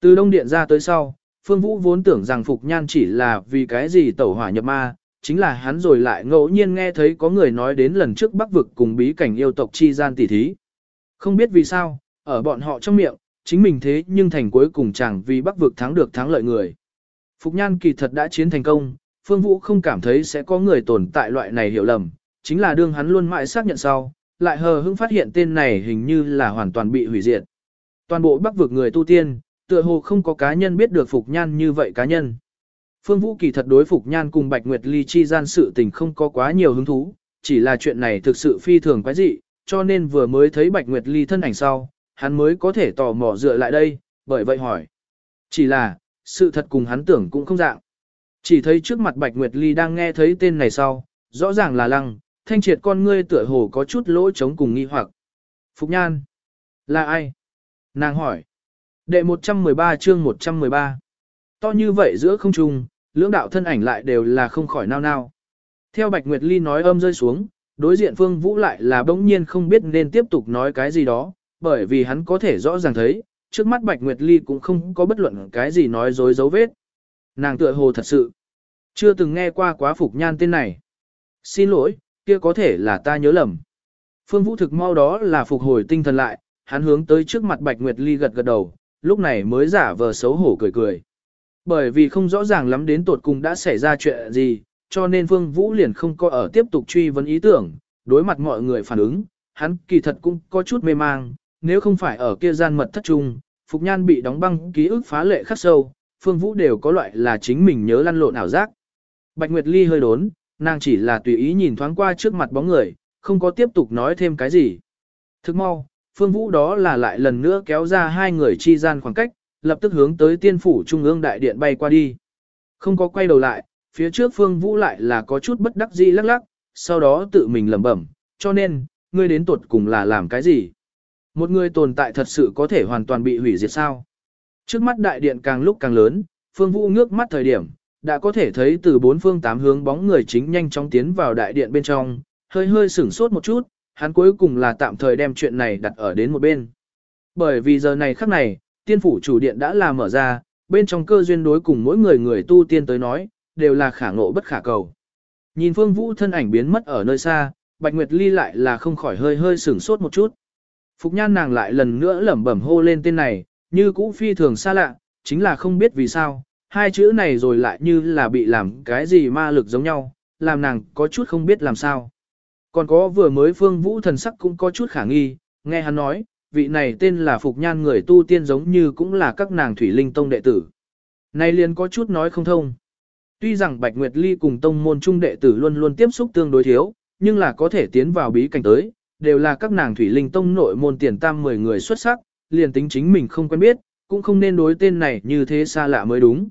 Từ đông điện ra tới sau, Phương Vũ vốn tưởng rằng Phục Nhan chỉ là vì cái gì tẩu hỏa nhập ma, chính là hắn rồi lại ngẫu nhiên nghe thấy có người nói đến lần trước bắc vực cùng bí cảnh yêu tộc chi gian tỉ thí. Không biết vì sao, ở bọn họ trong miệng, chính mình thế nhưng thành cuối cùng chẳng vì bắc vực thắng được thắng lợi người. Phục Nhan kỳ thật đã chiến thành công, Phương Vũ không cảm thấy sẽ có người tồn tại loại này hiểu lầm, chính là đương hắn luôn mãi xác nhận sau, lại hờ hững phát hiện tên này hình như là hoàn toàn bị hủy diệt. Toàn bộ bắc vực người tu tiên, tựa hồ không có cá nhân biết được Phục Nhan như vậy cá nhân. Phương Vũ kỳ thật đối Phục Nhan cùng Bạch Nguyệt Ly chi gian sự tình không có quá nhiều hứng thú, chỉ là chuyện này thực sự phi thường quái dị, cho nên vừa mới thấy Bạch Nguyệt Ly thân ảnh sau, hắn mới có thể tò mò dựa lại đây, bởi vậy hỏi. Chỉ là, sự thật cùng hắn tưởng cũng không dạng. Chỉ thấy trước mặt Bạch Nguyệt Ly đang nghe thấy tên này sau, rõ ràng là lăng, thanh triệt con ngươi tựa hồ có chút lỗ trống cùng nghi hoặc. Phục Nhan, là ai? Nàng hỏi. Đệ 113 chương 113. To như vậy giữa không trung, lưỡng đạo thân ảnh lại đều là không khỏi nao nao. Theo Bạch Nguyệt Ly nói âm rơi xuống, đối diện Phương Vũ lại là bỗng nhiên không biết nên tiếp tục nói cái gì đó, bởi vì hắn có thể rõ ràng thấy, trước mắt Bạch Nguyệt Ly cũng không có bất luận cái gì nói dối dấu vết. Nàng tựa hồ thật sự, chưa từng nghe qua quá phục nhan tên này. Xin lỗi, kia có thể là ta nhớ lầm. Phương Vũ thực mau đó là phục hồi tinh thần lại, hắn hướng tới trước mặt Bạch Nguyệt Ly gật gật đầu, lúc này mới giả vờ xấu hổ cười cười. Bởi vì không rõ ràng lắm đến tột cùng đã xảy ra chuyện gì, cho nên Phương Vũ liền không có ở tiếp tục truy vấn ý tưởng, đối mặt mọi người phản ứng, hắn kỳ thật cũng có chút mê mang, nếu không phải ở kia gian mật thất trung, Phục Nhan bị đóng băng ký ức phá lệ khắc sâu, Phương Vũ đều có loại là chính mình nhớ lăn lộn ảo giác. Bạch Nguyệt Ly hơi đốn, nàng chỉ là tùy ý nhìn thoáng qua trước mặt bóng người, không có tiếp tục nói thêm cái gì. Thức mau, Phương Vũ đó là lại lần nữa kéo ra hai người chi gian khoảng cách, lập tức hướng tới tiên phủ trung ương đại điện bay qua đi. Không có quay đầu lại, phía trước Phương Vũ lại là có chút bất đắc dĩ lắc lắc, sau đó tự mình lẩm bẩm, cho nên, ngươi đến tuột cùng là làm cái gì? Một người tồn tại thật sự có thể hoàn toàn bị hủy diệt sao? Trước mắt đại điện càng lúc càng lớn, Phương Vũ ngước mắt thời điểm, đã có thể thấy từ bốn phương tám hướng bóng người chính nhanh chóng tiến vào đại điện bên trong, hơi hơi sửng sốt một chút, hắn cuối cùng là tạm thời đem chuyện này đặt ở đến một bên. Bởi vì giờ này khắc này, tiên phủ chủ điện đã là mở ra, bên trong cơ duyên đối cùng mỗi người người tu tiên tới nói, đều là khả ngộ bất khả cầu. Nhìn Phương Vũ thân ảnh biến mất ở nơi xa, Bạch Nguyệt Ly lại là không khỏi hơi hơi sửng sốt một chút. Phục Nhan nàng lại lần nữa lẩm bẩm hô lên tên này, như cũ phi thường xa lạ, chính là không biết vì sao, hai chữ này rồi lại như là bị làm cái gì ma lực giống nhau, làm nàng có chút không biết làm sao. Còn có vừa mới Phương Vũ thần sắc cũng có chút khả nghi, nghe hắn nói, vị này tên là Phục Nhan người tu tiên giống như cũng là các nàng Thủy Linh Tông đệ tử. Này liền có chút nói không thông. Tuy rằng Bạch Nguyệt Ly cùng tông môn trung đệ tử luôn luôn tiếp xúc tương đối thiếu, nhưng là có thể tiến vào bí cảnh tới, đều là các nàng Thủy Linh Tông nội môn tiền tam 10 người xuất sắc, liền tính chính mình không quen biết, cũng không nên đối tên này như thế xa lạ mới đúng.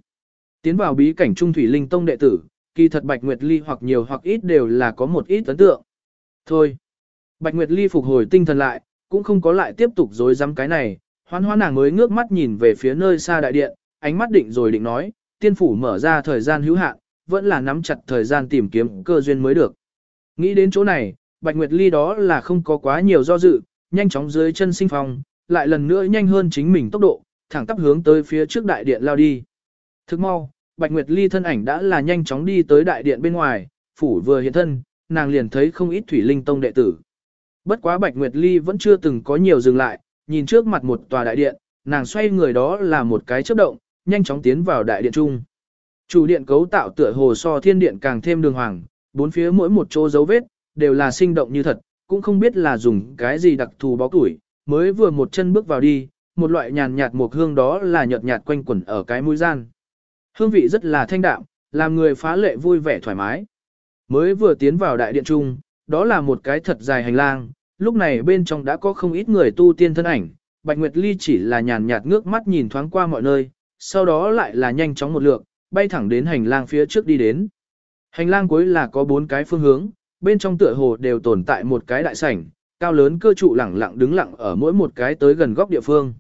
Tiến vào bí cảnh trung Thủy Linh Tông đệ tử, kỳ thật Bạch Nguyệt Ly hoặc nhiều hoặc ít đều là có một ít ấn tượng. Thôi, Bạch Nguyệt Ly phục hồi tinh thần lại, cũng không có lại tiếp tục dối dám cái này, hoan hoan nàng mới ngước mắt nhìn về phía nơi xa đại điện, ánh mắt định rồi định nói, tiên phủ mở ra thời gian hữu hạn, vẫn là nắm chặt thời gian tìm kiếm cơ duyên mới được. Nghĩ đến chỗ này, Bạch Nguyệt Ly đó là không có quá nhiều do dự, nhanh chóng dưới chân sinh phong, lại lần nữa nhanh hơn chính mình tốc độ, thẳng tắp hướng tới phía trước đại điện lao đi. Thức mau, Bạch Nguyệt Ly thân ảnh đã là nhanh chóng đi tới đại điện bên ngoài, phủ vừa hiện thân, nàng liền thấy không ít thủy linh tông đệ tử. Bất quá Bạch Nguyệt Ly vẫn chưa từng có nhiều dừng lại, nhìn trước mặt một tòa đại điện, nàng xoay người đó là một cái chớp động, nhanh chóng tiến vào đại điện trung. Chủ điện cấu tạo tựa hồ so thiên điện càng thêm đường hoàng, bốn phía mỗi một chỗ dấu vết, đều là sinh động như thật, cũng không biết là dùng cái gì đặc thù bó tuổi, mới vừa một chân bước vào đi, một loại nhàn nhạt một hương đó là nhợt nhạt quanh quẩn ở cái mũi gian. Hương vị rất là thanh đạm, làm người phá lệ vui vẻ thoải mái. Mới vừa tiến vào đại điện trung, đó là một cái thật dài hành lang, lúc này bên trong đã có không ít người tu tiên thân ảnh, Bạch Nguyệt Ly chỉ là nhàn nhạt ngước mắt nhìn thoáng qua mọi nơi, sau đó lại là nhanh chóng một lượng, bay thẳng đến hành lang phía trước đi đến. Hành lang cuối là có bốn cái phương hướng, bên trong tựa hồ đều tồn tại một cái đại sảnh, cao lớn cơ trụ lẳng lặng đứng lặng ở mỗi một cái tới gần góc địa phương.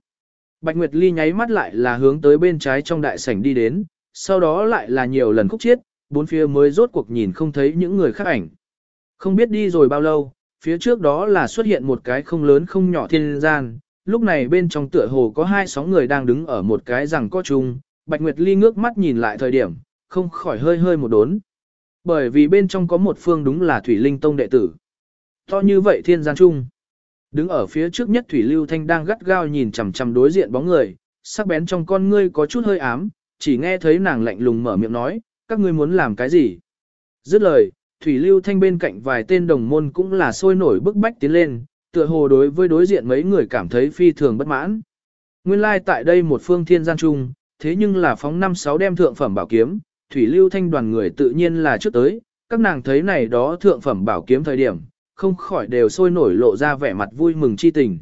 Bạch Nguyệt Ly nháy mắt lại là hướng tới bên trái trong đại sảnh đi đến, sau đó lại là nhiều lần khúc chiết, bốn phía mới rốt cuộc nhìn không thấy những người khác ảnh. Không biết đi rồi bao lâu, phía trước đó là xuất hiện một cái không lớn không nhỏ thiên gian, lúc này bên trong tựa hồ có hai sóng người đang đứng ở một cái rằng có chung, Bạch Nguyệt Ly ngước mắt nhìn lại thời điểm, không khỏi hơi hơi một đốn. Bởi vì bên trong có một phương đúng là Thủy Linh Tông đệ tử. To như vậy thiên gian chung. Đứng ở phía trước nhất Thủy Lưu Thanh đang gắt gao nhìn chằm chằm đối diện bóng người, sắc bén trong con ngươi có chút hơi ám, chỉ nghe thấy nàng lạnh lùng mở miệng nói, các ngươi muốn làm cái gì? Dứt lời, Thủy Lưu Thanh bên cạnh vài tên đồng môn cũng là sôi nổi bức bách tiến lên, tựa hồ đối với đối diện mấy người cảm thấy phi thường bất mãn. Nguyên lai like tại đây một phương thiên gian chung, thế nhưng là phóng năm sáu đem thượng phẩm bảo kiếm, Thủy Lưu Thanh đoàn người tự nhiên là trước tới, các nàng thấy này đó thượng phẩm bảo kiếm thời điểm, không khỏi đều sôi nổi lộ ra vẻ mặt vui mừng chi tình.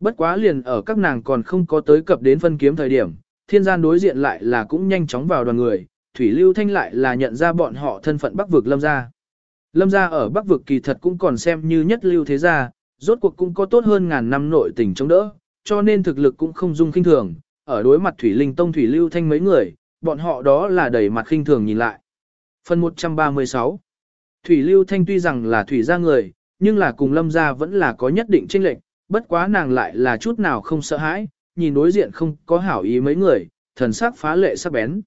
Bất quá liền ở các nàng còn không có tới cập đến phân kiếm thời điểm, thiên gian đối diện lại là cũng nhanh chóng vào đoàn người, Thủy Lưu Thanh lại là nhận ra bọn họ thân phận Bắc vực Lâm gia. Lâm gia ở Bắc vực kỳ thật cũng còn xem như nhất lưu thế gia, rốt cuộc cũng có tốt hơn ngàn năm nội tình chống đỡ, cho nên thực lực cũng không dung kinh thường, ở đối mặt Thủy Linh Tông Thủy Lưu Thanh mấy người, bọn họ đó là đầy mặt khinh thường nhìn lại. Phần 136 Thủy Lưu Thanh tuy rằng là thủy gia người, nhưng là cùng lâm gia vẫn là có nhất định chênh lệch, bất quá nàng lại là chút nào không sợ hãi, nhìn đối diện không có hảo ý mấy người, thần sắc phá lệ sắc bén.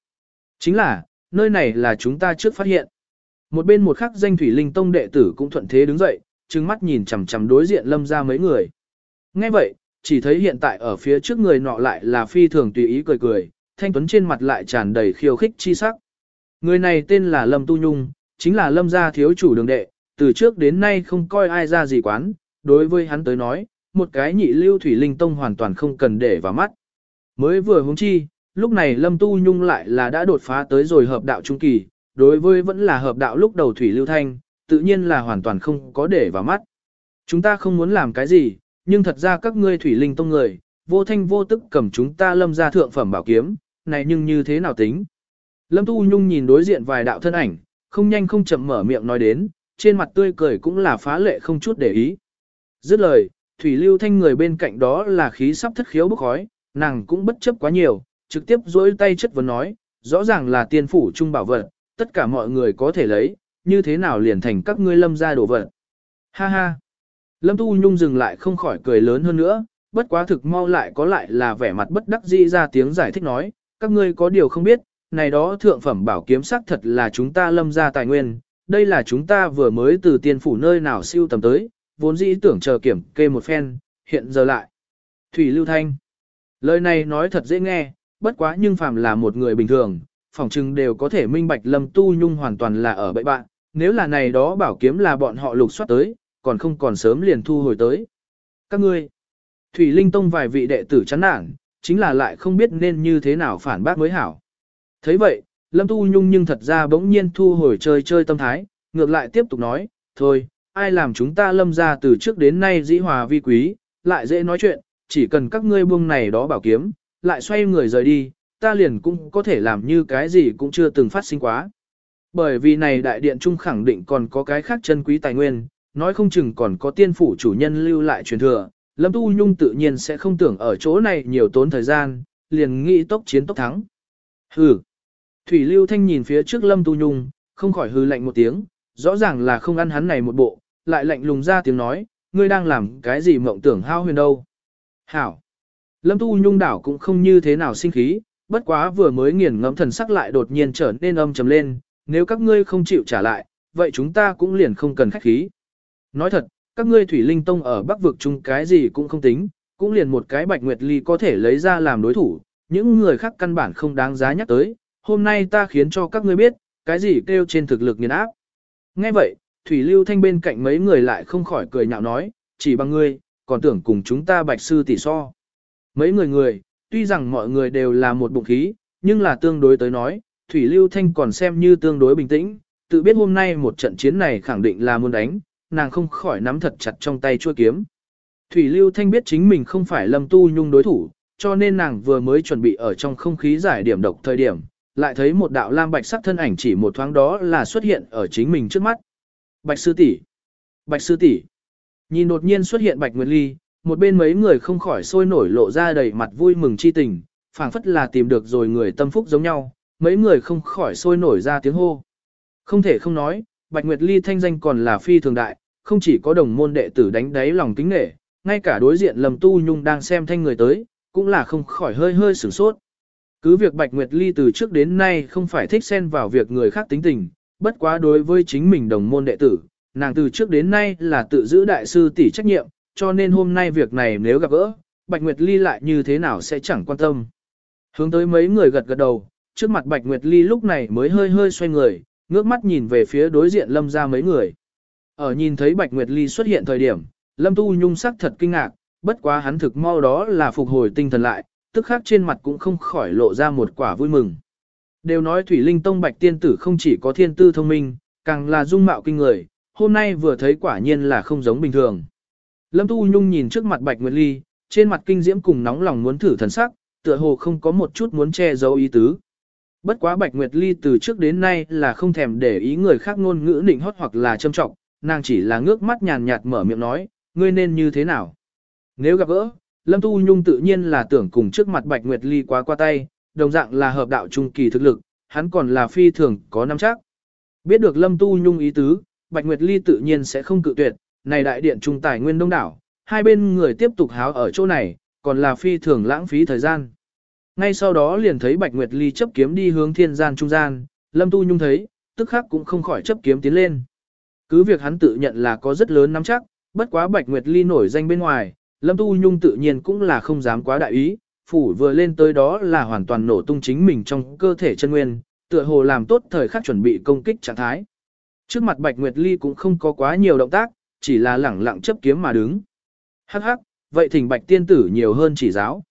Chính là, nơi này là chúng ta trước phát hiện. Một bên một khắc danh Thủy Linh Tông đệ tử cũng thuận thế đứng dậy, trừng mắt nhìn chằm chằm đối diện lâm ra mấy người. Nghe vậy, chỉ thấy hiện tại ở phía trước người nọ lại là phi thường tùy ý cười cười, thanh tuấn trên mặt lại tràn đầy khiêu khích chi sắc. Người này tên là Lâm Tu Nhung, chính là Lâm gia thiếu chủ đường đệ, từ trước đến nay không coi ai ra gì quán, đối với hắn tới nói, một cái nhị lưu thủy linh tông hoàn toàn không cần để vào mắt. Mới vừa hướng chi, lúc này Lâm Tu Nhung lại là đã đột phá tới rồi hợp đạo trung kỳ, đối với vẫn là hợp đạo lúc đầu thủy lưu thanh, tự nhiên là hoàn toàn không có để vào mắt. Chúng ta không muốn làm cái gì, nhưng thật ra các ngươi thủy linh tông người, vô thanh vô tức cầm chúng ta lâm ra thượng phẩm bảo kiếm, này nhưng như thế nào tính? Lâm Tu Nhung nhìn đối diện vài đạo thân ảnh, không nhanh không chậm mở miệng nói đến, trên mặt tươi cười cũng là phá lệ không chút để ý. Dứt lời, Thủy Lưu Thanh người bên cạnh đó là khí sắp thất khiếu bốc khói, nàng cũng bất chấp quá nhiều, trực tiếp duỗi tay chất vấn nói, rõ ràng là tiên phủ trung bảo vật, tất cả mọi người có thể lấy, như thế nào liền thành các ngươi lâm gia đổ vật. Ha ha! Lâm Tu Nhung dừng lại không khỏi cười lớn hơn nữa, bất quá thực mau lại có lại là vẻ mặt bất đắc dĩ ra tiếng giải thích nói, các ngươi có điều không biết, này đó thượng phẩm bảo kiếm sắc thật là chúng ta lâm gia tài nguyên, đây là chúng ta vừa mới từ tiên phủ nơi nào siêu tầm tới, vốn dĩ tưởng chờ kiểm kê một phen, hiện giờ lại. Thủy Lưu Thanh Lời này nói thật dễ nghe, bất quá nhưng phàm là một người bình thường, phỏng chừng đều có thể minh bạch lâm tu nhung hoàn toàn là ở bậy bạn, nếu là này đó bảo kiếm là bọn họ lục soát tới, còn không còn sớm liền thu hồi tới. Các ngươi, Thủy Linh Tông vài vị đệ tử chán nản, chính là lại không biết nên như thế nào phản bác mới hảo. thấy vậy, Lâm Tu Nhung nhưng thật ra bỗng nhiên thu hồi chơi chơi tâm thái, ngược lại tiếp tục nói, thôi, ai làm chúng ta lâm ra từ trước đến nay dĩ hòa vi quý, lại dễ nói chuyện, chỉ cần các ngươi buông này đó bảo kiếm, lại xoay người rời đi, ta liền cũng có thể làm như cái gì cũng chưa từng phát sinh quá. Bởi vì này đại điện trung khẳng định còn có cái khác chân quý tài nguyên, nói không chừng còn có tiên phủ chủ nhân lưu lại truyền thừa, Lâm Tu Nhung tự nhiên sẽ không tưởng ở chỗ này nhiều tốn thời gian, liền nghĩ tốc chiến tốc thắng. Hừ. Thủy Lưu Thanh nhìn phía trước Lâm Tu Nhung, không khỏi hư lạnh một tiếng, rõ ràng là không ăn hắn này một bộ, lại lạnh lùng ra tiếng nói, ngươi đang làm cái gì mộng tưởng hao huyền đâu. Hảo. Lâm Tu Nhung đảo cũng không như thế nào sinh khí, bất quá vừa mới nghiền ngẫm thần sắc lại đột nhiên trở nên âm trầm lên, nếu các ngươi không chịu trả lại, vậy chúng ta cũng liền không cần khách khí. Nói thật, các ngươi thủy linh tông ở bắc vực chung cái gì cũng không tính, cũng liền một cái bạch nguyệt ly có thể lấy ra làm đối thủ, những người khác căn bản không đáng giá nhắc tới, hôm nay ta khiến cho các ngươi biết, cái gì kêu trên thực lực nghiền áp. Nghe vậy, Thủy Lưu Thanh bên cạnh mấy người lại không khỏi cười nhạo nói, chỉ bằng ngươi, còn tưởng cùng chúng ta bạch sư tỷ so. Mấy người người, tuy rằng mọi người đều là một bụng khí, nhưng là tương đối tới nói, Thủy Lưu Thanh còn xem như tương đối bình tĩnh, tự biết hôm nay một trận chiến này khẳng định là muốn đánh, nàng không khỏi nắm thật chặt trong tay chuôi kiếm. Thủy Lưu Thanh biết chính mình không phải Lâm Tu Nhung đối thủ, cho nên nàng vừa mới chuẩn bị ở trong không khí giải điểm độc thời điểm, lại thấy một đạo lam bạch sắc thân ảnh chỉ một thoáng đó là xuất hiện ở chính mình trước mắt. Bạch sư tỷ, Bạch sư tỷ. Nhìn đột nhiên xuất hiện Bạch Nguyệt Ly, một bên mấy người không khỏi sôi nổi lộ ra đầy mặt vui mừng chi tình, phảng phất là tìm được rồi người tâm phúc giống nhau, mấy người không khỏi sôi nổi ra tiếng hô. Không thể không nói, Bạch Nguyệt Ly thanh danh còn là phi thường đại, không chỉ có đồng môn đệ tử đánh đáy lòng kính nghệ, ngay cả đối diện Lâm Tu Nhung đang xem thanh người tới, cũng là không khỏi hơi hơi sửng sốt. Cứ việc Bạch Nguyệt Ly từ trước đến nay không phải thích xen vào việc người khác tính tình, bất quá đối với chính mình đồng môn đệ tử, nàng từ trước đến nay là tự giữ đại sư tỷ trách nhiệm, cho nên hôm nay việc này nếu gặp gỡ, Bạch Nguyệt Ly lại như thế nào sẽ chẳng quan tâm. Hướng tới mấy người gật gật đầu, trước mặt Bạch Nguyệt Ly lúc này mới hơi hơi xoay người, ngước mắt nhìn về phía đối diện Lâm ra mấy người. Ở nhìn thấy Bạch Nguyệt Ly xuất hiện thời điểm, Lâm Tu Nhung sắc thật kinh ngạc, bất quá hắn thực mau đó là phục hồi tinh thần lại, tức khác trên mặt cũng không khỏi lộ ra một quả vui mừng. Đều nói Thủy Linh Tông Bạch Tiên Tử không chỉ có thiên tư thông minh, càng là dung mạo kinh người, hôm nay vừa thấy quả nhiên là không giống bình thường. Lâm Tu Nhung nhìn trước mặt Bạch Nguyệt Ly, trên mặt kinh diễm cùng nóng lòng muốn thử thần sắc, tựa hồ không có một chút muốn che giấu ý tứ. Bất quá Bạch Nguyệt Ly từ trước đến nay là không thèm để ý người khác ngôn ngữ nịnh hót hoặc là châm trọng, nàng chỉ là ngước mắt nhàn nhạt mở miệng nói, ngươi nên như thế nào. Nếu gặp gỡ, Lâm Tu Nhung tự nhiên là tưởng cùng trước mặt Bạch Nguyệt Ly quá qua tay, đồng dạng là hợp đạo trung kỳ thực lực, hắn còn là phi thường có nắm chắc. Biết được Lâm Tu Nhung ý tứ, Bạch Nguyệt Ly tự nhiên sẽ không cự tuyệt, này đại điện trung tài nguyên đông đảo, hai bên người tiếp tục háo ở chỗ này, còn là phi thường lãng phí thời gian. Ngay sau đó liền thấy Bạch Nguyệt Ly chấp kiếm đi hướng thiên gian trung gian, Lâm Tu Nhung thấy, tức khắc cũng không khỏi chấp kiếm tiến lên. Cứ việc hắn tự nhận là có rất lớn nắm chắc, bất quá Bạch Nguyệt Ly nổi danh bên ngoài, Lâm Tu Nhung tự nhiên cũng là không dám quá đại ý, phủ vừa lên tới đó là hoàn toàn nổ tung chính mình trong cơ thể chân nguyên, tựa hồ làm tốt thời khắc chuẩn bị công kích trạng thái. Trước mặt Bạch Nguyệt Ly cũng không có quá nhiều động tác, chỉ là lẳng lặng chấp kiếm mà đứng. Hắc hắc, vậy thỉnh Bạch tiên tử nhiều hơn chỉ giáo.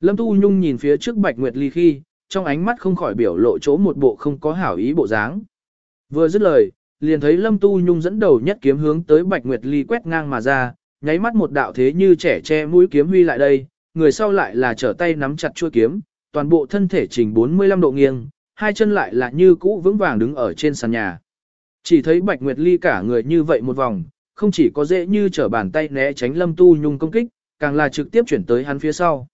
Lâm Tu Nhung nhìn phía trước Bạch Nguyệt Ly khi, trong ánh mắt không khỏi biểu lộ chỗ một bộ không có hảo ý bộ dáng. Vừa dứt lời, liền thấy Lâm Tu Nhung dẫn đầu nhất kiếm hướng tới Bạch Nguyệt Ly quét ngang mà ra, nháy mắt một đạo thế như trẻ che mũi kiếm huy lại đây, người sau lại là trở tay nắm chặt chuôi kiếm, toàn bộ thân thể chỉnh 45 độ nghiêng, hai chân lại là như cũ vững vàng đứng ở trên sàn nhà. Chỉ thấy Bạch Nguyệt Ly cả người như vậy một vòng, không chỉ có dễ như trở bàn tay né tránh Lâm Tu Nhung công kích, càng là trực tiếp chuyển tới hắn phía sau.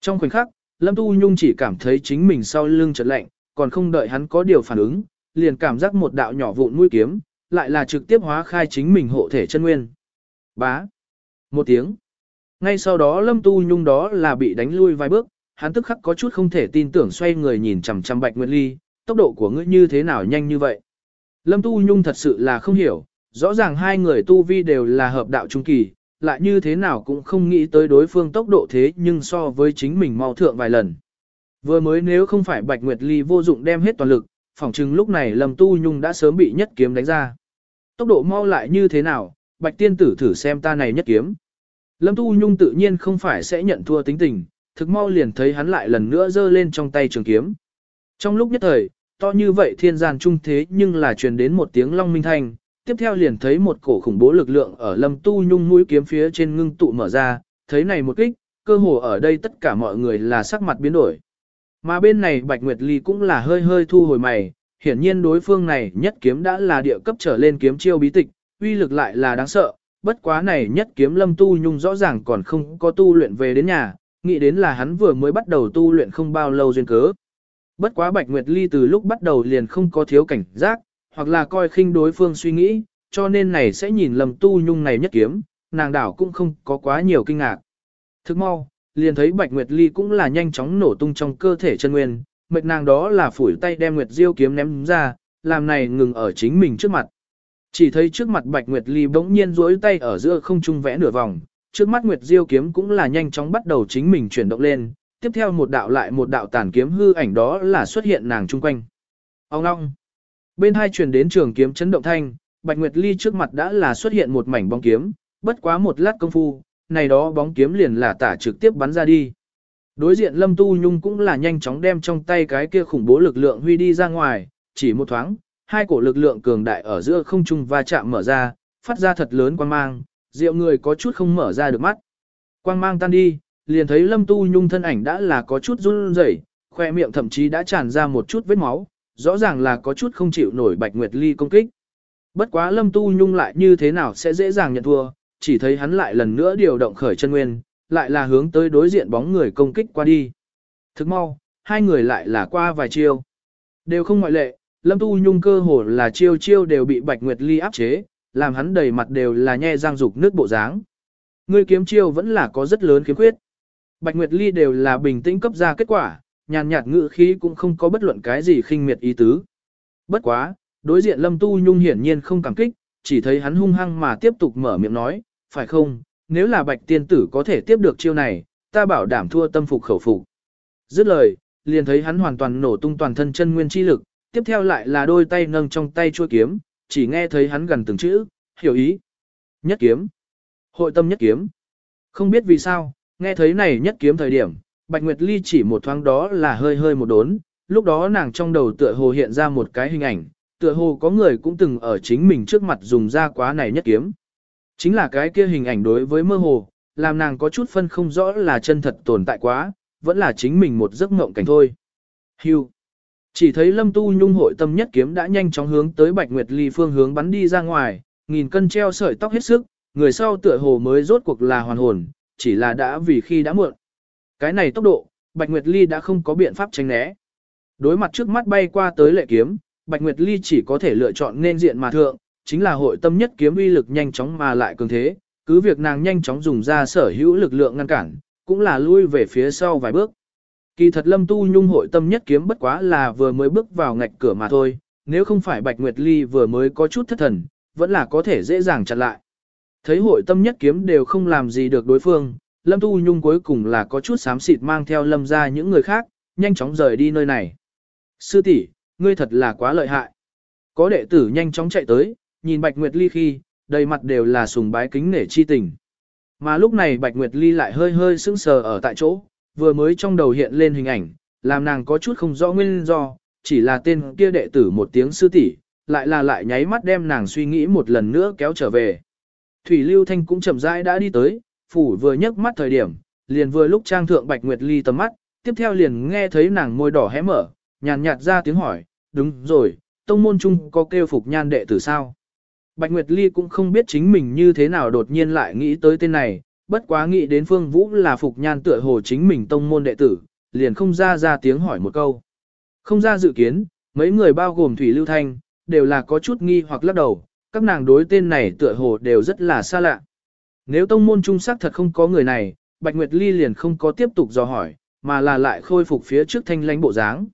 Trong khoảnh khắc, Lâm Tu Nhung chỉ cảm thấy chính mình sau lưng chợt lạnh, còn không đợi hắn có điều phản ứng, liền cảm giác một đạo nhỏ vụn mũi kiếm, lại là trực tiếp hóa khai chính mình hộ thể chân nguyên. Bá. Một tiếng. Ngay sau đó Lâm Tu Nhung đó là bị đánh lui vài bước, hắn tức khắc có chút không thể tin tưởng xoay người nhìn chằm chằm Bạch Nguyệt Ly, tốc độ của ngươi như thế nào nhanh như vậy. Lâm Tu Nhung thật sự là không hiểu, rõ ràng hai người tu vi đều là hợp đạo trung kỳ, lại như thế nào cũng không nghĩ tới đối phương tốc độ thế nhưng so với chính mình mau thượng vài lần. Vừa mới nếu không phải Bạch Nguyệt Ly vô dụng đem hết toàn lực, phỏng chừng lúc này Lâm Tu Nhung đã sớm bị nhất kiếm đánh ra. Tốc độ mau lại như thế nào, Bạch Tiên Tử thử xem ta này nhất kiếm. Lâm Tu Nhung tự nhiên không phải sẽ nhận thua tính tình, thực mau liền thấy hắn lại lần nữa giơ lên trong tay trường kiếm. Trong lúc nhất thời, to như vậy thiên gian trung thế nhưng là truyền đến một tiếng long minh thanh, tiếp theo liền thấy một cổ khủng bố lực lượng ở lâm tu nhung mũi kiếm phía trên ngưng tụ mở ra, thấy này một kích, cơ hồ ở đây tất cả mọi người là sắc mặt biến đổi. Mà bên này Bạch Nguyệt Ly cũng là hơi hơi thu hồi mày, hiển nhiên đối phương này nhất kiếm đã là địa cấp trở lên kiếm chiêu bí tịch, uy lực lại là đáng sợ, bất quá này nhất kiếm lâm tu nhung rõ ràng còn không có tu luyện về đến nhà, nghĩ đến là hắn vừa mới bắt đầu tu luyện không bao lâu duyên cớ. Bất quá Bạch Nguyệt Ly từ lúc bắt đầu liền không có thiếu cảnh giác, hoặc là coi khinh đối phương suy nghĩ, cho nên này sẽ nhìn lầm tu nhung này nhất kiếm, nàng đảo cũng không có quá nhiều kinh ngạc. Thức mau, liền thấy Bạch Nguyệt Ly cũng là nhanh chóng nổ tung trong cơ thể chân nguyên, mệt nàng đó là phủi tay đem Nguyệt Diêu kiếm ném ra, làm này ngừng ở chính mình trước mặt. Chỉ thấy trước mặt Bạch Nguyệt Ly bỗng nhiên duỗi tay ở giữa không trung vẽ nửa vòng, trước mắt Nguyệt Diêu kiếm cũng là nhanh chóng bắt đầu chính mình chuyển động lên, tiếp theo một đạo lại một đạo tàn kiếm hư ảnh đó là xuất hiện nàng chung quanh. Ông ngong. Bên hai truyền đến trường kiếm chấn động thanh, Bạch Nguyệt Ly trước mặt đã là xuất hiện một mảnh bóng kiếm, bất quá một lát công phu, này đó bóng kiếm liền là tả trực tiếp bắn ra đi. Đối diện Lâm Tu Nhung cũng là nhanh chóng đem trong tay cái kia khủng bố lực lượng huy đi ra ngoài, chỉ một thoáng, hai cổ lực lượng cường đại ở giữa không trung va chạm mở ra, phát ra thật lớn quang mang, rượu người có chút không mở ra được mắt. Quang mang tan đi, liền thấy Lâm Tu Nhung thân ảnh đã là có chút run rẩy, khoe miệng thậm chí đã tràn ra một chút vết máu, rõ ràng là có chút không chịu nổi Bạch Nguyệt Ly công kích. Bất quá Lâm Tu Nhung lại như thế nào sẽ dễ dàng nhận thua, chỉ thấy hắn lại lần nữa điều động khởi chân nguyên, lại là hướng tới đối diện bóng người công kích qua đi. Thức mau, hai người lại là qua vài chiêu. Đều không ngoại lệ, Lâm Tu Nhung cơ hồ là chiêu chiêu đều bị Bạch Nguyệt Ly áp chế, làm hắn đầy mặt đều là nhe răng dục nước bộ dáng. Ngươi kiếm chiêu vẫn là có rất lớn kiếm quyết. Bạch Nguyệt Ly đều là bình tĩnh cấp ra kết quả, nhàn nhạt ngữ khí cũng không có bất luận cái gì khinh miệt ý tứ. Bất quá, đối diện Lâm Tu Nhung hiển nhiên không cảm kích, chỉ thấy hắn hung hăng mà tiếp tục mở miệng nói, phải không, nếu là Bạch Tiên Tử có thể tiếp được chiêu này, ta bảo đảm thua tâm phục khẩu phục. Dứt lời, liền thấy hắn hoàn toàn nổ tung toàn thân chân nguyên chi lực, tiếp theo lại là đôi tay nâng trong tay chua kiếm, chỉ nghe thấy hắn gần từng chữ, hiểu ý. Nhất kiếm. Hội tâm nhất kiếm. Không biết vì sao, nghe thấy này nhất kiếm thời điểm, Bạch Nguyệt Ly chỉ một thoáng đó là hơi hơi một đốn, lúc đó nàng trong đầu tựa hồ hiện ra một cái hình ảnh, tựa hồ có người cũng từng ở chính mình trước mặt dùng ra quá này nhất kiếm. Chính là cái kia hình ảnh đối với mơ hồ, làm nàng có chút phân không rõ là chân thật tồn tại quá, vẫn là chính mình một giấc mộng cảnh thôi. Hưu. Chỉ thấy Lâm Tu Nhung hội tâm nhất kiếm đã nhanh chóng hướng tới Bạch Nguyệt Ly phương hướng bắn đi ra ngoài, nghìn cân treo sợi tóc hết sức, người sau tựa hồ mới rốt cuộc là hoàn hồn, chỉ là đã vì khi đã muộn. Cái này tốc độ, Bạch Nguyệt Ly đã không có biện pháp tránh né. Đối mặt trước mắt bay qua tới lệ kiếm, Bạch Nguyệt Ly chỉ có thể lựa chọn nên diện mà thượng, chính là hội tâm nhất kiếm uy lực nhanh chóng mà lại cường thế, cứ việc nàng nhanh chóng dùng ra sở hữu lực lượng ngăn cản, cũng là lui về phía sau vài bước. Kỳ thật Lâm Tu Nhung hội tâm nhất kiếm bất quá là vừa mới bước vào ngạch cửa mà thôi, nếu không phải Bạch Nguyệt Ly vừa mới có chút thất thần, vẫn là có thể dễ dàng chặn lại. Thấy hội tâm nhất kiếm đều không làm gì được đối phương, Lâm Tu Nhung cuối cùng là có chút xám xịt mang theo Lâm ra những người khác, nhanh chóng rời đi nơi này. Sư tỷ, ngươi thật là quá lợi hại. Có đệ tử nhanh chóng chạy tới, nhìn Bạch Nguyệt Ly khi, đầy mặt đều là sùng bái kính nể chi tình. Mà lúc này Bạch Nguyệt Ly lại hơi hơi sững sờ ở tại chỗ, vừa mới trong đầu hiện lên hình ảnh, làm nàng có chút không rõ nguyên do, chỉ là tên kia đệ tử một tiếng sư tỷ, lại là lại nháy mắt đem nàng suy nghĩ một lần nữa kéo trở về. Thủy Lưu Thanh cũng chậm rãi đã đi tới, phủ vừa nhấc mắt thời điểm, liền vừa lúc trang thượng Bạch Nguyệt Ly tầm mắt, tiếp theo liền nghe thấy nàng môi đỏ hé mở, nhàn nhạt ra tiếng hỏi, đúng rồi, tông môn chung có kêu phục nhan đệ tử sao? Bạch Nguyệt Ly cũng không biết chính mình như thế nào đột nhiên lại nghĩ tới tên này, bất quá nghĩ đến Phương Vũ là phục nhan tựa hồ chính mình tông môn đệ tử, liền không ra ra tiếng hỏi một câu. Không ra dự kiến, mấy người bao gồm Thủy Lưu Thanh, đều là có chút nghi hoặc lắc đầu, các nàng đối tên này tựa hồ đều rất là xa lạ. Nếu tông môn trung sắc thật không có người này, Bạch Nguyệt Ly liền không có tiếp tục dò hỏi, mà là lại khôi phục phía trước thanh lãnh bộ dáng.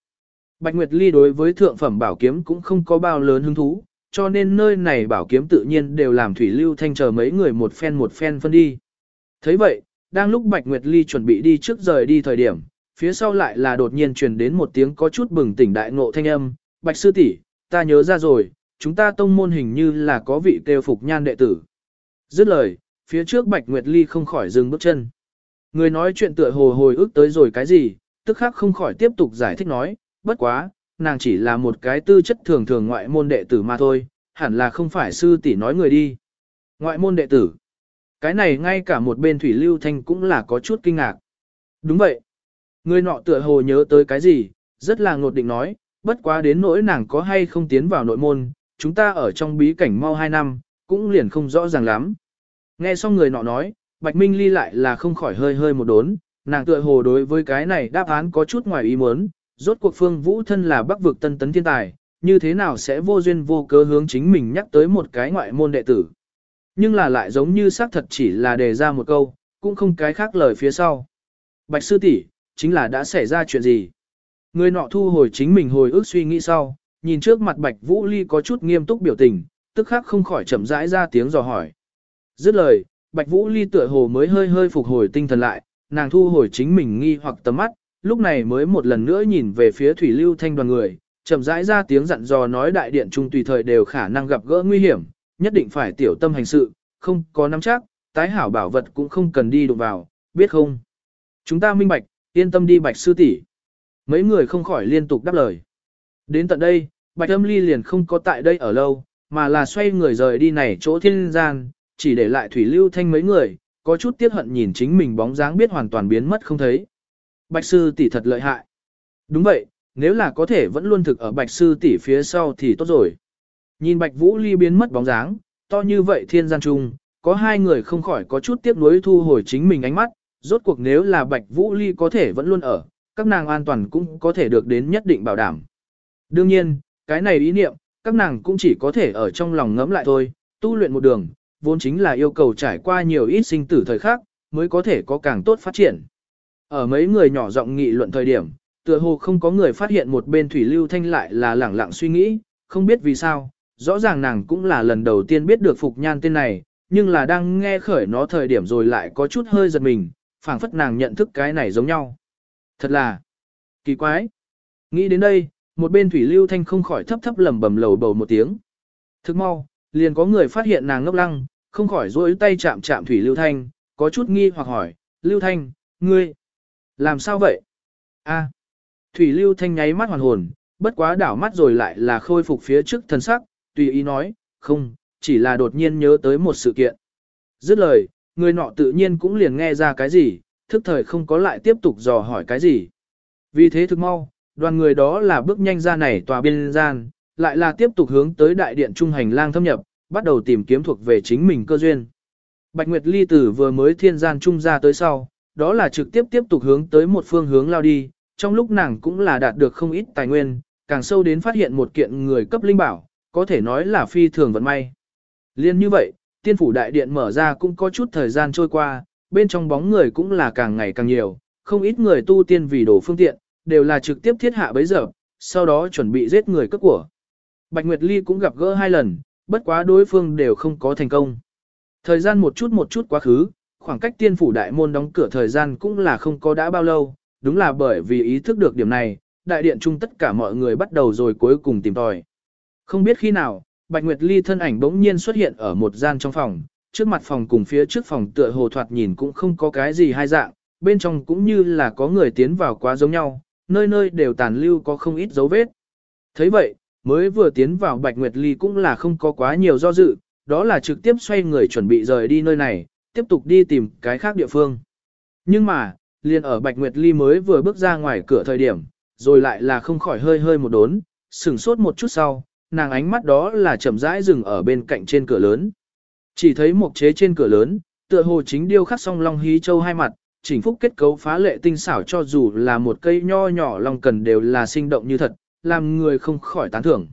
Bạch Nguyệt Ly đối với thượng phẩm bảo kiếm cũng không có bao lớn hứng thú, cho nên nơi này bảo kiếm tự nhiên đều làm Thủy Lưu Thanh chờ mấy người một phen một phen phân đi. thấy vậy, đang lúc Bạch Nguyệt Ly chuẩn bị đi trước rời đi thời điểm, phía sau lại là đột nhiên truyền đến một tiếng có chút bừng tỉnh đại ngộ thanh âm, Bạch Sư tỷ, ta nhớ ra rồi, chúng ta tông môn hình như là có vị kêu phục nhan đệ tử. Dứt lời, phía trước Bạch Nguyệt Ly không khỏi dừng bước chân. Người nói chuyện tựa hồ hồi ức tới rồi cái gì, tức khắc không khỏi tiếp tục giải thích nói, bất quá, nàng chỉ là một cái tư chất thường thường ngoại môn đệ tử mà thôi, hẳn là không phải sư tỷ nói người đi. Ngoại môn đệ tử. Cái này ngay cả một bên Thủy Lưu Thanh cũng là có chút kinh ngạc. Đúng vậy. Người nọ tựa hồ nhớ tới cái gì, rất là ngột định nói, bất quá đến nỗi nàng có hay không tiến vào nội môn, chúng ta ở trong bí cảnh mau 2 năm, cũng liền không rõ ràng lắm. Nghe xong người nọ nói, Bạch Minh Ly lại là không khỏi hơi hơi một đốn, nàng tựa hồ đối với cái này đáp án có chút ngoài ý muốn, rốt cuộc phương vũ thân là bắc vực tân tấn thiên tài, như thế nào sẽ vô duyên vô cớ hướng chính mình nhắc tới một cái ngoại môn đệ tử. Nhưng là lại giống như xác thật chỉ là đề ra một câu, cũng không cái khác lời phía sau. Bạch sư tỷ chính là đã xảy ra chuyện gì? Người nọ thu hồi chính mình hồi ức suy nghĩ sau, nhìn trước mặt Bạch Vũ Ly có chút nghiêm túc biểu tình, tức khắc không khỏi chậm rãi ra tiếng dò hỏi. Dứt lời, Bạch Vũ Ly tựa hồ mới hơi hơi phục hồi tinh thần lại, nàng thu hồi chính mình nghi hoặc tầm mắt, lúc này mới một lần nữa nhìn về phía Thủy Lưu Thanh đoàn người, chậm rãi ra tiếng dặn dò nói đại điện trung tùy thời đều khả năng gặp gỡ nguy hiểm, nhất định phải tiểu tâm hành sự, không có nắm chắc, tái hảo bảo vật cũng không cần đi đụng vào, biết không? Chúng ta minh bạch, yên tâm đi bạch sư tỷ. Mấy người không khỏi liên tục đáp lời. Đến tận đây, bạch âm ly liền không có tại đây ở lâu, mà là xoay người rời đi này chỗ thiên gian, chỉ để lại thủy lưu thanh mấy người, có chút tiếc hận nhìn chính mình bóng dáng biết hoàn toàn biến mất không thấy. Bạch sư tỷ thật lợi hại. Đúng vậy, nếu là có thể vẫn luôn thực ở bạch sư tỷ phía sau thì tốt rồi. Nhìn bạch vũ ly biến mất bóng dáng, to như vậy thiên gian trung, có hai người không khỏi có chút tiếc nuối thu hồi chính mình ánh mắt, rốt cuộc nếu là bạch vũ ly có thể vẫn luôn ở, các nàng an toàn cũng có thể được đến nhất định bảo đảm. Đương nhiên, cái này ý niệm, các nàng cũng chỉ có thể ở trong lòng ngẫm lại thôi, tu luyện một đường, vốn chính là yêu cầu trải qua nhiều ít sinh tử thời khắc, mới có thể có càng tốt phát triển. Ở mấy người nhỏ giọng nghị luận thời điểm, tựa hồ không có người phát hiện một bên Thủy Lưu Thanh lại là lẳng lặng suy nghĩ, không biết vì sao, rõ ràng nàng cũng là lần đầu tiên biết được Phục Nhan tên này, nhưng là đang nghe khởi nó thời điểm rồi lại có chút hơi giật mình, phảng phất nàng nhận thức cái này giống nhau. Thật là kỳ quái. Nghĩ đến đây, một bên Thủy Lưu Thanh không khỏi thấp thấp lầm bầm lầu bầu một tiếng. Thức mau, liền có người phát hiện nàng ngốc lăng, không khỏi rối tay chạm chạm Thủy Lưu Thanh, có chút nghi hoặc hỏi, Lưu Thanh, ngươi, làm sao vậy? A. Thủy Lưu Thanh nháy mắt hoàn hồn, bất quá đảo mắt rồi lại là khôi phục phía trước thân sắc, tùy ý nói, không, chỉ là đột nhiên nhớ tới một sự kiện. Dứt lời, người nọ tự nhiên cũng liền nghe ra cái gì, thức thời không có lại tiếp tục dò hỏi cái gì. Vì thế thực mau, đoàn người đó là bước nhanh ra này tòa biên gian, lại là tiếp tục hướng tới đại điện trung hành lang thâm nhập, bắt đầu tìm kiếm thuộc về chính mình cơ duyên. Bạch Nguyệt Ly tử vừa mới thiên gian trung ra tới sau, đó là trực tiếp tiếp tục hướng tới một phương hướng lao đi, trong lúc nàng cũng là đạt được không ít tài nguyên, càng sâu đến phát hiện một kiện người cấp linh bảo, có thể nói là phi thường vận may. Liên như vậy, tiên phủ đại điện mở ra cũng có chút thời gian trôi qua, bên trong bóng người cũng là càng ngày càng nhiều, không ít người tu tiên vì đổ phương tiện, đều là trực tiếp thiết hạ bấy giờ, sau đó chuẩn bị giết người cướp của. Bạch Nguyệt Ly cũng gặp gỡ hai lần, bất quá đối phương đều không có thành công. Thời gian một chút một chút quá khứ, khoảng cách tiên phủ đại môn đóng cửa thời gian cũng là không có đã bao lâu, đúng là bởi vì ý thức được điểm này, đại điện chung tất cả mọi người bắt đầu rồi cuối cùng tìm tòi. Không biết khi nào, Bạch Nguyệt Ly thân ảnh bỗng nhiên xuất hiện ở một gian trong phòng, trước mặt phòng cùng phía trước phòng tựa hồ thoạt nhìn cũng không có cái gì hai dạng, bên trong cũng như là có người tiến vào quá giống nhau, nơi nơi đều tàn lưu có không ít dấu vết. thấy vậy, mới vừa tiến vào Bạch Nguyệt Ly cũng là không có quá nhiều do dự, đó là trực tiếp xoay người chuẩn bị rời đi nơi này, tiếp tục đi tìm cái khác địa phương. Nhưng mà, liền ở Bạch Nguyệt Ly mới vừa bước ra ngoài cửa thời điểm, rồi lại là không khỏi hơi hơi một đốn, sửng sốt một chút sau, nàng ánh mắt đó là chậm rãi dừng ở bên cạnh trên cửa lớn. Chỉ thấy một chế trên cửa lớn, tựa hồ chính điêu khắc song long hí châu hai mặt, chỉnh phúc kết cấu phá lệ tinh xảo cho dù là một cây nho nhỏ long cần đều là sinh động như thật, làm người không khỏi tán thưởng.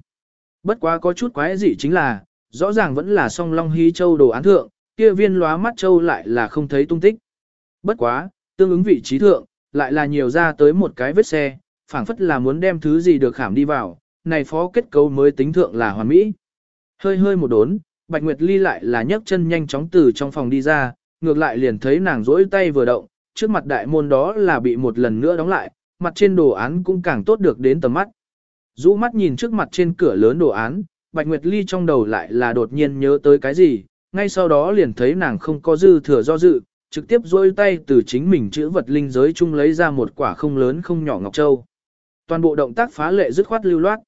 Bất quá có chút quái dị chính là, rõ ràng vẫn là song long hí châu đồ án thượng, kia viên lóa mắt châu lại là không thấy tung tích. Bất quá, tương ứng vị trí thượng, lại là nhiều ra tới một cái vết xe, phảng phất là muốn đem thứ gì được khảm đi vào, này phó kết cấu mới tính thượng là hoàn mỹ. Hơi hơi một đốn, Bạch Nguyệt Ly lại là nhấc chân nhanh chóng từ trong phòng đi ra, ngược lại liền thấy nàng rỗi tay vừa động, trước mặt đại môn đó là bị một lần nữa đóng lại, mặt trên đồ án cũng càng tốt được đến tầm mắt. Dũ mắt nhìn trước mặt trên cửa lớn đồ án, Bạch Nguyệt Ly trong đầu lại là đột nhiên nhớ tới cái gì, ngay sau đó liền thấy nàng không có dư thừa do dự, trực tiếp rôi tay từ chính mình chữ vật linh giới chung lấy ra một quả không lớn không nhỏ ngọc châu. Toàn bộ động tác phá lệ dứt khoát lưu loát.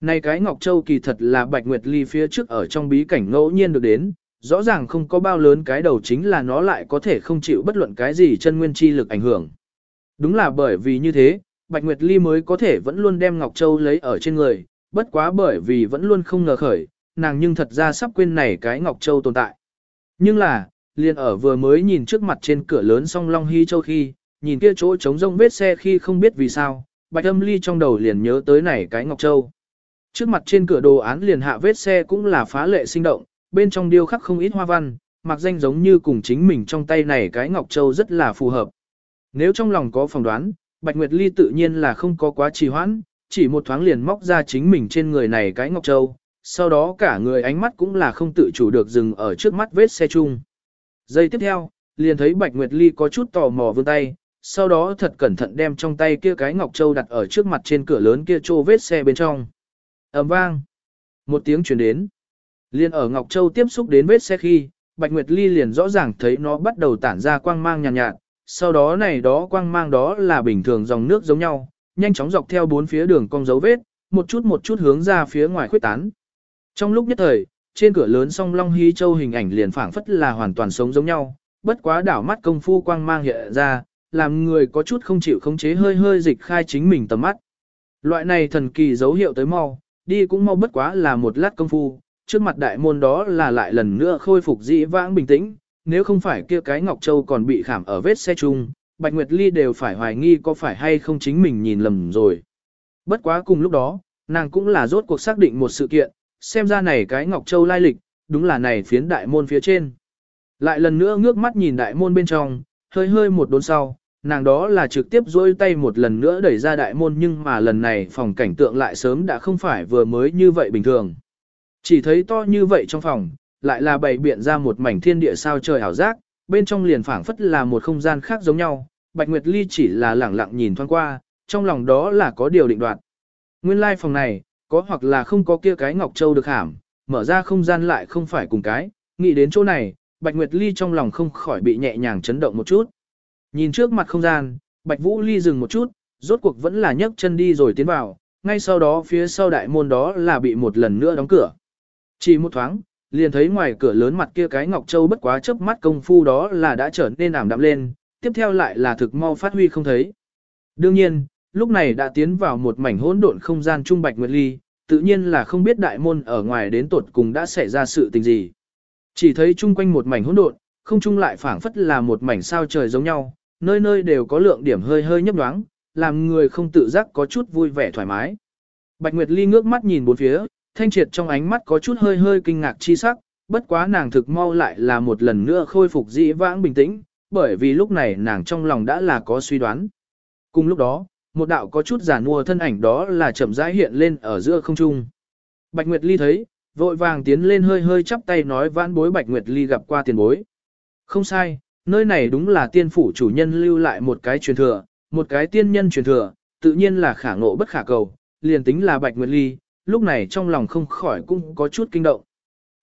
Này cái ngọc châu kỳ thật là Bạch Nguyệt Ly phía trước ở trong bí cảnh ngẫu nhiên được đến, rõ ràng không có bao lớn cái đầu chính là nó lại có thể không chịu bất luận cái gì chân nguyên chi lực ảnh hưởng. Đúng là bởi vì như thế, Bạch Nguyệt Ly mới có thể vẫn luôn đem Ngọc Châu lấy ở trên người, bất quá bởi vì vẫn luôn không ngờ khởi, nàng nhưng thật ra sắp quên này cái Ngọc Châu tồn tại. Nhưng là, liền ở vừa mới nhìn trước mặt trên cửa lớn song Long Hy Châu khi, nhìn kia chỗ trống rông vết xe khi không biết vì sao, Bạch Âm Ly trong đầu liền nhớ tới này cái Ngọc Châu. Trước mặt trên cửa đồ án liền hạ vết xe cũng là phá lệ sinh động, bên trong điêu khắc không ít hoa văn, mặc danh giống như cùng chính mình trong tay này cái Ngọc Châu rất là phù hợp. Nếu trong lòng có phỏng đoán, Bạch Nguyệt Ly tự nhiên là không có quá trì hoãn, chỉ một thoáng liền móc ra chính mình trên người này cái Ngọc Châu, sau đó cả người ánh mắt cũng là không tự chủ được dừng ở trước mắt vết xe chung. Giây tiếp theo, liền thấy Bạch Nguyệt Ly có chút tò mò vươn tay, sau đó thật cẩn thận đem trong tay kia cái Ngọc Châu đặt ở trước mặt trên cửa lớn kia trô vết xe bên trong. ầm vang. Một tiếng truyền đến. Liên ở Ngọc Châu tiếp xúc đến vết xe khi, Bạch Nguyệt Ly liền rõ ràng thấy nó bắt đầu tản ra quang mang nhàn nhạt, nhạt, sau đó này đó quang mang đó là bình thường dòng nước giống nhau, nhanh chóng dọc theo bốn phía đường cong dấu vết, một chút một chút hướng ra phía ngoài khuyết tán. Trong lúc nhất thời, trên cửa lớn song long hí châu hình ảnh liền phảng phất là hoàn toàn sống giống nhau, bất quá đảo mắt công phu quang mang hiện ra, làm người có chút không chịu khống chế hơi hơi dịch khai chính mình tầm mắt. Loại này thần kỳ dấu hiệu tới mau, đi cũng mau bất quá là một lát công phu, trước mặt đại môn đó là lại lần nữa khôi phục dĩ vãng bình tĩnh, nếu không phải kia cái Ngọc Châu còn bị khảm ở vết xe chung, Bạch Nguyệt Ly đều phải hoài nghi có phải hay không chính mình nhìn lầm rồi. Bất quá cùng lúc đó, nàng cũng là rốt cuộc xác định một sự kiện, xem ra này cái Ngọc Châu lai lịch, đúng là này phiến đại môn phía trên. Lại lần nữa ngước mắt nhìn đại môn bên trong, hơi hơi một đốn sau, nàng đó là trực tiếp dôi tay một lần nữa đẩy ra đại môn nhưng mà lần này phòng cảnh tượng lại sớm đã không phải vừa mới như vậy bình thường. Chỉ thấy to như vậy trong phòng, lại là bày biện ra một mảnh thiên địa sao trời ảo giác, bên trong liền phảng phất là một không gian khác giống nhau, Bạch Nguyệt Ly chỉ là lẳng lặng nhìn thoáng qua, trong lòng đó là có điều định đoạt. Nguyên lai like phòng này, có hoặc là không có kia cái Ngọc Châu được hàm, mở ra không gian lại không phải cùng cái, nghĩ đến chỗ này, Bạch Nguyệt Ly trong lòng không khỏi bị nhẹ nhàng chấn động một chút. Nhìn trước mặt không gian, Bạch Vũ Ly dừng một chút, rốt cuộc vẫn là nhấc chân đi rồi tiến vào, ngay sau đó phía sau đại môn đó là bị một lần nữa đóng cửa. Chỉ một thoáng, liền thấy ngoài cửa lớn mặt kia cái Ngọc Châu bất quá chớp mắt công phu đó là đã trở nên ảm đạm lên, tiếp theo lại là thực mau phát huy không thấy. Đương nhiên, lúc này đã tiến vào một mảnh hỗn độn không gian trung Bạch Nguyệt Ly, tự nhiên là không biết đại môn ở ngoài đến tột cùng đã xảy ra sự tình gì. Chỉ thấy chung quanh một mảnh hỗn độn, không chung lại phảng phất là một mảnh sao trời giống nhau, nơi nơi đều có lượng điểm hơi hơi nhấp nhoáng, làm người không tự giác có chút vui vẻ thoải mái. Bạch Nguyệt Ly ngước mắt nhìn bốn phía, thanh triệt trong ánh mắt có chút hơi hơi kinh ngạc chi sắc, bất quá nàng thực mau lại là một lần nữa khôi phục dĩ vãng bình tĩnh, bởi vì lúc này nàng trong lòng đã là có suy đoán. Cùng lúc đó, một đạo có chút giả mua thân ảnh đó là chậm rãi hiện lên ở giữa không trung. Bạch Nguyệt Ly thấy, vội vàng tiến lên hơi hơi chắp tay nói vãn bối Bạch Nguyệt Ly gặp qua tiền bối. Không sai, nơi này đúng là tiên phủ chủ nhân lưu lại một cái truyền thừa, một cái tiên nhân truyền thừa, tự nhiên là khả ngộ bất khả cầu, liền tính là Bạch Nguyệt Ly, lúc này trong lòng không khỏi cũng có chút kinh động.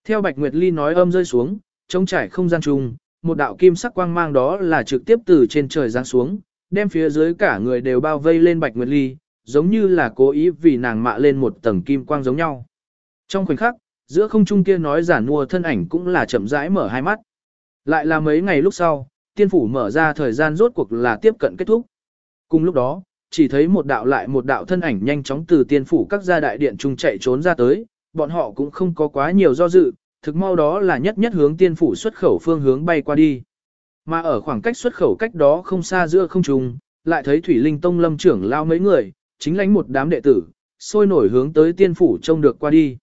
Theo Bạch Nguyệt Ly nói âm rơi xuống, trống trải không gian trùng, một đạo kim sắc quang mang đó là trực tiếp từ trên trời giáng xuống, đem phía dưới cả người đều bao vây lên Bạch Nguyệt Ly, giống như là cố ý vì nàng mạ lên một tầng kim quang giống nhau. Trong khoảnh khắc, giữa không trung kia nói giản mua thân ảnh cũng là chậm rãi mở hai mắt. Lại là mấy ngày lúc sau, tiên phủ mở ra thời gian rốt cuộc là tiếp cận kết thúc. Cùng lúc đó, chỉ thấy một đạo lại một đạo thân ảnh nhanh chóng từ tiên phủ các gia đại điện trung chạy trốn ra tới, bọn họ cũng không có quá nhiều do dự, thực mau đó là nhất nhất hướng tiên phủ xuất khẩu phương hướng bay qua đi. Mà ở khoảng cách xuất khẩu cách đó không xa giữa không trung, lại thấy Thủy Linh Tông lâm trưởng lao mấy người, chính lãnh một đám đệ tử, sôi nổi hướng tới tiên phủ trông được qua đi.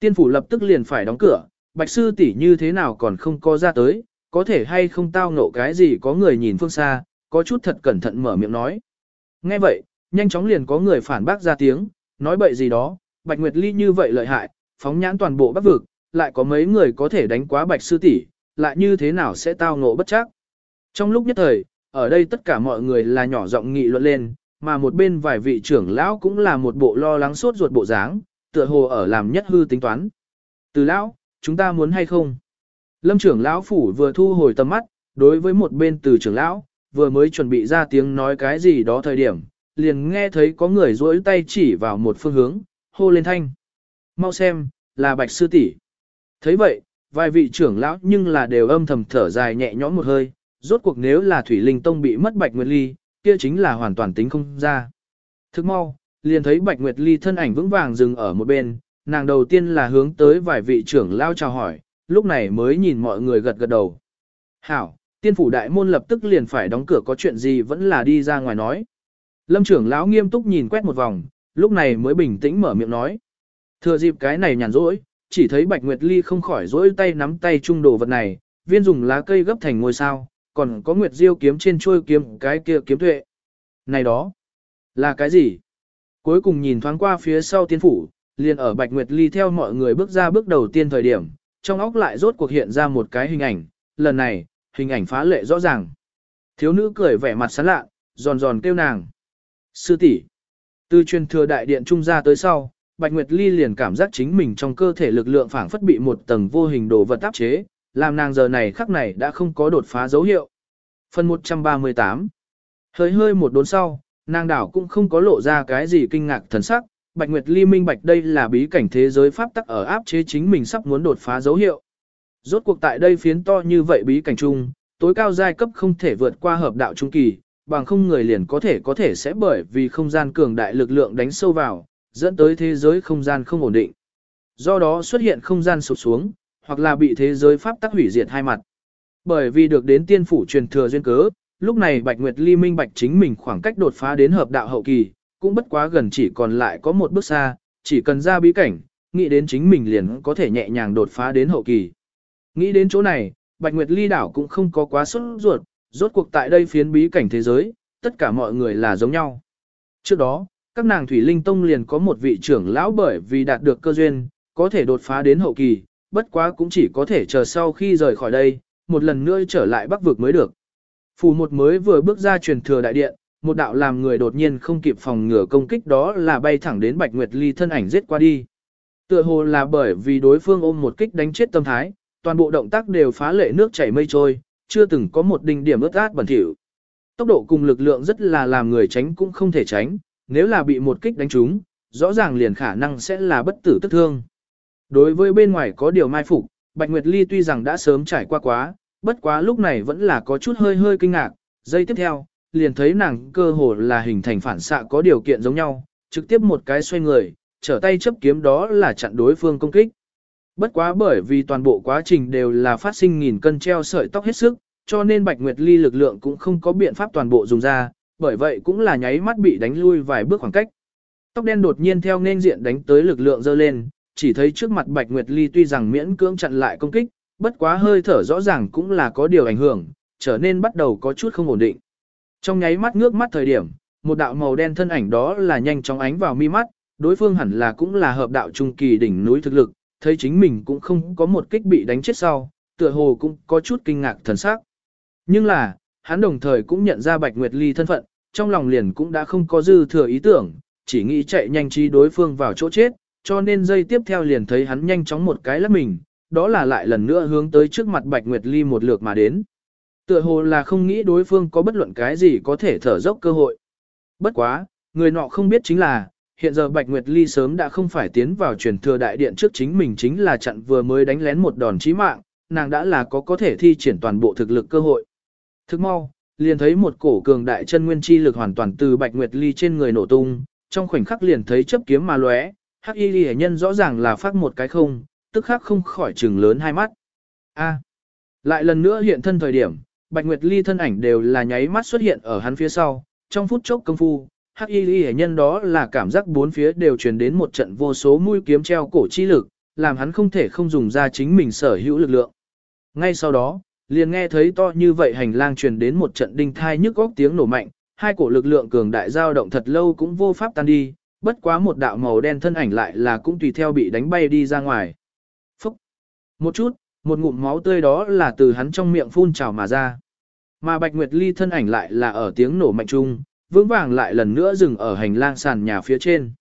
Tiên phủ lập tức liền phải đóng cửa, bạch sư tỷ như thế nào còn không có ra tới, có thể hay không tao ngộ cái gì có người nhìn phương xa, có chút thật cẩn thận mở miệng nói. Nghe vậy, nhanh chóng liền có người phản bác ra tiếng, nói bậy gì đó, Bạch Nguyệt Ly như vậy lợi hại, phóng nhãn toàn bộ bắc vực, lại có mấy người có thể đánh quá Bạch Sư tỷ, lại như thế nào sẽ tao ngộ bất chắc. Trong lúc nhất thời, ở đây tất cả mọi người là nhỏ giọng nghị luận lên, mà một bên vài vị trưởng lão cũng là một bộ lo lắng sốt ruột bộ dáng, tựa hồ ở làm nhất hư tính toán. Từ lão, chúng ta muốn hay không? Lâm trưởng lão phủ vừa thu hồi tầm mắt, đối với một bên từ trưởng lão, vừa mới chuẩn bị ra tiếng nói cái gì đó thời điểm, liền nghe thấy có người duỗi tay chỉ vào một phương hướng, hô lên thanh. Mau xem, là bạch sư tỷ. thấy vậy, vài vị trưởng lão nhưng là đều âm thầm thở dài nhẹ nhõm một hơi, rốt cuộc nếu là Thủy Linh Tông bị mất Bạch Nguyệt Ly, kia chính là hoàn toàn tính không ra. Thức mau, liền thấy Bạch Nguyệt Ly thân ảnh vững vàng dừng ở một bên, nàng đầu tiên là hướng tới vài vị trưởng lão chào hỏi, lúc này mới nhìn mọi người gật gật đầu. Hảo, tiên phủ đại môn lập tức liền phải đóng cửa có chuyện gì vẫn là đi ra ngoài nói. Lâm trưởng lão nghiêm túc nhìn quét một vòng, lúc này mới bình tĩnh mở miệng nói. Thừa dịp cái này nhàn rỗi, chỉ thấy Bạch Nguyệt Ly không khỏi rỗi tay nắm tay trung đồ vật này, viên dùng lá cây gấp thành ngôi sao, còn có Nguyệt Diêu kiếm trên chuôi kiếm cái kia kiếm tuệ. Này đó, là cái gì? Cuối cùng nhìn thoáng qua phía sau tiên phủ, liền ở Bạch Nguyệt Ly theo mọi người bước ra bước đầu tiên thời điểm, trong óc lại rốt cuộc hiện ra một cái hình ảnh, lần này, hình ảnh phá lệ rõ ràng. Thiếu nữ cười vẻ mặt sán lạ, giòn giòn kêu nàng. Sư tỷ. Từ truyền thừa đại điện trung ra tới sau, Bạch Nguyệt Ly liền cảm giác chính mình trong cơ thể lực lượng phảng phất bị một tầng vô hình đồ vật áp chế, làm nàng giờ này khắc này đã không có đột phá dấu hiệu. Phần 138 Hơi hơi một đốn sau, nàng đảo cũng không có lộ ra cái gì kinh ngạc thần sắc, Bạch Nguyệt Ly minh bạch đây là bí cảnh thế giới pháp tắc ở áp chế chính mình sắp muốn đột phá dấu hiệu. Rốt cuộc tại đây phiến to như vậy bí cảnh chung, tối cao giai cấp không thể vượt qua hợp đạo trung kỳ, bằng không người liền có thể có thể sẽ bởi vì không gian cường đại lực lượng đánh sâu vào, dẫn tới thế giới không gian không ổn định. Do đó xuất hiện không gian sụp xuống, hoặc là bị thế giới pháp tắc hủy diệt hai mặt. Bởi vì được đến tiên phủ truyền thừa duyên cớ, lúc này Bạch Nguyệt Ly minh bạch chính mình khoảng cách đột phá đến hợp đạo hậu kỳ, cũng bất quá gần chỉ còn lại có một bước xa, chỉ cần ra bí cảnh, nghĩ đến chính mình liền có thể nhẹ nhàng đột phá đến hậu kỳ. Nghĩ đến chỗ này, Bạch Nguyệt Ly đảo cũng không có quá sốt ruột, rốt cuộc tại đây phiến bí cảnh thế giới, tất cả mọi người là giống nhau. Trước đó, các nàng Thủy Linh Tông liền có một vị trưởng lão bởi vì đạt được cơ duyên, có thể đột phá đến hậu kỳ, bất quá cũng chỉ có thể chờ sau khi rời khỏi đây, một lần nữa trở lại bắc vực mới được. Phù một mới vừa bước ra truyền thừa đại điện, một đạo làm người đột nhiên không kịp phòng ngừa công kích đó là bay thẳng đến Bạch Nguyệt Ly thân ảnh giết qua đi. Tựa hồ là bởi vì đối phương ôm một kích đánh chết tâm thái, toàn bộ động tác đều phá lệ nước chảy mây trôi, chưa từng có một đỉnh điểm ướt át bẩn thỉu. Tốc độ cùng lực lượng rất là làm người tránh cũng không thể tránh, nếu là bị một kích đánh trúng, rõ ràng liền khả năng sẽ là bất tử tức thương. Đối với bên ngoài có điều mai phục, Bạch Nguyệt Ly tuy rằng đã sớm trải qua quá, bất quá lúc này vẫn là có chút hơi hơi kinh ngạc, giây tiếp theo, liền thấy nàng cơ hồ là hình thành phản xạ có điều kiện giống nhau, trực tiếp một cái xoay người, trở tay chấp kiếm đó là chặn đối phương công kích. Bất quá bởi vì toàn bộ quá trình đều là phát sinh nghìn cân treo sợi tóc hết sức, cho nên Bạch Nguyệt Ly lực lượng cũng không có biện pháp toàn bộ dùng ra, bởi vậy cũng là nháy mắt bị đánh lui vài bước khoảng cách. Tóc đen đột nhiên theo nên diện đánh tới lực lượng dơ lên, chỉ thấy trước mặt Bạch Nguyệt Ly tuy rằng miễn cưỡng chặn lại công kích, bất quá hơi thở rõ ràng cũng là có điều ảnh hưởng, trở nên bắt đầu có chút không ổn định. Trong nháy mắt ngước mắt thời điểm, một đạo màu đen thân ảnh đó là nhanh chóng ánh vào mi mắt, đối phương hẳn là cũng là hợp đạo trung kỳ đỉnh núi thực lực, thấy chính mình cũng không có một kích bị đánh chết sau, tựa hồ cũng có chút kinh ngạc thần sắc. Nhưng là, hắn đồng thời cũng nhận ra Bạch Nguyệt Ly thân phận, trong lòng liền cũng đã không có dư thừa ý tưởng, chỉ nghĩ chạy nhanh trí đối phương vào chỗ chết, cho nên dây tiếp theo liền thấy hắn nhanh chóng một cái lắp mình, đó là lại lần nữa hướng tới trước mặt Bạch Nguyệt Ly một lượt mà đến. Tựa hồ là không nghĩ đối phương có bất luận cái gì có thể thở dốc cơ hội. Bất quá, người nọ không biết chính là, hiện giờ Bạch Nguyệt Ly sớm đã không phải tiến vào truyền thừa đại điện trước chính mình chính là chặn vừa mới đánh lén một đòn chí mạng, nàng đã là có có thể thi triển toàn bộ thực lực cơ hội. Thức mau, liền thấy một cổ cường đại chân nguyên chi lực hoàn toàn từ Bạch Nguyệt Ly trên người nổ tung, trong khoảnh khắc liền thấy chấp kiếm mà lóe, Hắc Y Liễu nhân rõ ràng là phát một cái không, tức khắc không khỏi trừng lớn hai mắt. A. lại lần nữa hiện thân thời điểm, Bạch Nguyệt Ly thân ảnh đều là nháy mắt xuất hiện ở hắn phía sau, trong phút chốc công phu, Hắc Y hệ nhân đó là cảm giác bốn phía đều truyền đến một trận vô số mũi kiếm treo cổ chi lực, làm hắn không thể không dùng ra chính mình sở hữu lực lượng. Ngay sau đó, liền nghe thấy to như vậy hành lang truyền đến một trận đinh thai nhức góc tiếng nổ mạnh, hai cổ lực lượng cường đại giao động thật lâu cũng vô pháp tan đi, bất quá một đạo màu đen thân ảnh lại là cũng tùy theo bị đánh bay đi ra ngoài. Phúc! Một chút, một ngụm máu tươi đó là từ hắn trong miệng phun trào mà ra. Mà Bạch Nguyệt Ly thân ảnh lại là ở tiếng nổ mạnh chung, vững vàng lại lần nữa dừng ở hành lang sàn nhà phía trên.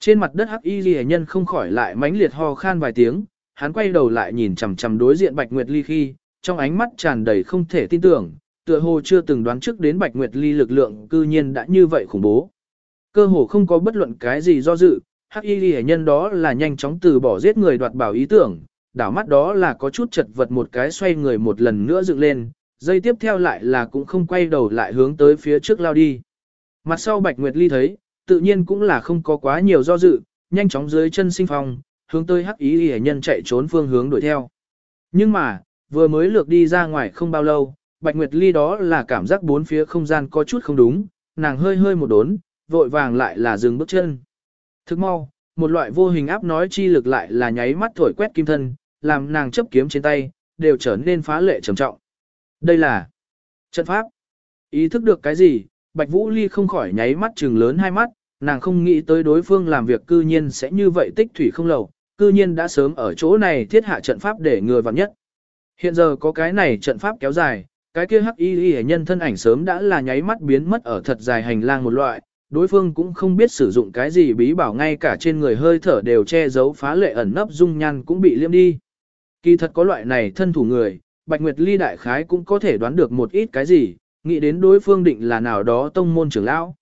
Trên mặt đất hắc y ghi nhân không khỏi lại mãnh liệt ho khan vài tiếng, hắn quay đầu lại nhìn chằm chằm đối diện Bạch Nguyệt Ly khi, trong ánh mắt tràn đầy không thể tin tưởng, tựa hồ chưa từng đoán trước đến Bạch Nguyệt Ly lực lượng cư nhiên đã như vậy khủng bố. Cơ hồ không có bất luận cái gì do dự, hắc y ghi nhân đó là nhanh chóng từ bỏ giết người đoạt bảo ý tưởng, đảo mắt đó là có chút chật vật một cái xoay người một lần nữa dựng lên, dây tiếp theo lại là cũng không quay đầu lại hướng tới phía trước lao đi. Mặt sau Bạch Nguyệt Ly thấy, tự nhiên cũng là không có quá nhiều do dự, nhanh chóng dưới chân sinh phong, hướng tới hắc ý ghi nhân chạy trốn phương hướng đuổi theo. Nhưng mà, vừa mới lược đi ra ngoài không bao lâu, Bạch Nguyệt Ly đó là cảm giác bốn phía không gian có chút không đúng, nàng hơi hơi một đốn, vội vàng lại là dừng bước chân. Thức mau, một loại vô hình áp nói chi lực lại là nháy mắt thổi quét kim thân, làm nàng chấp kiếm trên tay, đều trở nên phá lệ trầm trọng. Đây là trận pháp. Ý thức được cái gì, Bạch Vũ Ly không khỏi nháy mắt trừng lớn hai mắt, nàng không nghĩ tới đối phương làm việc cư nhiên sẽ như vậy tích thủy không lầu, cư nhiên đã sớm ở chỗ này thiết hạ trận pháp để người vào nhất. Hiện giờ có cái này trận pháp kéo dài, cái kia hắc y y nhân thân ảnh sớm đã là nháy mắt biến mất ở thật dài hành lang một loại, đối phương cũng không biết sử dụng cái gì bí bảo ngay cả trên người hơi thở đều che giấu phá lệ ẩn nấp dung nhan cũng bị liêm đi. Kỳ thật có loại này thân thủ người, Bạch Nguyệt Ly đại khái cũng có thể đoán được một ít cái gì, nghĩ đến đối phương định là nào đó tông môn trưởng lão.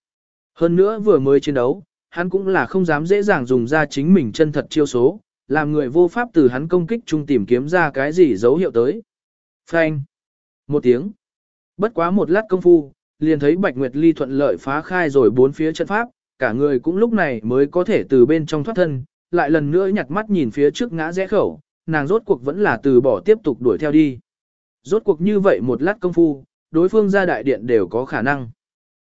Hơn nữa vừa mới chiến đấu, hắn cũng là không dám dễ dàng dùng ra chính mình chân thật chiêu số, làm người vô pháp từ hắn công kích chung tìm kiếm ra cái gì dấu hiệu tới. Phanh. Một tiếng. Bất quá một lát công phu, liền thấy Bạch Nguyệt Ly thuận lợi phá khai rồi bốn phía chân pháp, cả người cũng lúc này mới có thể từ bên trong thoát thân, lại lần nữa nhặt mắt nhìn phía trước ngã rẽ khẩu, nàng rốt cuộc vẫn là từ bỏ tiếp tục đuổi theo đi. Rốt cuộc như vậy một lát công phu, đối phương ra đại điện đều có khả năng.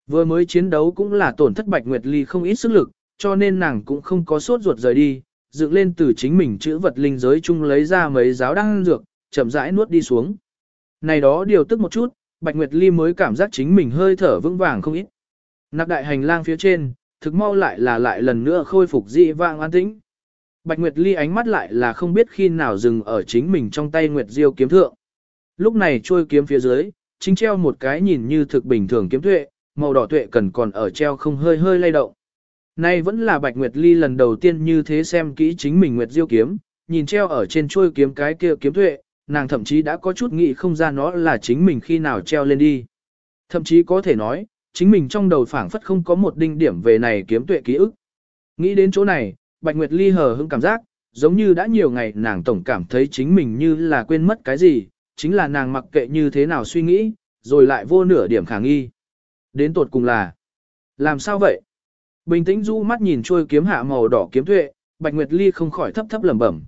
Vừa mới chiến đấu cũng là tổn thất Bạch Nguyệt Ly không ít sức lực, cho nên nàng cũng không có sốt ruột rời đi, dựng lên từ chính mình chữ vật linh giới chung lấy ra mấy giáo đăng dược, chậm rãi nuốt đi xuống. Này đó điều tức một chút, Bạch Nguyệt Ly mới cảm giác chính mình hơi thở vững vàng không ít. Nạc đại hành lang phía trên, thực mau lại là lại lần nữa khôi phục dị vang an tĩnh. Bạch Nguyệt Ly ánh mắt lại là không biết khi nào dừng ở chính mình trong tay Nguyệt Diêu kiếm thượng. Lúc này trôi kiếm phía dưới, chính treo một cái nhìn như thực bình thường kiếm tuệ, màu đỏ tuệ cần còn ở treo không hơi hơi lay động. Nay vẫn là Bạch Nguyệt Ly lần đầu tiên như thế xem kỹ chính mình Nguyệt Diêu kiếm, nhìn treo ở trên chuôi kiếm cái kia kiếm tuệ, nàng thậm chí đã có chút nghĩ không ra nó là chính mình khi nào treo lên đi. Thậm chí có thể nói, chính mình trong đầu phảng phất không có một đinh điểm về này kiếm tuệ ký ức. Nghĩ đến chỗ này, Bạch Nguyệt Ly hờ hững cảm giác, giống như đã nhiều ngày nàng tổng cảm thấy chính mình như là quên mất cái gì, chính là nàng mặc kệ như thế nào suy nghĩ, rồi lại vô nửa điểm khả nghi. Đến tột cùng là, làm sao vậy? Bình tĩnh du mắt nhìn trôi kiếm hạ màu đỏ kiếm tuệ, Bạch Nguyệt Ly không khỏi thấp thấp lẩm bẩm.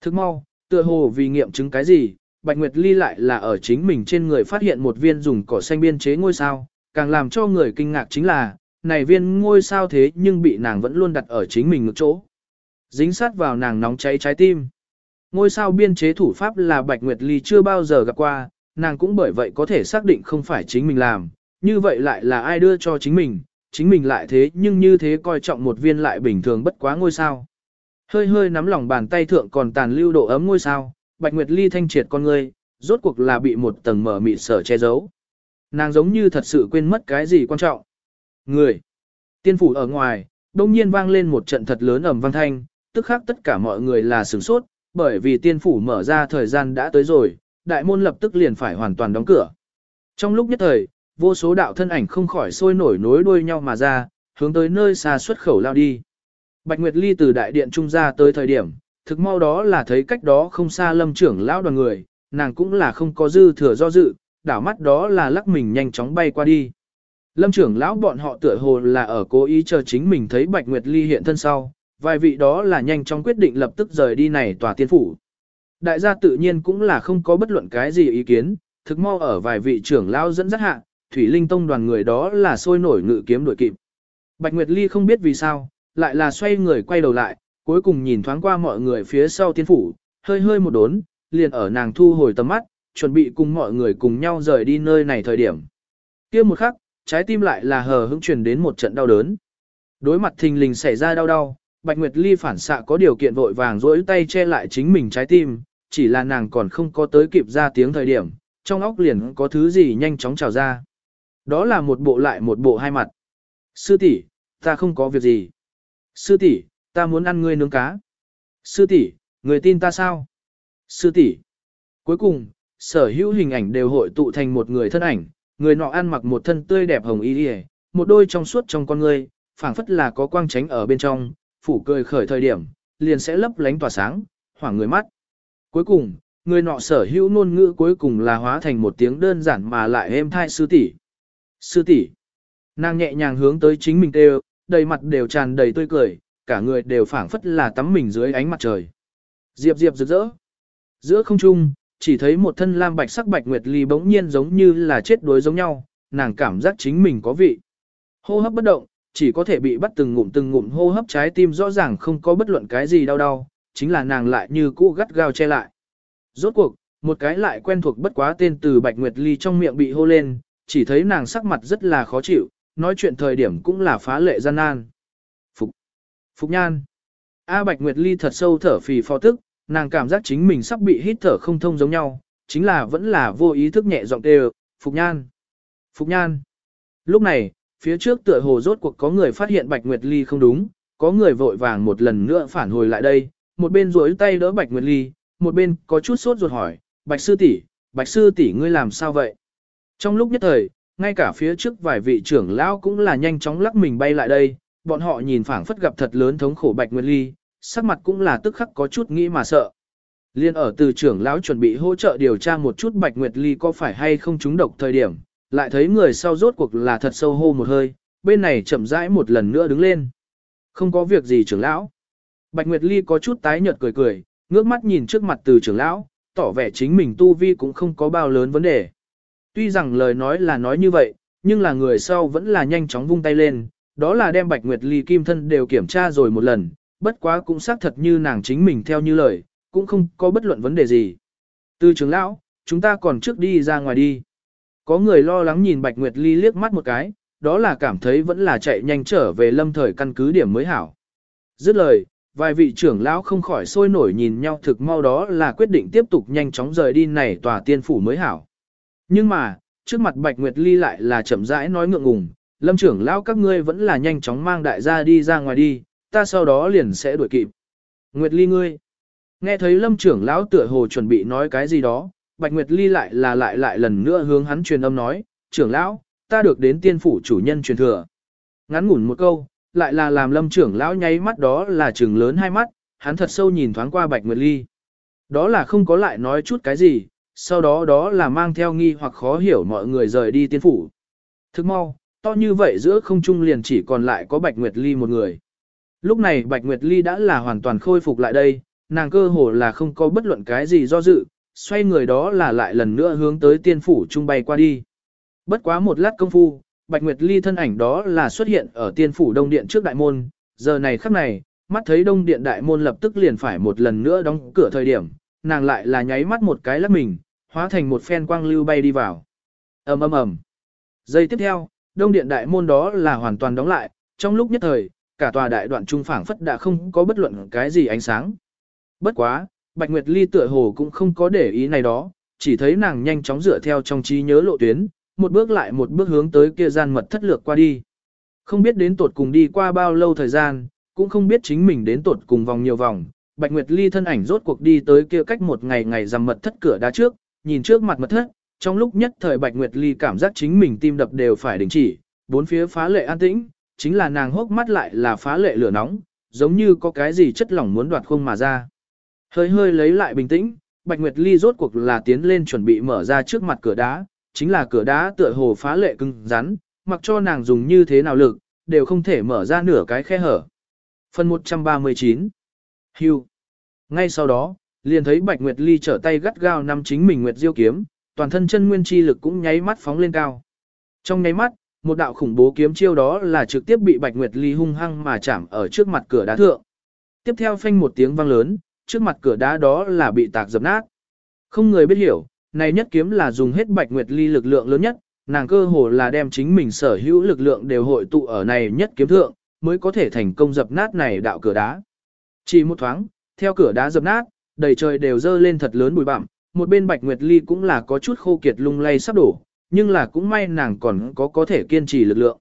Thức mau, tựa hồ vì nghiệm chứng cái gì, Bạch Nguyệt Ly lại là ở chính mình trên người phát hiện một viên dùng cỏ xanh biên chế ngôi sao, càng làm cho người kinh ngạc chính là, này viên ngôi sao thế nhưng bị nàng vẫn luôn đặt ở chính mình ngực chỗ. Dính sát vào nàng nóng cháy trái tim. Ngôi sao biên chế thủ pháp là Bạch Nguyệt Ly chưa bao giờ gặp qua, nàng cũng bởi vậy có thể xác định không phải chính mình làm, như vậy lại là ai đưa cho chính mình, chính mình lại thế nhưng như thế coi trọng một viên lại bình thường bất quá ngôi sao. Hơi hơi nắm lòng bàn tay thượng còn tàn lưu độ ấm ngôi sao, Bạch Nguyệt Ly thanh triệt con ngươi, rốt cuộc là bị một tầng mở mịt sở che giấu. Nàng giống như thật sự quên mất cái gì quan trọng. Người. Tiên phủ ở ngoài, đông nhiên vang lên một trận thật lớn ầm vang thanh, tức khác tất cả mọi người là sửng sốt, bởi vì tiên phủ mở ra thời gian đã tới rồi, đại môn lập tức liền phải hoàn toàn đóng cửa. Trong lúc nhất thời, vô số đạo thân ảnh không khỏi sôi nổi nối đuôi nhau mà ra, hướng tới nơi xa xuất khẩu lao đi. Bạch Nguyệt Ly từ đại điện trung ra tới thời điểm, thực mau đó là thấy cách đó không xa lâm trưởng lão đoàn người, nàng cũng là không có dư thừa do dự, đảo mắt đó là lắc mình nhanh chóng bay qua đi. Lâm trưởng lão bọn họ tựa hồ là ở cố ý chờ chính mình thấy Bạch Nguyệt Ly hiện thân sau, vài vị đó là nhanh chóng quyết định lập tức rời đi này tòa tiên phủ. Đại gia tự nhiên cũng là không có bất luận cái gì ý kiến, thực mau ở vài vị trưởng lao dẫn dắt hạ, Thủy Linh Tông đoàn người đó là sôi nổi ngự kiếm đuổi kịp. Bạch Nguyệt Ly không biết vì sao, lại là xoay người quay đầu lại, cuối cùng nhìn thoáng qua mọi người phía sau tiên phủ, hơi hơi một đốn, liền ở nàng thu hồi tầm mắt, chuẩn bị cùng mọi người cùng nhau rời đi nơi này thời điểm. kia một khắc, trái tim lại là hờ hững truyền đến một trận đau đớn. Đối mặt thình lình xảy ra đau đau, Bạch Nguyệt Ly phản xạ có điều kiện vội vàng rỗi tay che lại chính mình trái tim, chỉ là nàng còn không có tới kịp ra tiếng thời điểm, trong óc liền có thứ gì nhanh chóng trào ra. Đó là một bộ lại một bộ hai mặt. Sư tỷ, ta không có việc gì. Sư tỷ, ta muốn ăn ngươi nướng cá. Sư tỷ, người tin ta sao? Sư tỷ. Cuối cùng, sở hữu hình ảnh đều hội tụ thành một người thân ảnh, người nọ ăn mặc một thân tươi đẹp hồng y một đôi trong suốt trong con ngươi, phảng phất là có quang tránh ở bên trong, phủ cười khởi thời điểm, liền sẽ lấp lánh tỏa sáng, hoảng người mắt. Cuối cùng, người nọ sở hữu ngôn ngữ cuối cùng là hóa thành một tiếng đơn giản mà lại êm thai sư tỷ. Sư tỷ. Nàng nhẹ nhàng hướng tới chính mình đều, đầy mặt đều tràn đầy tươi cười, cả người đều phảng phất là tắm mình dưới ánh mặt trời. Diệp diệp rực rỡ. Giữa không trung, chỉ thấy một thân lam bạch sắc bạch nguyệt ly bỗng nhiên giống như là chết đuối giống nhau, nàng cảm giác chính mình có vị. Hô hấp bất động, chỉ có thể bị bắt từng ngụm từng ngụm hô hấp trái tim rõ ràng không có bất luận cái gì đau đau, chính là nàng lại như cũ gắt gao che lại. Rốt cuộc, một cái lại quen thuộc bất quá tên từ Bạch Nguyệt Ly trong miệng bị hô lên, chỉ thấy nàng sắc mặt rất là khó chịu, nói chuyện thời điểm cũng là phá lệ gian nan. Phục, Phục Nhan. A Bạch Nguyệt Ly thật sâu thở phì phò tức, nàng cảm giác chính mình sắp bị hít thở không thông giống nhau, chính là vẫn là vô ý thức nhẹ giọng kêu, Phục Nhan. Phục Nhan. Lúc này, phía trước tựa hồ rốt cuộc có người phát hiện Bạch Nguyệt Ly không đúng, có người vội vàng một lần nữa phản hồi lại đây, một bên duỗi tay đỡ Bạch Nguyệt Ly, một bên có chút sốt ruột hỏi, Bạch Sư tỷ, Bạch Sư tỷ ngươi làm sao vậy? Trong lúc nhất thời, ngay cả phía trước vài vị trưởng lão cũng là nhanh chóng lắc mình bay lại đây, bọn họ nhìn phảng phất gặp thật lớn thống khổ Bạch Nguyệt Ly, sắc mặt cũng là tức khắc có chút nghĩ mà sợ. Liên ở từ trưởng lão chuẩn bị hỗ trợ điều tra một chút Bạch Nguyệt Ly có phải hay không trúng độc thời điểm, lại thấy người sau rốt cuộc là thật sâu hô một hơi, bên này chậm rãi một lần nữa đứng lên. Không có việc gì trưởng lão. Bạch Nguyệt Ly có chút tái nhợt cười cười, ngước mắt nhìn trước mặt từ trưởng lão, tỏ vẻ chính mình tu vi cũng không có bao lớn vấn đề. Tuy rằng lời nói là nói như vậy, nhưng là người sau vẫn là nhanh chóng vung tay lên, đó là đem Bạch Nguyệt Ly kim thân đều kiểm tra rồi một lần, bất quá cũng xác thật như nàng chính mình theo như lời, cũng không có bất luận vấn đề gì. Từ trưởng lão, chúng ta còn trước đi ra ngoài đi. Có người lo lắng nhìn Bạch Nguyệt Ly liếc mắt một cái, đó là cảm thấy vẫn là chạy nhanh trở về lâm thời căn cứ điểm mới hảo. Dứt lời, vài vị trưởng lão không khỏi sôi nổi nhìn nhau thực mau đó là quyết định tiếp tục nhanh chóng rời đi này tòa tiên phủ mới hảo. Nhưng mà, trước mặt Bạch Nguyệt Ly lại là chậm rãi nói ngượng ngùng, lâm trưởng lão các ngươi vẫn là nhanh chóng mang đại gia đi ra ngoài đi, ta sau đó liền sẽ đuổi kịp. Nguyệt Ly ngươi, nghe thấy lâm trưởng lão tựa hồ chuẩn bị nói cái gì đó, Bạch Nguyệt Ly lại là lại lại lần nữa hướng hắn truyền âm nói, trưởng lão, ta được đến tiên phủ chủ nhân truyền thừa. Ngắn ngủn một câu, lại là làm lâm trưởng lão nháy mắt đó là trừng lớn hai mắt, hắn thật sâu nhìn thoáng qua Bạch Nguyệt Ly. Đó là không có lại nói chút cái gì, sau đó đó là mang theo nghi hoặc khó hiểu mọi người rời đi tiên phủ. Thức mau, to như vậy giữa không trung liền chỉ còn lại có Bạch Nguyệt Ly một người. Lúc này Bạch Nguyệt Ly đã là hoàn toàn khôi phục lại đây, nàng cơ hồ là không có bất luận cái gì do dự, xoay người đó là lại lần nữa hướng tới tiên phủ trung bay qua đi. Bất quá một lát công phu, Bạch Nguyệt Ly thân ảnh đó là xuất hiện ở tiên phủ đông điện trước đại môn, giờ này khắc này, mắt thấy đông điện đại môn lập tức liền phải một lần nữa đóng cửa thời điểm, nàng lại là nháy mắt một cái lắc mình, hóa thành một phen quang lưu bay đi vào. ầm ầm ầm. Giây tiếp theo, đông điện đại môn đó là hoàn toàn đóng lại, trong lúc nhất thời, cả tòa đại đoạn trung phảng phất đã không có bất luận cái gì ánh sáng. Bất quá, Bạch Nguyệt Ly tựa hồ cũng không có để ý này đó, chỉ thấy nàng nhanh chóng dựa theo trong trí nhớ lộ tuyến, một bước lại một bước hướng tới kia gian mật thất lược qua đi. Không biết đến tột cùng đi qua bao lâu thời gian, cũng không biết chính mình đến tột cùng vòng nhiều vòng, Bạch Nguyệt Ly thân ảnh rốt cuộc đi tới kia cách một ngày ngày rằm mật thất cửa đá trước, nhìn trước mặt mật thất, trong lúc nhất thời Bạch Nguyệt Ly cảm giác chính mình tim đập đều phải đình chỉ, bốn phía phá lệ an tĩnh, chính là nàng hốc mắt lại là phá lệ lửa nóng, giống như có cái gì chất lỏng muốn đoạt không mà ra. Hơi hơi lấy lại bình tĩnh, Bạch Nguyệt Ly rốt cuộc là tiến lên chuẩn bị mở ra trước mặt cửa đá, chính là cửa đá tựa hồ phá lệ cứng rắn, mặc cho nàng dùng như thế nào lực, đều không thể mở ra nửa cái khe hở. Phần 139 Hưu Ngay sau đó, liền thấy Bạch Nguyệt Ly trở tay gắt gao nắm chính mình Nguyệt Diêu kiếm, toàn thân chân nguyên chi lực cũng nháy mắt phóng lên cao. Trong nháy mắt, một đạo khủng bố kiếm chiêu đó là trực tiếp bị Bạch Nguyệt Ly hung hăng mà chạm ở trước mặt cửa đá thượng. Tiếp theo phanh một tiếng vang lớn, trước mặt cửa đá đó là bị tạc dập nát. Không người biết hiểu, này nhất kiếm là dùng hết Bạch Nguyệt Ly lực lượng lớn nhất, nàng cơ hồ là đem chính mình sở hữu lực lượng đều hội tụ ở này nhất kiếm thượng, mới có thể thành công dập nát này đạo cửa đá. Chỉ một thoáng, theo cửa đá dập nát, đầy trời đều dơ lên thật lớn bụi bặm, một bên Bạch Nguyệt Ly cũng là có chút khô kiệt lung lay sắp đổ, nhưng là cũng may nàng còn có có thể kiên trì lực lượng.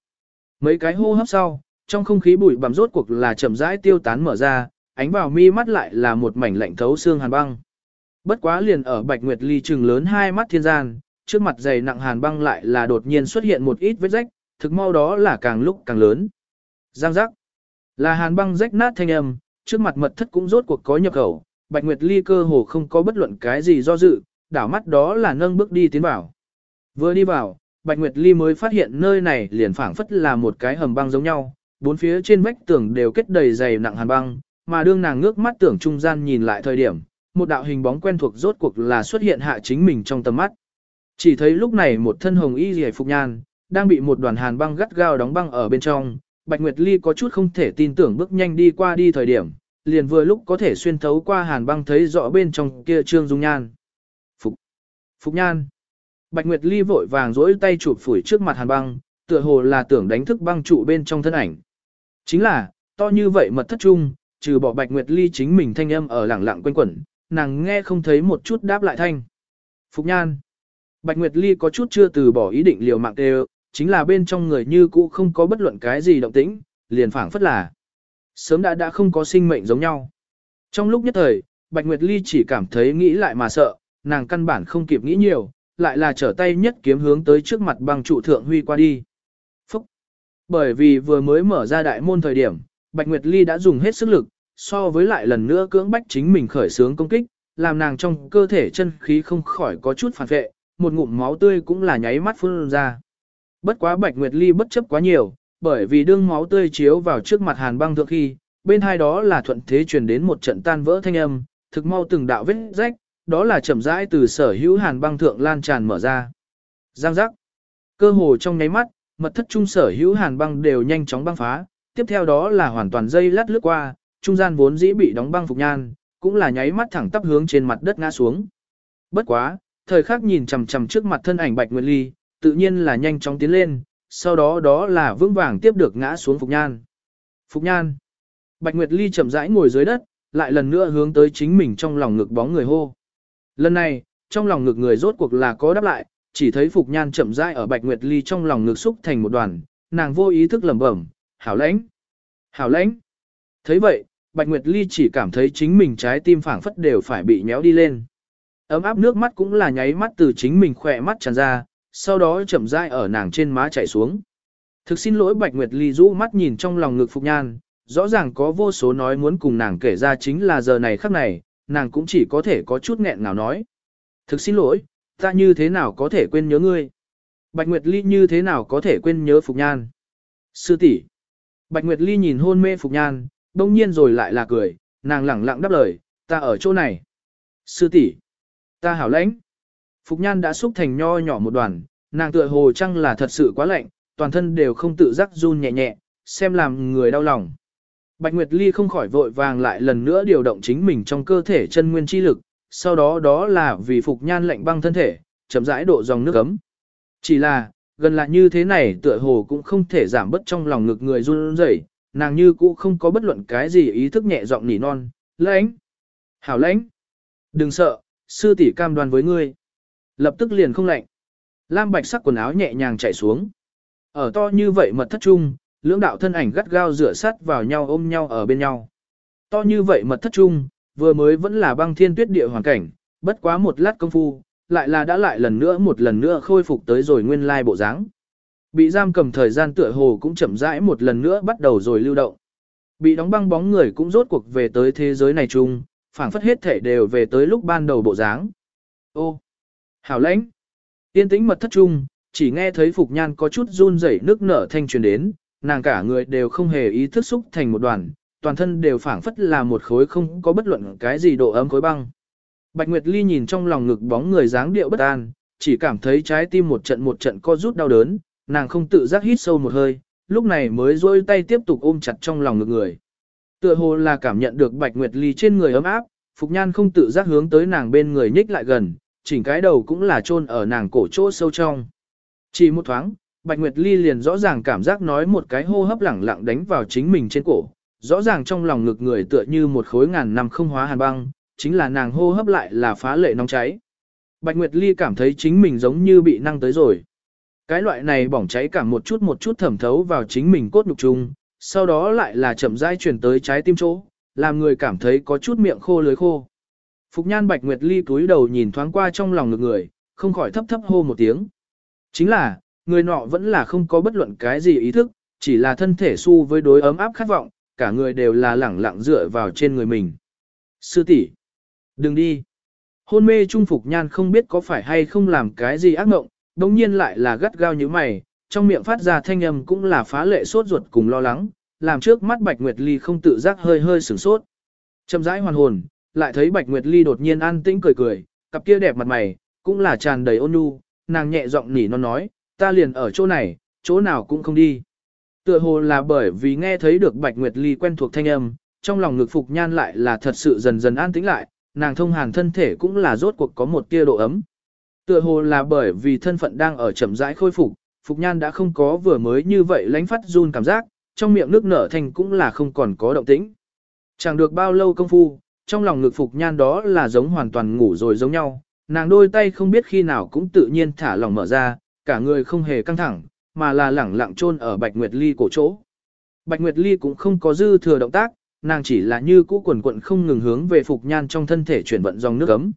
Mấy cái hô hấp sau, trong không khí bụi bặm rốt cuộc là chậm rãi tiêu tán mở ra, ánh vào mi mắt lại là một mảnh lạnh thấu xương hàn băng. Bất quá liền ở Bạch Nguyệt Ly trừng lớn hai mắt thiên gian, trước mặt dày nặng hàn băng lại là đột nhiên xuất hiện một ít vết rách, thực mau đó là càng lúc càng lớn. Giang giác. Là hàn băng rách nát thanh âm, trước mặt mật thất cũng rốt cuộc có nhập khẩu, Bạch Nguyệt Ly cơ hồ không có bất luận cái gì do dự, đảo mắt đó là nâng bước đi tiến vào. Vừa đi vào, Bạch Nguyệt Ly mới phát hiện nơi này liền phảng phất là một cái hầm băng giống nhau, bốn phía trên vách tường đều kết đầy dày nặng hàn băng, mà đương nàng ngước mắt tưởng trung gian nhìn lại thời điểm, một đạo hình bóng quen thuộc rốt cuộc là xuất hiện hạ chính mình trong tầm mắt. Chỉ thấy lúc này một thân hồng y rìa phục nhan, đang bị một đoàn hàn băng gắt gao đóng băng ở bên trong, Bạch Nguyệt Ly có chút không thể tin tưởng bước nhanh đi qua đi thời điểm, liền vừa lúc có thể xuyên thấu qua hàn băng thấy rõ bên trong kia trương dung nhan. Phục, Phục nhan. Bạch Nguyệt Ly vội vàng dỗi tay chụp phủi trước mặt hàn băng, tựa hồ là tưởng đánh thức băng trụ bên trong thân ảnh. Chính là, to như vậy mật thất trung, trừ bỏ Bạch Nguyệt Ly chính mình thanh âm ở lẳng lặng quanh quẩn, nàng nghe không thấy một chút đáp lại thanh. Phục nhan. Bạch Nguyệt Ly có chút chưa từ bỏ ý định liều mạng đều, chính là bên trong người như cũ không có bất luận cái gì động tĩnh, liền phảng phất là sớm đã đã không có sinh mệnh giống nhau. Trong lúc nhất thời, Bạch Nguyệt Ly chỉ cảm thấy nghĩ lại mà sợ, nàng căn bản không kịp nghĩ nhiều, lại là trở tay nhất kiếm hướng tới trước mặt băng trụ thượng huy qua đi. Phúc! Bởi vì vừa mới mở ra đại môn thời điểm, Bạch Nguyệt Ly đã dùng hết sức lực, so với lại lần nữa cưỡng bách chính mình khởi sướng công kích, làm nàng trong cơ thể chân khí không khỏi có chút phản vệ, một ngụm máu tươi cũng là nháy mắt phun ra. Bất quá Bạch Nguyệt Ly bất chấp quá nhiều, bởi vì đương máu tươi chiếu vào trước mặt hàn băng thượng khi, bên hai đó là thuận thế truyền đến một trận tan vỡ thanh âm, thực mau từng đạo vết rách, đó là chậm rãi từ sở hữu hàn băng thượng lan tràn mở ra. Giang giác. Cơ hồ trong nháy mắt, mật thất trung sở hữu hàn băng đều nhanh chóng băng phá, tiếp theo đó là hoàn toàn dây lát lướt qua, trung gian vốn dĩ bị đóng băng Phục Nhan, cũng là nháy mắt thẳng tắp hướng trên mặt đất ngã xuống. Bất quá, thời khắc nhìn chằm chằm trước mặt thân ảnh Bạch Nguyệt Ly, tự nhiên là nhanh chóng tiến lên, sau đó đó là vững vàng tiếp được ngã xuống Phục Nhan. Phục Nhan. Bạch Nguyệt Ly chậm rãi ngồi dưới đất, lại lần nữa hướng tới chính mình trong lòng ngực bóng người hô. Lần này, trong lòng ngực người rốt cuộc là có đáp lại, chỉ thấy Phục Nhan chậm rãi ở Bạch Nguyệt Ly trong lòng ngực xúc thành một đoàn, nàng vô ý thức lẩm bẩm, "Hảo lãnh, hảo lãnh." Thấy vậy, Bạch Nguyệt Ly chỉ cảm thấy chính mình trái tim phảng phất đều phải bị nhéo đi lên. Ấm áp nước mắt cũng là nháy mắt từ chính mình khỏe mắt tràn ra, sau đó chậm rãi ở nàng trên má chảy xuống. Thực xin lỗi Bạch Nguyệt Ly rũ mắt nhìn trong lòng ngực Phục Nhan, rõ ràng có vô số nói muốn cùng nàng kể ra chính là giờ này khắc này, nàng cũng chỉ có thể có chút nghẹn nào nói. Thực xin lỗi, ta như thế nào có thể quên nhớ ngươi? Bạch Nguyệt Ly như thế nào có thể quên nhớ Phục Nhan? Sư tỷ. Bạch Nguyệt Ly nhìn hôn mê Phục Nhan, đông nhiên rồi lại là cười, nàng lẳng lặng đáp lời, ta ở chỗ này. Sư tỷ, ta hảo lãnh. Phục Nhan đã xúc thành nho nhỏ một đoàn, nàng tựa hồ chăng là thật sự quá lạnh, toàn thân đều không tự giác run nhẹ nhẹ, xem làm người đau lòng. Bạch Nguyệt Ly không khỏi vội vàng lại lần nữa điều động chính mình trong cơ thể chân nguyên chi lực, sau đó đó là vì Phục Nhan lạnh băng thân thể, chậm rãi độ dòng nước ấm. Chỉ là, gần là như thế này tựa hồ cũng không thể giảm bớt trong lòng ngực người run rẩy, nàng như cũ không có bất luận cái gì ý thức nhẹ giọng nỉ non, lãnh, hảo lãnh, đừng sợ, sư tỷ cam đoan với ngươi. Lập tức liền không lạnh. Lam bạch sắc quần áo nhẹ nhàng chạy xuống. Ở to như vậy mật thất trung, lưỡng đạo thân ảnh gắt gao rửa sắt vào nhau ôm nhau ở bên nhau. To như vậy mật thất trung, vừa mới vẫn là băng thiên tuyết địa hoàn cảnh, bất quá một lát công phu, lại là đã lại lần nữa một lần nữa khôi phục tới rồi nguyên lai bộ dáng. Bị giam cầm thời gian tựa hồ cũng chậm rãi một lần nữa bắt đầu rồi lưu động. Bị đóng băng bóng người cũng rốt cuộc về tới thế giới này chung, phảng phất hết thể đều về tới lúc ban đầu bộ dáng. Ô! Hảo lãnh! Tiên tĩnh mật thất chung chỉ nghe thấy Phục Nhan có chút run rẩy nước nở thanh truyền đến, nàng cả người đều không hề ý thức xúc thành một đoàn, toàn thân đều phảng phất là một khối không có bất luận cái gì độ ấm khối băng. Bạch Nguyệt Ly nhìn trong lòng ngực bóng người dáng điệu bất an, chỉ cảm thấy trái tim một trận một trận co rút đau đớn, nàng không tự giác hít sâu một hơi, lúc này mới rôi tay tiếp tục ôm chặt trong lòng ngực người. Tựa hồ là cảm nhận được Bạch Nguyệt Ly trên người ấm áp, Phục Nhan không tự giác hướng tới nàng bên người nhích lại gần, chỉnh cái đầu cũng là chôn ở nàng cổ chỗ sâu trong. Chỉ một thoáng, Bạch Nguyệt Ly liền rõ ràng cảm giác nói một cái hô hấp lẳng lặng đánh vào chính mình trên cổ, rõ ràng trong lòng ngực người tựa như một khối ngàn năm không hóa hàn băng, chính là nàng hô hấp lại là phá lệ nóng cháy. Bạch Nguyệt Ly cảm thấy chính mình giống như bị năng tới rồi. Cái loại này bỏng cháy cả một chút một chút thẩm thấu vào chính mình cốt nhục chung, sau đó lại là chậm rãi chuyển tới trái tim chỗ, làm người cảm thấy có chút miệng khô lưới khô. Phục nhan Bạch Nguyệt Ly túi đầu nhìn thoáng qua trong lòng ngực người, không khỏi thấp thấp hô một tiếng. Chính là, người nọ vẫn là không có bất luận cái gì ý thức, chỉ là thân thể su với đối ấm áp khát vọng, cả người đều là lẳng lặng dựa vào trên người mình. Sư tỷ, đừng đi. Hôn mê trung phục nhan không biết có phải hay không làm cái gì ác mộng, đồng nhiên lại là gắt gao như mày, trong miệng phát ra thanh âm cũng là phá lệ sốt ruột cùng lo lắng, làm trước mắt Bạch Nguyệt Ly không tự giác hơi hơi sửng sốt. Chậm rãi hoàn hồn, lại thấy Bạch Nguyệt Ly đột nhiên an tĩnh cười cười, cặp kia đẹp mặt mày, cũng là tràn đầy ôn nhu, nàng nhẹ giọng nỉ non nói, ta liền ở chỗ này, chỗ nào cũng không đi. Tựa hồ là bởi vì nghe thấy được Bạch Nguyệt Ly quen thuộc thanh âm, trong lòng ngực Phục Nhan lại là thật sự dần dần an tĩnh lại, nàng thông hàn thân thể cũng là rốt cuộc có một tia độ ấm. Tựa hồ là bởi vì thân phận đang ở chậm rãi khôi phục, Phục Nhan đã không có vừa mới như vậy lánh phát run cảm giác, trong miệng nước nở thành cũng là không còn có động tĩnh. Chẳng được bao lâu công phu, trong lòng ngực Phục Nhan đó là giống hoàn toàn ngủ rồi giống nhau, nàng đôi tay không biết khi nào cũng tự nhiên thả lòng mở ra, cả người không hề căng thẳng, mà là lẳng lặng chôn ở Bạch Nguyệt Ly cổ chỗ. Bạch Nguyệt Ly cũng không có dư thừa động tác, nàng chỉ là như cũ quần quận không ngừng hướng về Phục Nhan trong thân thể chuyển vận dòng nước ấm.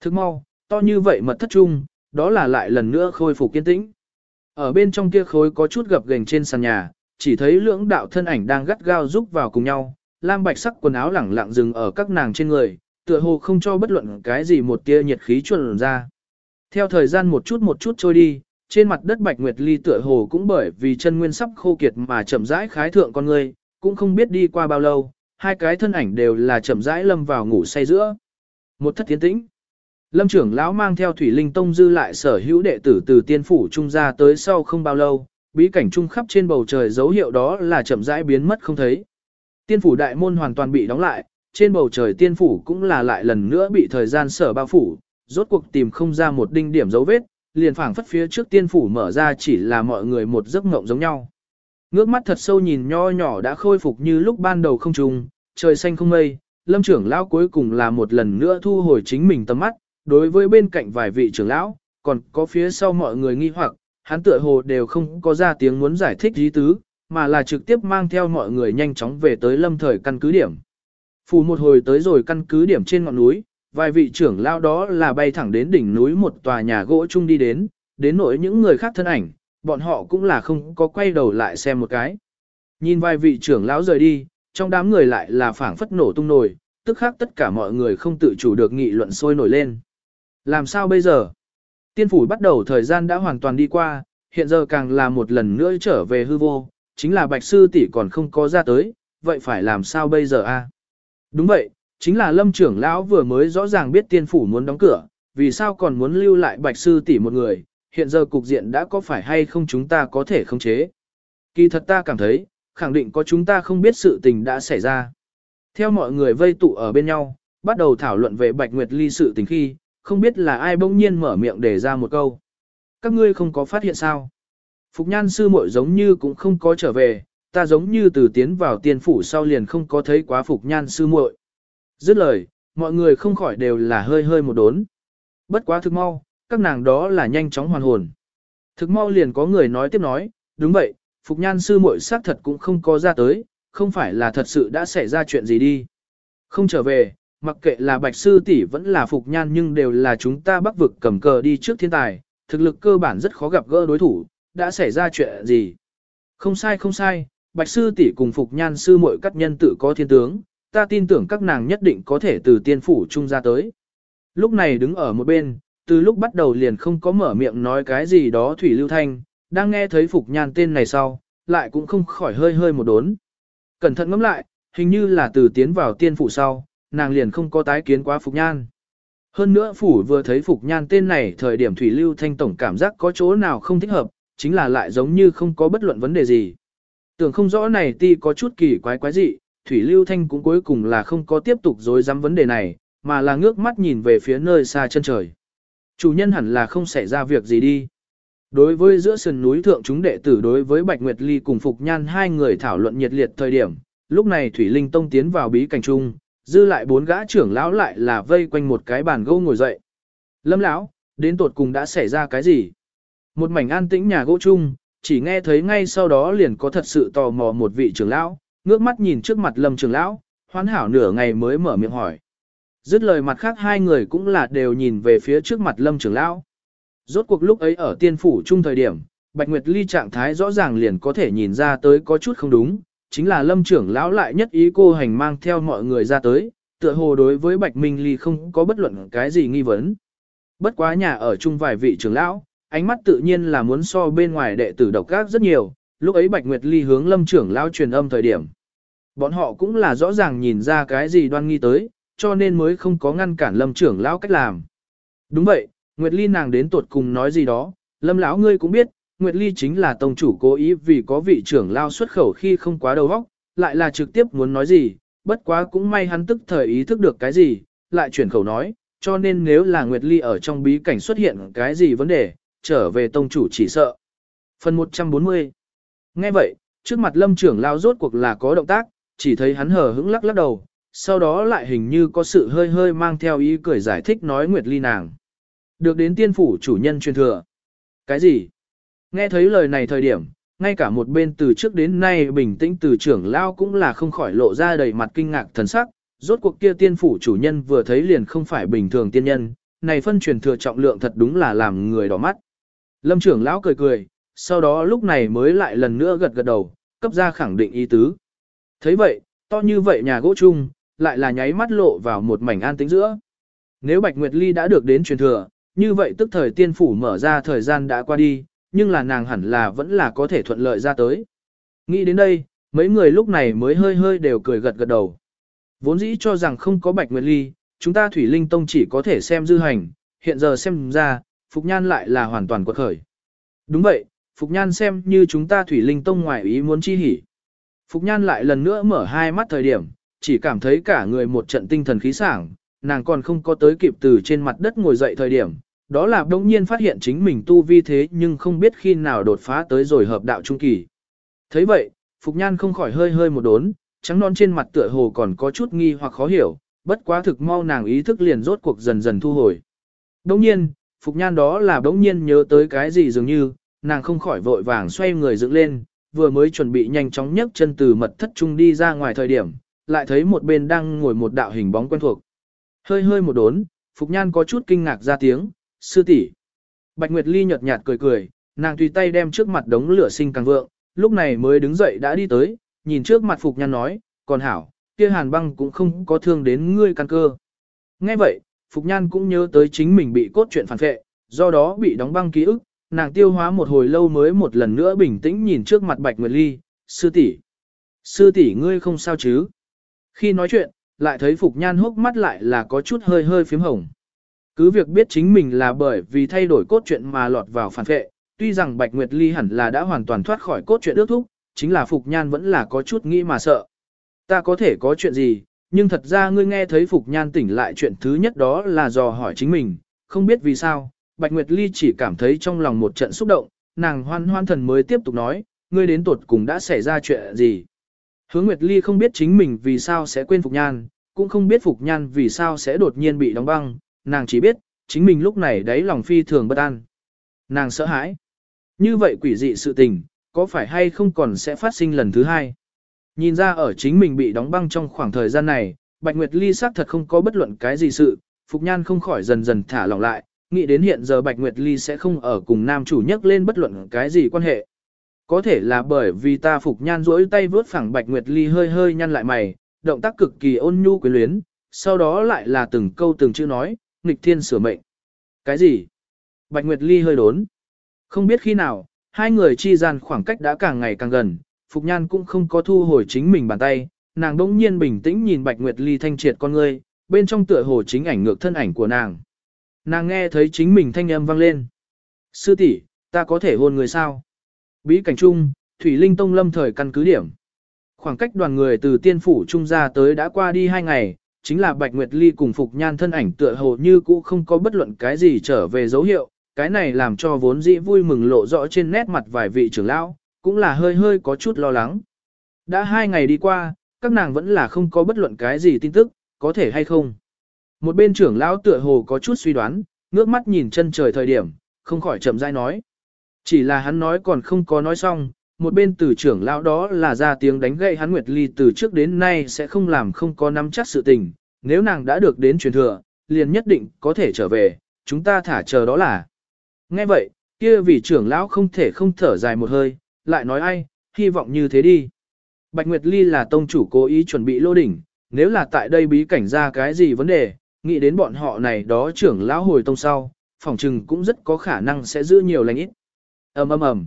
Thức mau, to như vậy mật thất trung, đó là lại lần nữa khôi phục kiên tĩnh. Ở bên trong kia khối có chút gập gành trên sàn nhà, chỉ thấy lưỡng đạo thân ảnh đang gắt gao rúc vào cùng nhau, lam bạch sắc quần áo lẳng lặng dừng ở các nàng trên người, tựa hồ không cho bất luận cái gì một tia nhiệt khí chuẩn ra. Theo thời gian một chút một chút trôi đi, trên mặt đất bạch nguyệt ly tựa hồ cũng bởi vì chân nguyên sắp khô kiệt mà chậm rãi khái thượng con người, cũng không biết đi qua bao lâu, hai cái thân ảnh đều là chậm rãi lâm vào ngủ say giữa. Một thất tiến tĩnh. Lâm trưởng lão mang theo Thủy Linh Tông dư lại sở hữu đệ tử từ tiên phủ trung ra tới sau không bao lâu, bí cảnh trung khắp trên bầu trời dấu hiệu đó là chậm rãi biến mất không thấy. Tiên phủ đại môn hoàn toàn bị đóng lại, trên bầu trời tiên phủ cũng là lại lần nữa bị thời gian sở bao phủ, rốt cuộc tìm không ra một đinh điểm dấu vết, liền phảng phất phía trước tiên phủ mở ra chỉ là mọi người một giấc mộng giống nhau. Ngước mắt thật sâu nhìn nho nhỏ đã khôi phục như lúc ban đầu không trùng, trời xanh không mây, lâm trưởng lão cuối cùng là một lần nữa thu hồi chính mình tầm mắt, đối với bên cạnh vài vị trưởng lão, còn có phía sau mọi người nghi hoặc, hắn tựa hồ đều không có ra tiếng muốn giải thích lý tứ, mà là trực tiếp mang theo mọi người nhanh chóng về tới lâm thời căn cứ điểm. Phù một hồi tới rồi căn cứ điểm trên ngọn núi, vài vị trưởng lão đó là bay thẳng đến đỉnh núi một tòa nhà gỗ chung đi đến, đến nỗi những người khác thân ảnh, bọn họ cũng là không có quay đầu lại xem một cái. Nhìn vài vị trưởng lão rời đi, trong đám người lại là phảng phất nổ tung nổi, tức khác tất cả mọi người không tự chủ được nghị luận sôi nổi lên. Làm sao bây giờ? Tiên phủ bắt đầu thời gian đã hoàn toàn đi qua, hiện giờ càng là một lần nữa trở về hư vô, chính là bạch sư tỷ còn không có ra tới, vậy phải làm sao bây giờ a? Đúng vậy, chính là lâm trưởng lão vừa mới rõ ràng biết tiên phủ muốn đóng cửa, vì sao còn muốn lưu lại bạch sư tỷ một người, hiện giờ cục diện đã có phải hay không chúng ta có thể khống chế. Kỳ thật ta cảm thấy, khẳng định có chúng ta không biết sự tình đã xảy ra. Theo mọi người vây tụ ở bên nhau, bắt đầu thảo luận về Bạch Nguyệt Ly sự tình khi, không biết là ai bỗng nhiên mở miệng để ra một câu. Các ngươi không có phát hiện sao? Phục nhan sư muội giống như cũng không có trở về, ta giống như từ tiến vào tiên phủ sau liền không có thấy quá Phục nhan sư muội. Dứt lời, mọi người không khỏi đều là hơi hơi một đốn. Bất quá thực mau, các nàng đó là nhanh chóng hoàn hồn. Thực mau liền có người nói tiếp nói, đúng vậy, Phục Nhan sư muội xác thật cũng không có ra tới, không phải là thật sự đã xảy ra chuyện gì đi. Không trở về, mặc kệ là Bạch sư tỷ vẫn là Phục Nhan nhưng đều là chúng ta bắc vực cầm cờ đi trước thiên tài, thực lực cơ bản rất khó gặp gỡ đối thủ, đã xảy ra chuyện gì. Không sai không sai, Bạch sư tỷ cùng Phục Nhan sư muội các nhân tự có thiên tướng, ta tin tưởng các nàng nhất định có thể từ tiên phủ trung ra tới. Lúc này đứng ở một bên, từ lúc bắt đầu liền không có mở miệng nói cái gì đó Thủy Lưu Thanh, đang nghe thấy Phục Nhan tên này sau, lại cũng không khỏi hơi hơi một đốn. Cẩn thận ngẫm lại, hình như là từ tiến vào tiên phủ sau, nàng liền không có tái kiến quá Phục Nhan. Hơn nữa phủ vừa thấy Phục Nhan tên này thời điểm Thủy Lưu Thanh tổng cảm giác có chỗ nào không thích hợp, chính là lại giống như không có bất luận vấn đề gì. Tưởng không rõ này ti có chút kỳ quái quái gì, Thủy Lưu Thanh cũng cuối cùng là không có tiếp tục dối dám vấn đề này, mà là ngước mắt nhìn về phía nơi xa chân trời. Chủ nhân hẳn là không xảy ra việc gì đi. Đối với giữa sườn núi thượng chúng đệ tử đối với Bạch Nguyệt Ly cùng Phục Nhan hai người thảo luận nhiệt liệt thời điểm, lúc này Thủy Linh Tông tiến vào bí cảnh trung, dư lại bốn gã trưởng lão lại là vây quanh một cái bàn gỗ ngồi dậy. Lâm lão, đến tột cùng đã xảy ra cái gì? Một mảnh an tĩnh nhà gỗ chung, chỉ nghe thấy ngay sau đó liền có thật sự tò mò một vị trưởng lão, ngước mắt nhìn trước mặt Lâm trưởng lão, hoan hảo nửa ngày mới mở miệng hỏi. Dứt lời mặt khác hai người cũng là đều nhìn về phía trước mặt Lâm trưởng lão. Rốt cuộc lúc ấy ở tiên phủ chung thời điểm, Bạch Nguyệt Ly trạng thái rõ ràng liền có thể nhìn ra tới có chút không đúng, chính là lâm trưởng lão lại nhất ý cô hành mang theo mọi người ra tới, tựa hồ đối với Bạch Minh Ly không có bất luận cái gì nghi vấn. Bất quá nhà ở chung vài vị trưởng lão, ánh mắt tự nhiên là muốn so bên ngoài đệ tử độc gác rất nhiều, lúc ấy Bạch Nguyệt Ly hướng lâm trưởng lão truyền âm thời điểm. Bọn họ cũng là rõ ràng nhìn ra cái gì đoan nghi tới, cho nên mới không có ngăn cản lâm trưởng lão cách làm. Đúng vậy, Nguyệt Ly nàng đến tuột cùng nói gì đó, lâm lão ngươi cũng biết, Nguyệt Ly chính là tông chủ cố ý vì có vị trưởng lao xuất khẩu khi không quá đầu óc, lại là trực tiếp muốn nói gì, bất quá cũng may hắn tức thời ý thức được cái gì, lại chuyển khẩu nói, cho nên nếu là Nguyệt Ly ở trong bí cảnh xuất hiện cái gì vấn đề, trở về tông chủ chỉ sợ. Phần 140 Nghe vậy, trước mặt lâm trưởng lao rốt cuộc là có động tác, chỉ thấy hắn hờ hững lắc lắc đầu, sau đó lại hình như có sự hơi hơi mang theo ý cười giải thích nói Nguyệt Ly nàng. Được đến tiên phủ chủ nhân truyền thừa. Cái gì? Nghe thấy lời này thời điểm, ngay cả một bên từ trước đến nay bình tĩnh từ trưởng lao cũng là không khỏi lộ ra đầy mặt kinh ngạc thần sắc. Rốt cuộc kia tiên phủ chủ nhân vừa thấy liền không phải bình thường tiên nhân, này phân truyền thừa trọng lượng thật đúng là làm người đỏ mắt. Lâm trưởng lão cười cười, sau đó lúc này mới lại lần nữa gật gật đầu, cấp ra khẳng định ý tứ. thấy vậy, to như vậy nhà gỗ chung, lại là nháy mắt lộ vào một mảnh an tĩnh giữa. Nếu Bạch Nguyệt Ly đã được đến truyền thừa, như vậy tức thời tiên phủ mở ra thời gian đã qua đi, nhưng là nàng hẳn là vẫn là có thể thuận lợi ra tới. Nghĩ đến đây, mấy người lúc này mới hơi hơi đều cười gật gật đầu. Vốn dĩ cho rằng không có Bạch Nguyệt Ly, chúng ta Thủy Linh Tông chỉ có thể xem dư hành, hiện giờ xem ra, Phục Nhan lại là hoàn toàn quật khởi. Đúng vậy, Phục Nhan xem như chúng ta Thủy Linh Tông ngoài ý muốn chi hỉ. Phục Nhan lại lần nữa mở hai mắt thời điểm, chỉ cảm thấy cả người một trận tinh thần khí sảng, nàng còn không có tới kịp từ trên mặt đất ngồi dậy thời điểm, đó là đống nhiên phát hiện chính mình tu vi thế nhưng không biết khi nào đột phá tới rồi hợp đạo trung kỳ. thấy vậy, Phục Nhan không khỏi hơi hơi một đốn, trắng non trên mặt tựa hồ còn có chút nghi hoặc khó hiểu, bất quá thực mau nàng ý thức liền rốt cuộc dần dần thu hồi. đống nhiên, Phục Nhan đó là đống nhiên nhớ tới cái gì dường như, nàng không khỏi vội vàng xoay người dựng lên, vừa mới chuẩn bị nhanh chóng nhấc chân từ mật thất trung đi ra ngoài thời điểm, lại thấy một bên đang ngồi một đạo hình bóng quen thuộc. Hơi hơi một đốn, Phục Nhan có chút kinh ngạc ra tiếng, sư tỷ Bạch Nguyệt Ly nhợt nhạt cười cười, nàng tùy tay đem trước mặt đống lửa sinh càng vượng, lúc này mới đứng dậy đã đi tới, nhìn trước mặt Phục Nhan nói, còn hảo, kia hàn băng cũng không có thương đến ngươi căn cơ. Nghe vậy, Phục Nhan cũng nhớ tới chính mình bị cốt truyện phản phệ, do đó bị đóng băng ký ức, nàng tiêu hóa một hồi lâu mới một lần nữa bình tĩnh nhìn trước mặt Bạch Nguyệt Ly, sư tỷ, Sư tỷ ngươi không sao chứ? Khi nói chuyện, lại thấy Phục Nhan hốc mắt lại là có chút hơi hơi phím hồng. Cứ việc biết chính mình là bởi vì thay đổi cốt truyện mà lọt vào phản vệ, tuy rằng Bạch Nguyệt Ly hẳn là đã hoàn toàn thoát khỏi cốt truyện ước thúc, chính là Phục Nhan vẫn là có chút nghĩ mà sợ. Ta có thể có chuyện gì, nhưng thật ra ngươi nghe thấy Phục Nhan tỉnh lại chuyện thứ nhất đó là dò hỏi chính mình, không biết vì sao, Bạch Nguyệt Ly chỉ cảm thấy trong lòng một trận xúc động, nàng hoan hoan thần mới tiếp tục nói, ngươi đến tuột cùng đã xảy ra chuyện gì. Hướng Nguyệt Ly không biết chính mình vì sao sẽ quên Phục Nhan, cũng không biết Phục Nhan vì sao sẽ đột nhiên bị đóng băng, nàng chỉ biết, chính mình lúc này đấy lòng phi thường bất an. Nàng sợ hãi. Như vậy quỷ dị sự tình, có phải hay không còn sẽ phát sinh lần thứ hai? Nhìn ra ở chính mình bị đóng băng trong khoảng thời gian này, Bạch Nguyệt Ly xác thật không có bất luận cái gì sự, Phục Nhan không khỏi dần dần thả lỏng lại, nghĩ đến hiện giờ Bạch Nguyệt Ly sẽ không ở cùng nam chủ nhắc lên bất luận cái gì quan hệ. Có thể là bởi vì ta Phục Nhan rỗi tay vướt phẳng Bạch Nguyệt Ly hơi hơi nhăn lại mày, động tác cực kỳ ôn nhu quyến luyến, sau đó lại là từng câu từng chữ nói, nghịch thiên sửa mệnh. Cái gì? Bạch Nguyệt Ly hơi đốn. Không biết khi nào, hai người chi gian khoảng cách đã càng ngày càng gần, Phục Nhan cũng không có thu hồi chính mình bàn tay, nàng đỗng nhiên bình tĩnh nhìn Bạch Nguyệt Ly thanh triệt con ngươi, bên trong tựa hồ chính ảnh ngược thân ảnh của nàng. Nàng nghe thấy chính mình thanh âm vang lên. Sư tỷ, ta có thể hôn người sao? Bí cảnh chung Thủy Linh Tông lâm thời căn cứ điểm. Khoảng cách đoàn người từ tiên phủ trung ra tới đã qua đi hai ngày, chính là Bạch Nguyệt Ly cùng Phục Nhan thân ảnh tựa hồ như cũ không có bất luận cái gì trở về dấu hiệu, cái này làm cho vốn dĩ vui mừng lộ rõ trên nét mặt vài vị trưởng lão, cũng là hơi hơi có chút lo lắng. Đã hai ngày đi qua, các nàng vẫn là không có bất luận cái gì tin tức, có thể hay không. Một bên trưởng lão tựa hồ có chút suy đoán, ngước mắt nhìn chân trời thời điểm, không khỏi chậm rãi nói. Chỉ là hắn nói còn không có nói xong, một bên từ trưởng lão đó là ra tiếng đánh gậy hắn Nguyệt Ly từ trước đến nay sẽ không làm không có nắm chắc sự tình, nếu nàng đã được đến truyền thừa, liền nhất định có thể trở về, chúng ta thả chờ đó là. Nghe vậy, kia vị trưởng lão không thể không thở dài một hơi, lại nói ai, hy vọng như thế đi. Bạch Nguyệt Ly là tông chủ cố ý chuẩn bị lô đỉnh, nếu là tại đây bí cảnh ra cái gì vấn đề, nghĩ đến bọn họ này đó trưởng lão hồi tông sau, phòng trừng cũng rất có khả năng sẽ giữ nhiều lành ít ầm ầm ầm.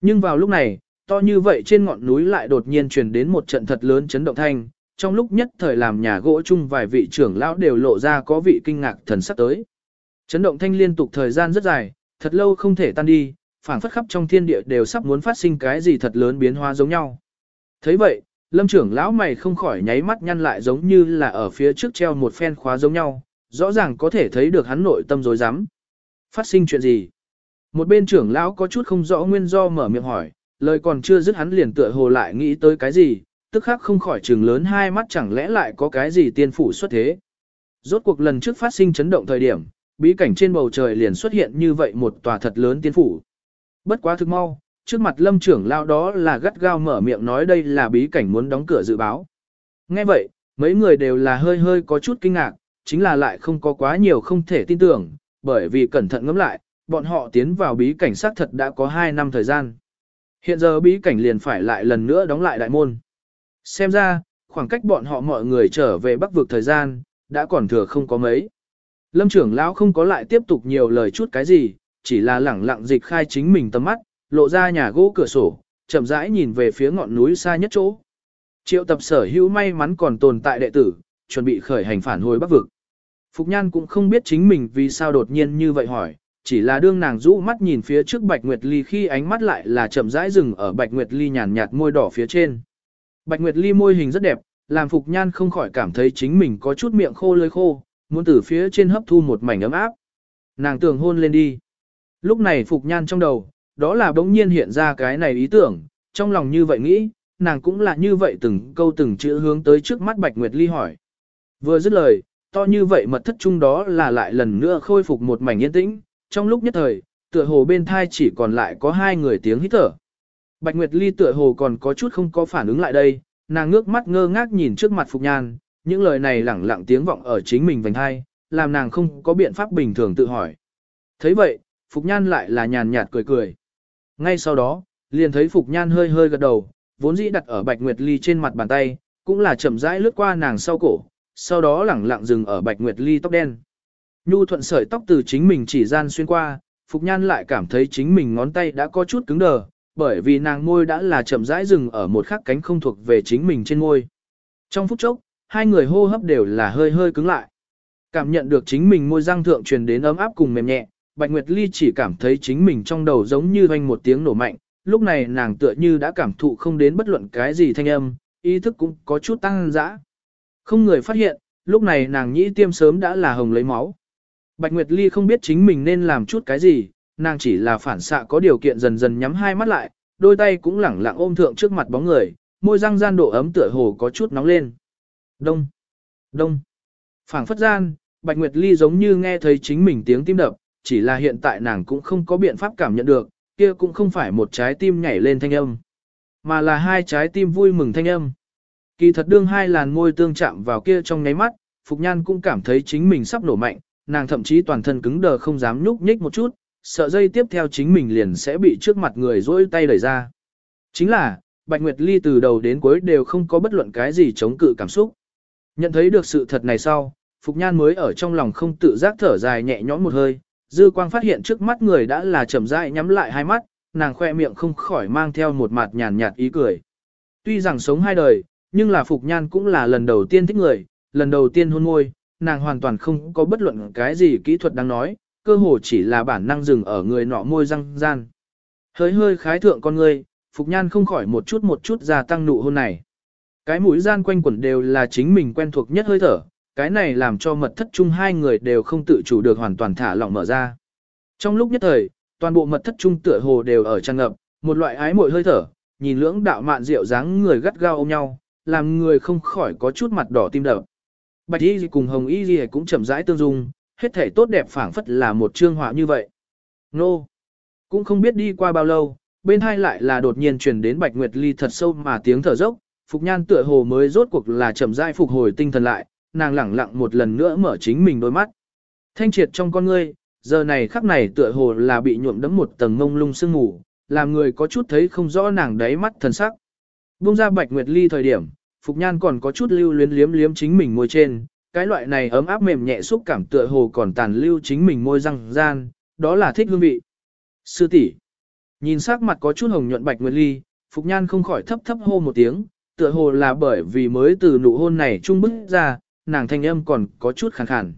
Nhưng vào lúc này, to như vậy trên ngọn núi lại đột nhiên truyền đến một trận thật lớn chấn động thanh, trong lúc nhất thời làm nhà gỗ chung vài vị trưởng lão đều lộ ra có vị kinh ngạc thần sắc tới. Chấn động thanh liên tục thời gian rất dài, thật lâu không thể tan đi, phảng phất khắp trong thiên địa đều sắp muốn phát sinh cái gì thật lớn biến hóa giống nhau. Thấy vậy, lâm trưởng lão mày không khỏi nháy mắt nhăn lại giống như là ở phía trước treo một phen khóa giống nhau, rõ ràng có thể thấy được hắn nội tâm rối rắm. Phát sinh chuyện gì? Một bên trưởng lão có chút không rõ nguyên do mở miệng hỏi, lời còn chưa dứt hắn liền tựa hồ lại nghĩ tới cái gì, tức khắc không khỏi trừng lớn hai mắt chẳng lẽ lại có cái gì tiên phủ xuất thế. Rốt cuộc lần trước phát sinh chấn động thời điểm, bí cảnh trên bầu trời liền xuất hiện như vậy một tòa thật lớn tiên phủ. Bất quá thực mau, trước mặt lâm trưởng lão đó là gắt gao mở miệng nói đây là bí cảnh muốn đóng cửa dự báo. Nghe vậy, mấy người đều là hơi hơi có chút kinh ngạc, chính là lại không có quá nhiều không thể tin tưởng, bởi vì cẩn thận ngẫm lại, bọn họ tiến vào bí cảnh xác thật đã có 2 năm thời gian. Hiện giờ bí cảnh liền phải lại lần nữa đóng lại đại môn. Xem ra, khoảng cách bọn họ mọi người trở về bắc vực thời gian, đã còn thừa không có mấy. Lâm trưởng lão không có lại tiếp tục nhiều lời chút cái gì, chỉ là lẳng lặng dịch khai chính mình tầm mắt, lộ ra nhà gỗ cửa sổ, chậm rãi nhìn về phía ngọn núi xa nhất chỗ. Triệu tập sở hữu may mắn còn tồn tại đệ tử, chuẩn bị khởi hành phản hồi bắc vực. Phục Nhan cũng không biết chính mình vì sao đột nhiên như vậy hỏi, chỉ là đương nàng rũ mắt nhìn phía trước Bạch Nguyệt Ly khi ánh mắt lại là chậm rãi dừng ở Bạch Nguyệt Ly nhàn nhạt môi đỏ phía trên. Bạch Nguyệt Ly môi hình rất đẹp, làm Phục Nhan không khỏi cảm thấy chính mình có chút miệng khô lưỡi khô, muốn từ phía trên hấp thu một mảnh ấm áp. Nàng tưởng hôn lên đi. Lúc này Phục Nhan trong đầu, đó là bỗng nhiên hiện ra cái này ý tưởng, trong lòng như vậy nghĩ, nàng cũng là như vậy từng câu từng chữ hướng tới trước mắt Bạch Nguyệt Ly hỏi. Vừa dứt lời, to như vậy mật thất chung đó là lại lần nữa khôi phục một mảnh yên tĩnh, trong lúc nhất thời, tựa hồ bên thai chỉ còn lại có hai người tiếng hít thở. Bạch Nguyệt Ly tựa hồ còn có chút không có phản ứng lại đây, nàng ngước mắt ngơ ngác nhìn trước mặt Phục Nhan, những lời này lẳng lặng tiếng vọng ở chính mình vành hai, làm nàng không có biện pháp bình thường tự hỏi. thấy vậy, Phục Nhan lại là nhàn nhạt cười cười. Ngay sau đó, liền thấy Phục Nhan hơi hơi gật đầu, vốn dĩ đặt ở Bạch Nguyệt Ly trên mặt bàn tay, cũng là chậm rãi lướt qua nàng sau cổ, sau đó lẳng lặng dừng ở Bạch Nguyệt Ly tóc đen. Nhu thuận sợi tóc từ chính mình chỉ gian xuyên qua, Phục Nhan lại cảm thấy chính mình ngón tay đã có chút cứng đờ, bởi vì nàng môi đã là chậm rãi dừng ở một khắc cánh không thuộc về chính mình trên môi. Trong phút chốc, hai người hô hấp đều là hơi hơi cứng lại. Cảm nhận được chính mình môi răng thượng truyền đến ấm áp cùng mềm nhẹ, Bạch Nguyệt Ly chỉ cảm thấy chính mình trong đầu giống như hoanh một tiếng nổ mạnh, lúc này nàng tựa như đã cảm thụ không đến bất luận cái gì thanh âm, ý thức cũng có chút tăng dã. Không người phát hiện, lúc này nàng nhĩ tiêm sớm đã là hồng lấy máu. Bạch Nguyệt Ly không biết chính mình nên làm chút cái gì, nàng chỉ là phản xạ có điều kiện dần dần nhắm hai mắt lại, đôi tay cũng lẳng lặng ôm thượng trước mặt bóng người, môi răng gian độ ấm tựa hồ có chút nóng lên. Đông, đông, phảng phất gian, Bạch Nguyệt Ly giống như nghe thấy chính mình tiếng tim đập, chỉ là hiện tại nàng cũng không có biện pháp cảm nhận được, kia cũng không phải một trái tim nhảy lên thanh âm, mà là hai trái tim vui mừng thanh âm. Kỳ thật đương hai làn môi tương chạm vào kia trong nháy mắt, Phục Nhan cũng cảm thấy chính mình sắp nổ mạnh, nàng thậm chí toàn thân cứng đờ không dám nhúc nhích một chút, sợ dây tiếp theo chính mình liền sẽ bị trước mặt người dỗi tay đẩy ra. Chính là, Bạch Nguyệt Ly từ đầu đến cuối đều không có bất luận cái gì chống cự cảm xúc. Nhận thấy được sự thật này sau, Phục Nhan mới ở trong lòng không tự giác thở dài nhẹ nhõm một hơi, dư quang phát hiện trước mắt người đã là chậm rãi nhắm lại hai mắt, nàng khoe miệng không khỏi mang theo một mặt nhàn nhạt ý cười. Tuy rằng sống hai đời, nhưng là Phục Nhan cũng là lần đầu tiên thích người, lần đầu tiên hôn môi, nàng hoàn toàn không có bất luận cái gì kỹ thuật đang nói, cơ hồ chỉ là bản năng dừng ở người nọ môi răng gian. Hơi hơi khái thượng con người, Phục Nhan không khỏi một chút một chút gia tăng nụ hôn này. Cái mũi gian quanh quẩn đều là chính mình quen thuộc nhất hơi thở, cái này làm cho mật thất chung hai người đều không tự chủ được hoàn toàn thả lỏng mở ra. Trong lúc nhất thời, toàn bộ mật thất chung tựa hồ đều ở tràn ngập, một loại ái mội hơi thở, nhìn lưỡng đạo mạn rượu dáng người gắt gao ôm nhau, làm người không khỏi có chút mặt đỏ tim đập. Bạch Y cùng Hồng Y cũng chậm rãi tương dung, hết thể tốt đẹp phảng phất là một chương họa như vậy. Nô! Cũng không biết đi qua bao lâu, bên hai lại là đột nhiên truyền đến Bạch Nguyệt Ly thật sâu mà tiếng thở dốc, Phục Nhan tựa hồ mới rốt cuộc là chậm rãi phục hồi tinh thần lại, nàng lẳng lặng một lần nữa mở chính mình đôi mắt. Thanh triệt trong con ngươi, giờ này khắc này tựa hồ là bị nhuộm đẫm một tầng ngông lung sương mù, làm người có chút thấy không rõ nàng đáy mắt thần sắc. Bung ra Bạch Nguyệt Ly thời điểm, Phục Nhan còn có chút lưu luyến liếm liếm chính mình môi trên, cái loại này ấm áp mềm nhẹ xúc cảm tựa hồ còn tàn lưu chính mình môi răng gian, đó là thích hương vị. Sư tỷ Nhìn sắc mặt có chút hồng nhuận Bạch Nguyệt Ly, Phục Nhan không khỏi thấp thấp hô một tiếng, tựa hồ là bởi vì mới từ nụ hôn này trung bức ra, nàng thanh âm còn có chút khàn khàn.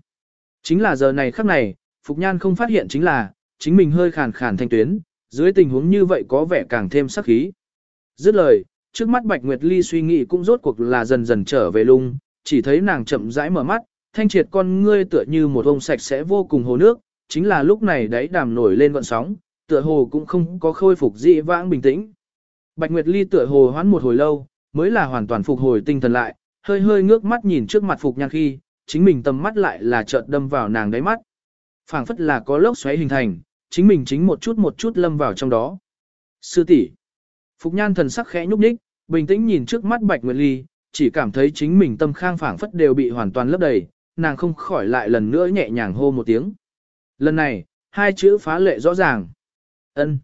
Chính là giờ này khắc này, Phục Nhan không phát hiện chính là, chính mình hơi khàn khàn thanh tuyến, dưới tình huống như vậy có vẻ càng thêm sắc khí. Dứt lời, trước mắt Bạch Nguyệt Ly suy nghĩ cũng rốt cuộc là dần dần trở về lung, chỉ thấy nàng chậm rãi mở mắt, thanh triệt con ngươi tựa như một ông sạch sẽ vô cùng hồ nước, chính là lúc này đáy đàm nổi lên gọn sóng, tựa hồ cũng không có khôi phục dị vãng bình tĩnh. Bạch Nguyệt Ly tựa hồ hoán một hồi lâu, mới là hoàn toàn phục hồi tinh thần lại, hơi hơi ngước mắt nhìn trước mặt Phục Nhan khi, chính mình tầm mắt lại là chợt đâm vào nàng đáy mắt. phảng phất là có lốc xoáy hình thành, chính mình chính một chút một chút lâm vào trong đó. Sư tỷ Phục Nhan thần sắc khẽ nhúc nhích, bình tĩnh nhìn trước mắt Bạch Nguyệt Ly, chỉ cảm thấy chính mình tâm khang phảng phất đều bị hoàn toàn lấp đầy, nàng không khỏi lại lần nữa nhẹ nhàng hô một tiếng. Lần này, hai chữ phá lệ rõ ràng. ân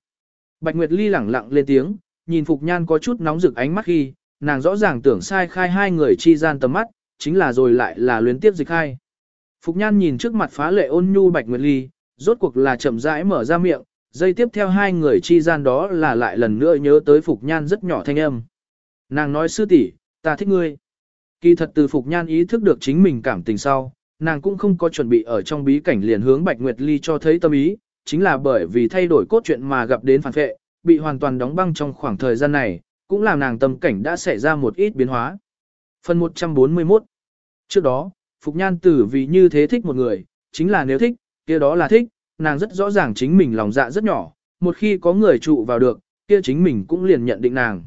Bạch Nguyệt Ly lẳng lặng lên tiếng, nhìn Phục Nhan có chút nóng rực ánh mắt khi, nàng rõ ràng tưởng sai khai hai người chi gian tầm mắt, chính là rồi lại là luyến tiếp dịch hai. Phục Nhan nhìn trước mặt phá lệ ôn nhu Bạch Nguyệt Ly, rốt cuộc là chậm rãi mở ra miệng, dây tiếp theo hai người chi gian đó là lại lần nữa nhớ tới Phục Nhan rất nhỏ thanh âm. Nàng nói sư tỷ, ta thích ngươi. Kỳ thật từ Phục Nhan ý thức được chính mình cảm tình sau, nàng cũng không có chuẩn bị ở trong bí cảnh liền hướng Bạch Nguyệt Ly cho thấy tâm ý, chính là bởi vì thay đổi cốt truyện mà gặp đến phản vệ, bị hoàn toàn đóng băng trong khoảng thời gian này, cũng làm nàng tâm cảnh đã xảy ra một ít biến hóa. Phần 141 Trước đó, Phục Nhan tử vì như thế thích một người, chính là nếu thích, kia đó là thích, nàng rất rõ ràng chính mình lòng dạ rất nhỏ, một khi có người trụ vào được, kia chính mình cũng liền nhận định nàng.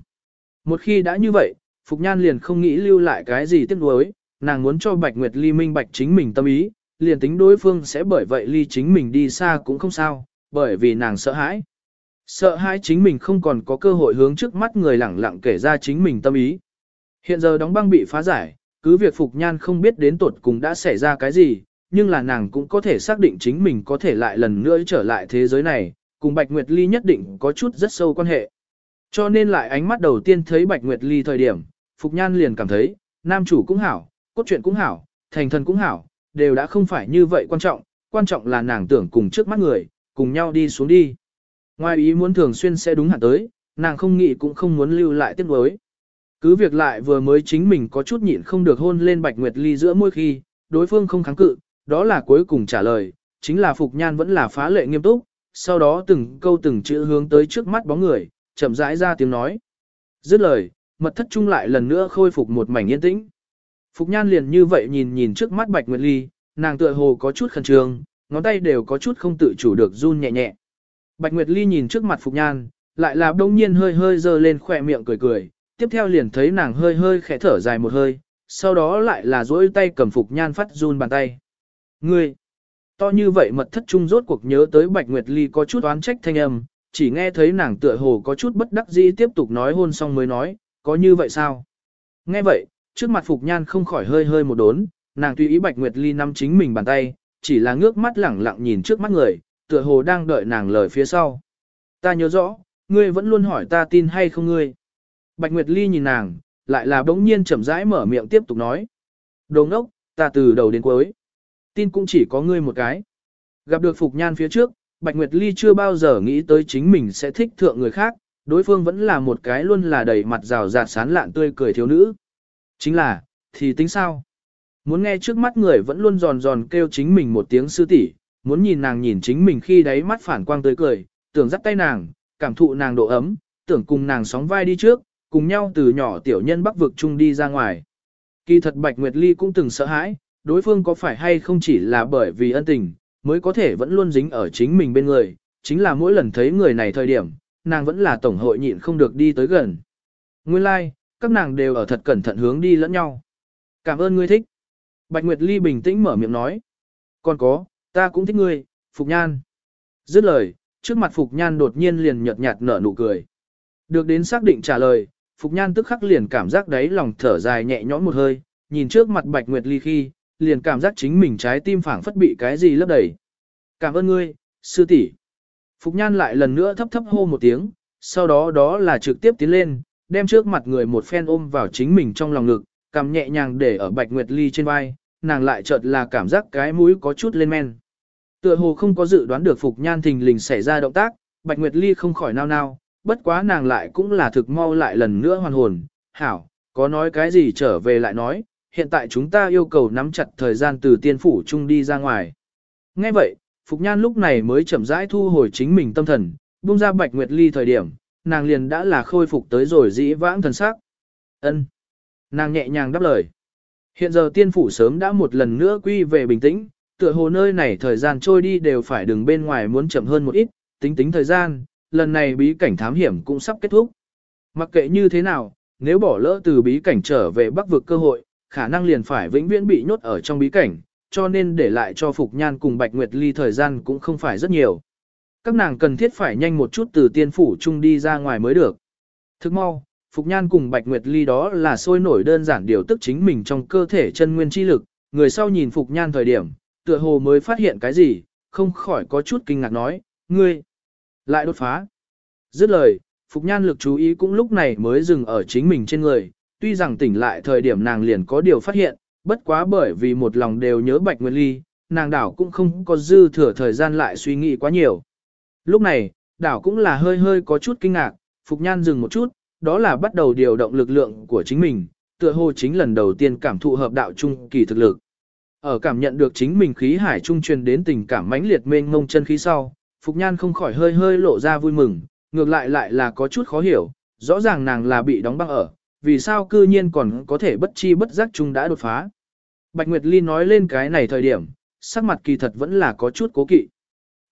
Một khi đã như vậy, Phục Nhan liền không nghĩ lưu lại cái gì tiếc nuối, nàng muốn cho Bạch Nguyệt Ly minh bạch chính mình tâm ý, liền tính đối phương sẽ bởi vậy ly chính mình đi xa cũng không sao, bởi vì nàng sợ hãi. Sợ hãi chính mình không còn có cơ hội hướng trước mắt người lẳng lặng kể ra chính mình tâm ý. Hiện giờ đóng băng bị phá giải, cứ việc Phục Nhan không biết đến tuột cùng đã xảy ra cái gì, nhưng là nàng cũng có thể xác định chính mình có thể lại lần nữa trở lại thế giới này, cùng Bạch Nguyệt Ly nhất định có chút rất sâu quan hệ. Cho nên lại ánh mắt đầu tiên thấy Bạch Nguyệt Ly thời điểm, Phục Nhan liền cảm thấy, nam chủ cũng hảo, cốt truyện cũng hảo, thành thần cũng hảo, đều đã không phải như vậy quan trọng, quan trọng là nàng tưởng cùng trước mắt người, cùng nhau đi xuống đi. Ngoài ý muốn thường xuyên sẽ đúng hạn tới, nàng không nghĩ cũng không muốn lưu lại tiếc nuối. Cứ việc lại vừa mới chính mình có chút nhịn không được hôn lên Bạch Nguyệt Ly giữa môi khi, đối phương không kháng cự, đó là cuối cùng trả lời, chính là Phục Nhan vẫn là phá lệ nghiêm túc, sau đó từng câu từng chữ hướng tới trước mắt bóng người, chậm rãi ra tiếng nói. Dứt lời, mật thất trung lại lần nữa khôi phục một mảnh yên tĩnh. Phục Nhan liền như vậy nhìn nhìn trước mắt Bạch Nguyệt Ly, nàng tựa hồ có chút khẩn trương, ngón tay đều có chút không tự chủ được run nhẹ nhẹ. Bạch Nguyệt Ly nhìn trước mặt Phục Nhan, lại là đông nhiên hơi hơi dơ lên khỏe miệng cười cười, tiếp theo liền thấy nàng hơi hơi khẽ thở dài một hơi, sau đó lại là duỗi tay cầm Phục Nhan phát run bàn tay. Ngươi! To như vậy mật thất trung rốt cuộc nhớ tới Bạch Nguyệt Ly có chút oán trách thanh âm, chỉ nghe thấy nàng tựa hồ có chút bất đắc dĩ tiếp tục nói hôn xong mới nói, có như vậy sao? Nghe vậy, trước mặt Phục Nhan không khỏi hơi hơi một đốn, nàng tùy ý Bạch Nguyệt Ly nắm chính mình bàn tay, chỉ là ngước mắt lẳng lặng nhìn trước mắt người, tựa hồ đang đợi nàng lời phía sau. Ta nhớ rõ, ngươi vẫn luôn hỏi ta tin hay không ngươi. Bạch Nguyệt Ly nhìn nàng, lại là bỗng nhiên chậm rãi mở miệng tiếp tục nói. Đồ ngốc, ta từ đầu đến cuối. Tin cũng chỉ có ngươi một cái. Gặp được Phục Nhan phía trước, Bạch Nguyệt Ly chưa bao giờ nghĩ tới chính mình sẽ thích thượng người khác, đối phương vẫn là một cái luôn là đầy mặt rào rạt sán lạn tươi cười thiếu nữ. Chính là, thì tính sao? Muốn nghe trước mắt người vẫn luôn giòn giòn kêu chính mình một tiếng sư tỷ, muốn nhìn nàng nhìn chính mình khi đáy mắt phản quang tươi cười, tưởng dắt tay nàng, cảm thụ nàng độ ấm, tưởng cùng nàng sóng vai đi trước, cùng nhau từ nhỏ tiểu nhân bắc vực chung đi ra ngoài. Kỳ thật Bạch Nguyệt Ly cũng từng sợ hãi, đối phương có phải hay không chỉ là bởi vì ân tình, mới có thể vẫn luôn dính ở chính mình bên người, chính là mỗi lần thấy người này thời điểm, nàng vẫn là tổng hội nhịn không được đi tới gần. Nguyên lai, like, các nàng đều ở thật cẩn thận hướng đi lẫn nhau. Cảm ơn ngươi thích. Bạch Nguyệt Ly bình tĩnh mở miệng nói. Còn có, ta cũng thích ngươi, Phục Nhan. Dứt lời, trước mặt Phục Nhan đột nhiên liền nhợt nhạt nở nụ cười. Được đến xác định trả lời, Phục Nhan tức khắc liền cảm giác đáy lòng thở dài nhẹ nhõm một hơi, nhìn trước mặt Bạch Nguyệt Ly khi, liền cảm giác chính mình trái tim phảng phất bị cái gì lấp đầy. Cảm ơn ngươi, sư tỷ. Phục Nhan lại lần nữa thấp thấp hô một tiếng, sau đó đó là trực tiếp tiến lên, đem trước mặt người một phen ôm vào chính mình trong lòng ngực, cầm nhẹ nhàng để ở Bạch Nguyệt Ly trên vai, nàng lại chợt là cảm giác cái mũi có chút lên men. Tựa hồ không có dự đoán được Phục Nhan thình lình xảy ra động tác, Bạch Nguyệt Ly không khỏi nao nao, bất quá nàng lại cũng là thực mau lại lần nữa hoàn hồn, hảo, có nói cái gì trở về lại nói, hiện tại chúng ta yêu cầu nắm chặt thời gian từ tiên phủ chung đi ra ngoài. Nghe vậy, Phục Nhan lúc này mới chậm rãi thu hồi chính mình tâm thần, buông ra Bạch Nguyệt Ly thời điểm, nàng liền đã là khôi phục tới rồi dĩ vãng thần sắc. Ân. Nàng nhẹ nhàng đáp lời. Hiện giờ tiên phủ sớm đã một lần nữa quy về bình tĩnh, tựa hồ nơi này thời gian trôi đi đều phải đứng bên ngoài muốn chậm hơn một ít, tính tính thời gian, lần này bí cảnh thám hiểm cũng sắp kết thúc. Mặc kệ như thế nào, nếu bỏ lỡ từ bí cảnh trở về bắc vực cơ hội, khả năng liền phải vĩnh viễn bị nhốt ở trong bí cảnh, cho nên để lại cho Phục Nhan cùng Bạch Nguyệt Ly thời gian cũng không phải rất nhiều. Các nàng cần thiết phải nhanh một chút từ tiên phủ chung đi ra ngoài mới được. Thức mau, Phục Nhan cùng Bạch Nguyệt Ly đó là sôi nổi đơn giản điều tức chính mình trong cơ thể chân nguyên chi lực, người sau nhìn Phục Nhan thời điểm, tựa hồ mới phát hiện cái gì, không khỏi có chút kinh ngạc nói, ngươi, lại đột phá. Dứt lời, Phục Nhan lực chú ý cũng lúc này mới dừng ở chính mình trên người, tuy rằng tỉnh lại thời điểm nàng liền có điều phát hiện, bất quá bởi vì một lòng đều nhớ Bạch Nguyệt Ly, nàng đảo cũng không có dư thừa thời gian lại suy nghĩ quá nhiều. Lúc này, đảo cũng là hơi hơi có chút kinh ngạc, Phục Nhan dừng một chút, đó là bắt đầu điều động lực lượng của chính mình, tựa hồ chính lần đầu tiên cảm thụ hợp đạo trung kỳ thực lực. Ở cảm nhận được chính mình khí hải trung truyền đến tình cảm mãnh liệt mênh mông chân khí sau, Phục Nhan không khỏi hơi hơi lộ ra vui mừng, ngược lại lại là có chút khó hiểu, rõ ràng nàng là bị đóng băng ở, vì sao cư nhiên còn có thể bất chi bất giác chúng đã đột phá. Bạch Nguyệt Ly nói lên cái này thời điểm, sắc mặt kỳ thật vẫn là có chút cố kỵ.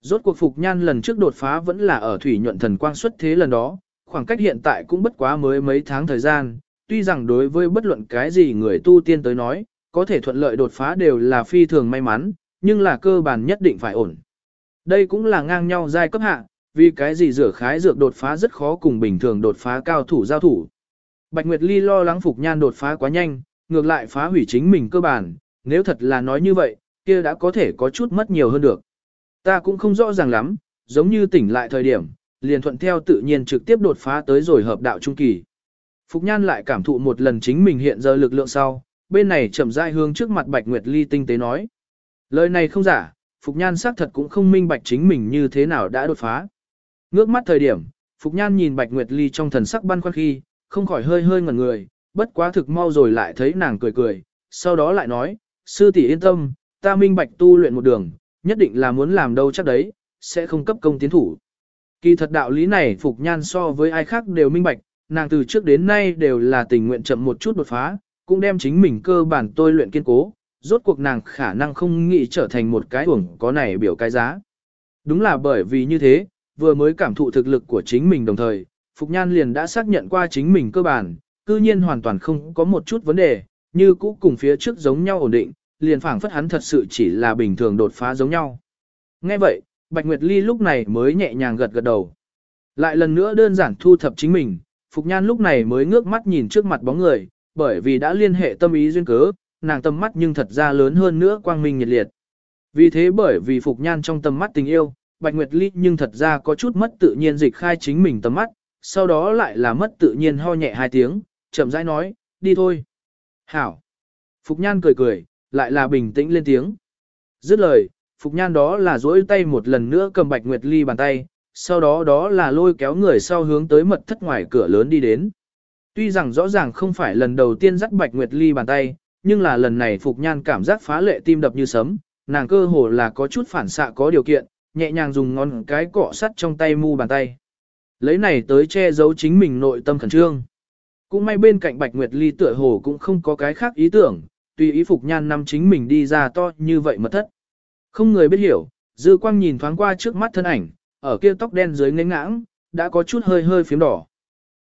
Rốt cuộc Phục Nhan lần trước đột phá vẫn là ở thủy nhuận thần quang xuất thế lần đó, khoảng cách hiện tại cũng bất quá mới mấy tháng thời gian, tuy rằng đối với bất luận cái gì người tu tiên tới nói, có thể thuận lợi đột phá đều là phi thường may mắn, nhưng là cơ bản nhất định phải ổn. Đây cũng là ngang nhau giai cấp hạ, vì cái gì rửa khái dược đột phá rất khó cùng bình thường đột phá cao thủ giao thủ. Bạch Nguyệt Ly lo lắng Phục Nhan đột phá quá nhanh, ngược lại phá hủy chính mình cơ bản, nếu thật là nói như vậy, kia đã có thể có chút mất nhiều hơn được. Ta cũng không rõ ràng lắm, giống như tỉnh lại thời điểm, liền thuận theo tự nhiên trực tiếp đột phá tới rồi hợp đạo trung kỳ. Phục Nhan lại cảm thụ một lần chính mình hiện giờ lực lượng sau, bên này chậm rãi hướng trước mặt Bạch Nguyệt Ly tinh tế nói. Lời này không giả, Phục Nhan xác thật cũng không minh bạch chính mình như thế nào đã đột phá. Ngước mắt thời điểm, Phục Nhan nhìn Bạch Nguyệt Ly trong thần sắc băn khoăn khi, không khỏi hơi hơi ngẩn người, bất quá thực mau rồi lại thấy nàng cười cười, sau đó lại nói, sư tỷ yên tâm, ta minh bạch tu luyện một đường, nhất định là muốn làm đâu chắc đấy, sẽ không cấp công tiến thủ. Kỳ thật đạo lý này Phục Nhan so với ai khác đều minh bạch, nàng từ trước đến nay đều là tình nguyện chậm một chút đột phá, cũng đem chính mình cơ bản tôi luyện kiên cố, rốt cuộc nàng khả năng không nghĩ trở thành một cái uổng có này biểu cái giá. Đúng là bởi vì như thế, vừa mới cảm thụ thực lực của chính mình đồng thời, Phục Nhan liền đã xác nhận qua chính mình cơ bản, cư nhiên hoàn toàn không có một chút vấn đề, như cũ cùng phía trước giống nhau ổn định, liền phảng phất hắn thật sự chỉ là bình thường đột phá giống nhau. Nghe vậy, Bạch Nguyệt Ly lúc này mới nhẹ nhàng gật gật đầu. Lại lần nữa đơn giản thu thập chính mình, Phục Nhan lúc này mới ngước mắt nhìn trước mặt bóng người, bởi vì đã liên hệ tâm ý duyên cớ, nàng tâm mắt nhưng thật ra lớn hơn nữa quang minh nhiệt liệt. Vì thế bởi vì Phục Nhan trong tâm mắt tình yêu, Bạch Nguyệt Ly nhưng thật ra có chút mất tự nhiên dịch khai chính mình tâm mắt, sau đó lại là mất tự nhiên ho nhẹ hai tiếng, chậm rãi nói, đi thôi. Hảo. Phục Nhan cười cười, lại là bình tĩnh lên tiếng. Dứt lời, Phục Nhan đó là duỗi tay một lần nữa cầm Bạch Nguyệt Ly bàn tay, sau đó đó là lôi kéo người sau hướng tới mật thất ngoài cửa lớn đi đến. Tuy rằng rõ ràng không phải lần đầu tiên dắt Bạch Nguyệt Ly bàn tay, nhưng là lần này Phục Nhan cảm giác phá lệ tim đập như sấm, nàng cơ hồ là có chút phản xạ có điều kiện, nhẹ nhàng dùng ngón cái cọ sắt trong tay mu bàn tay. Lấy này tới che giấu chính mình nội tâm khẩn trương. Cũng may bên cạnh Bạch Nguyệt Ly tựa hồ cũng không có cái khác ý tưởng, tùy ý Phục Nhan năm chính mình đi ra to như vậy mật thất. Không người biết hiểu, dư quang nhìn thoáng qua trước mắt thân ảnh, ở kia tóc đen dưới ngây ngãng, đã có chút hơi hơi phím đỏ.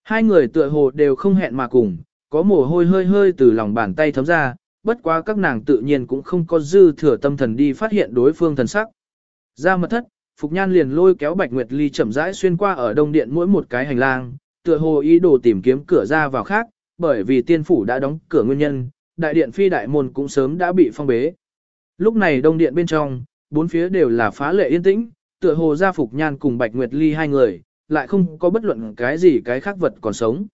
Hai người tựa hồ đều không hẹn mà cùng, có mồ hôi hơi hơi từ lòng bàn tay thấm ra, bất quá các nàng tự nhiên cũng không có dư thừa tâm thần đi phát hiện đối phương thần sắc. Ra mật thất, Phục Nhan liền lôi kéo Bạch Nguyệt Ly chậm rãi xuyên qua ở đông điện mỗi một cái hành lang, tựa hồ ý đồ tìm kiếm cửa ra vào khác, bởi vì tiên phủ đã đóng cửa nguyên nhân, đại điện phi đại môn cũng sớm đã bị phong bế. Lúc này đông điện bên trong, bốn phía đều là phá lệ yên tĩnh, tựa hồ gia Phục Nhan cùng Bạch Nguyệt Ly hai người, lại không có bất luận cái gì cái khác vật còn sống.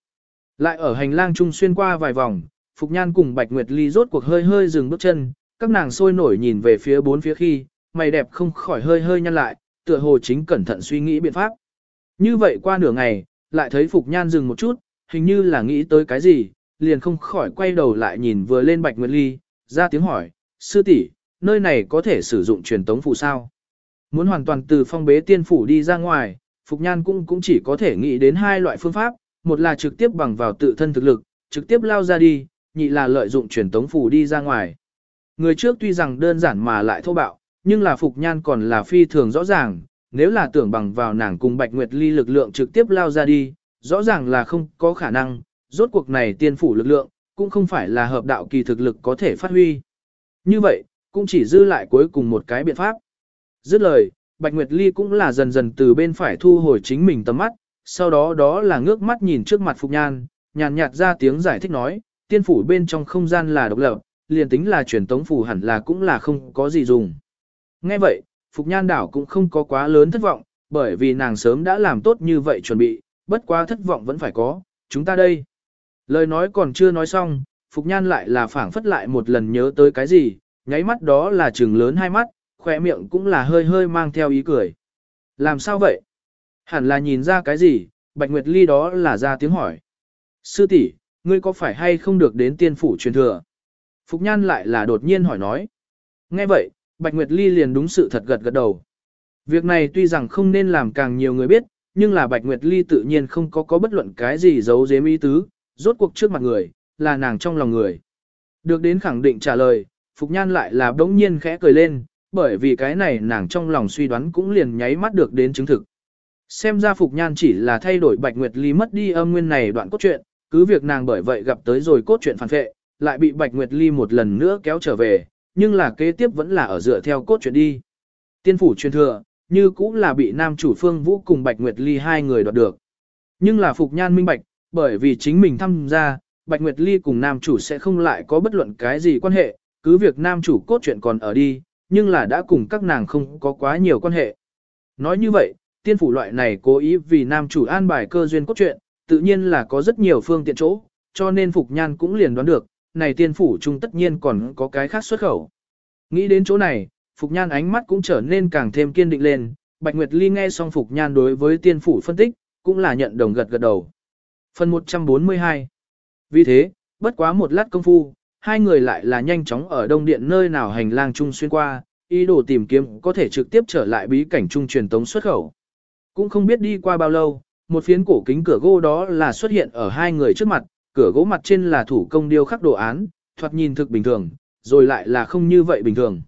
Lại ở hành lang chung xuyên qua vài vòng, Phục Nhan cùng Bạch Nguyệt Ly rốt cuộc hơi hơi dừng bước chân, các nàng sôi nổi nhìn về phía bốn phía khi, mày đẹp không khỏi hơi hơi nhăn lại, tựa hồ chính cẩn thận suy nghĩ biện pháp. Như vậy qua nửa ngày, lại thấy Phục Nhan dừng một chút, hình như là nghĩ tới cái gì, liền không khỏi quay đầu lại nhìn vừa lên Bạch Nguyệt Ly, ra tiếng hỏi, sư tỷ nơi này có thể sử dụng truyền tống phù sao? Muốn hoàn toàn từ phong bế tiên phủ đi ra ngoài, Phục Nhan cũng cũng chỉ có thể nghĩ đến hai loại phương pháp, một là trực tiếp bằng vào tự thân thực lực, trực tiếp lao ra đi, nhị là lợi dụng truyền tống phủ đi ra ngoài. Người trước tuy rằng đơn giản mà lại thô bạo, nhưng là Phục Nhan còn là phi thường rõ ràng, nếu là tưởng bằng vào nàng cùng Bạch Nguyệt Ly lực lượng trực tiếp lao ra đi, rõ ràng là không có khả năng, rốt cuộc này tiên phủ lực lượng, cũng không phải là hợp đạo kỳ thực lực có thể phát huy. Như vậy, cũng chỉ dư lại cuối cùng một cái biện pháp. Dứt lời, Bạch Nguyệt Ly cũng là dần dần từ bên phải thu hồi chính mình tầm mắt, sau đó đó là ngước mắt nhìn trước mặt Phục Nhan, nhàn nhạt ra tiếng giải thích nói, tiên phủ bên trong không gian là độc lập, liền tính là truyền tống phủ hẳn là cũng là không có gì dùng. Nghe vậy, Phục Nhan đảo cũng không có quá lớn thất vọng, bởi vì nàng sớm đã làm tốt như vậy chuẩn bị, bất quá thất vọng vẫn phải có, chúng ta đây. Lời nói còn chưa nói xong, Phục Nhan lại là phản phất lại một lần nhớ tới cái gì, nháy mắt đó là trừng lớn hai mắt, khỏe miệng cũng là hơi hơi mang theo ý cười. Làm sao vậy? Hẳn là nhìn ra cái gì, Bạch Nguyệt Ly đó là ra tiếng hỏi. Sư tỷ, ngươi có phải hay không được đến tiên phủ truyền thừa? Phục Nhan lại là đột nhiên hỏi nói. Nghe vậy, Bạch Nguyệt Ly liền đúng sự thật gật gật đầu. Việc này tuy rằng không nên làm càng nhiều người biết, nhưng là Bạch Nguyệt Ly tự nhiên không có có bất luận cái gì giấu giếm ý tứ, rốt cuộc trước mặt người, là nàng trong lòng người. Được đến khẳng định trả lời, Phục Nhan lại là đống nhiên khẽ cười lên, bởi vì cái này nàng trong lòng suy đoán cũng liền nháy mắt được đến chứng thực. Xem ra Phục Nhan chỉ là thay đổi Bạch Nguyệt Ly mất đi âm nguyên này đoạn cốt truyện, cứ việc nàng bởi vậy gặp tới rồi cốt truyện phản phệ, lại bị Bạch Nguyệt Ly một lần nữa kéo trở về, nhưng là kế tiếp vẫn là ở dựa theo cốt truyện đi. Tiên phủ truyền thừa, như cũng là bị nam chủ Phương Vũ cùng Bạch Nguyệt Ly hai người đoạt được. Nhưng là Phục Nhan minh bạch, bởi vì chính mình tham gia, Bạch Nguyệt Ly cùng nam chủ sẽ không lại có bất luận cái gì quan hệ, cứ việc nam chủ cốt truyện còn ở đi, nhưng là đã cùng các nàng không có quá nhiều quan hệ. Nói như vậy, tiên phủ loại này cố ý vì nam chủ an bài cơ duyên cốt truyện, tự nhiên là có rất nhiều phương tiện chỗ, cho nên Phục Nhan cũng liền đoán được, này tiên phủ chung tất nhiên còn có cái khác xuất khẩu. Nghĩ đến chỗ này, Phục Nhan ánh mắt cũng trở nên càng thêm kiên định lên, Bạch Nguyệt Ly nghe xong Phục Nhan đối với tiên phủ phân tích, cũng là nhận đồng gật gật đầu. Phần 142 Vì thế, bất quá một lát công phu, hai người lại là nhanh chóng ở đông điện nơi nào hành lang chung xuyên qua, ý đồ tìm kiếm có thể trực tiếp trở lại bí cảnh trung truyền tống xuất khẩu. Cũng không biết đi qua bao lâu, một phiến cổ kính cửa gỗ đó là xuất hiện ở hai người trước mặt, cửa gỗ mặt trên là thủ công điêu khắc đồ án, thoạt nhìn thực bình thường, rồi lại là không như vậy bình thường.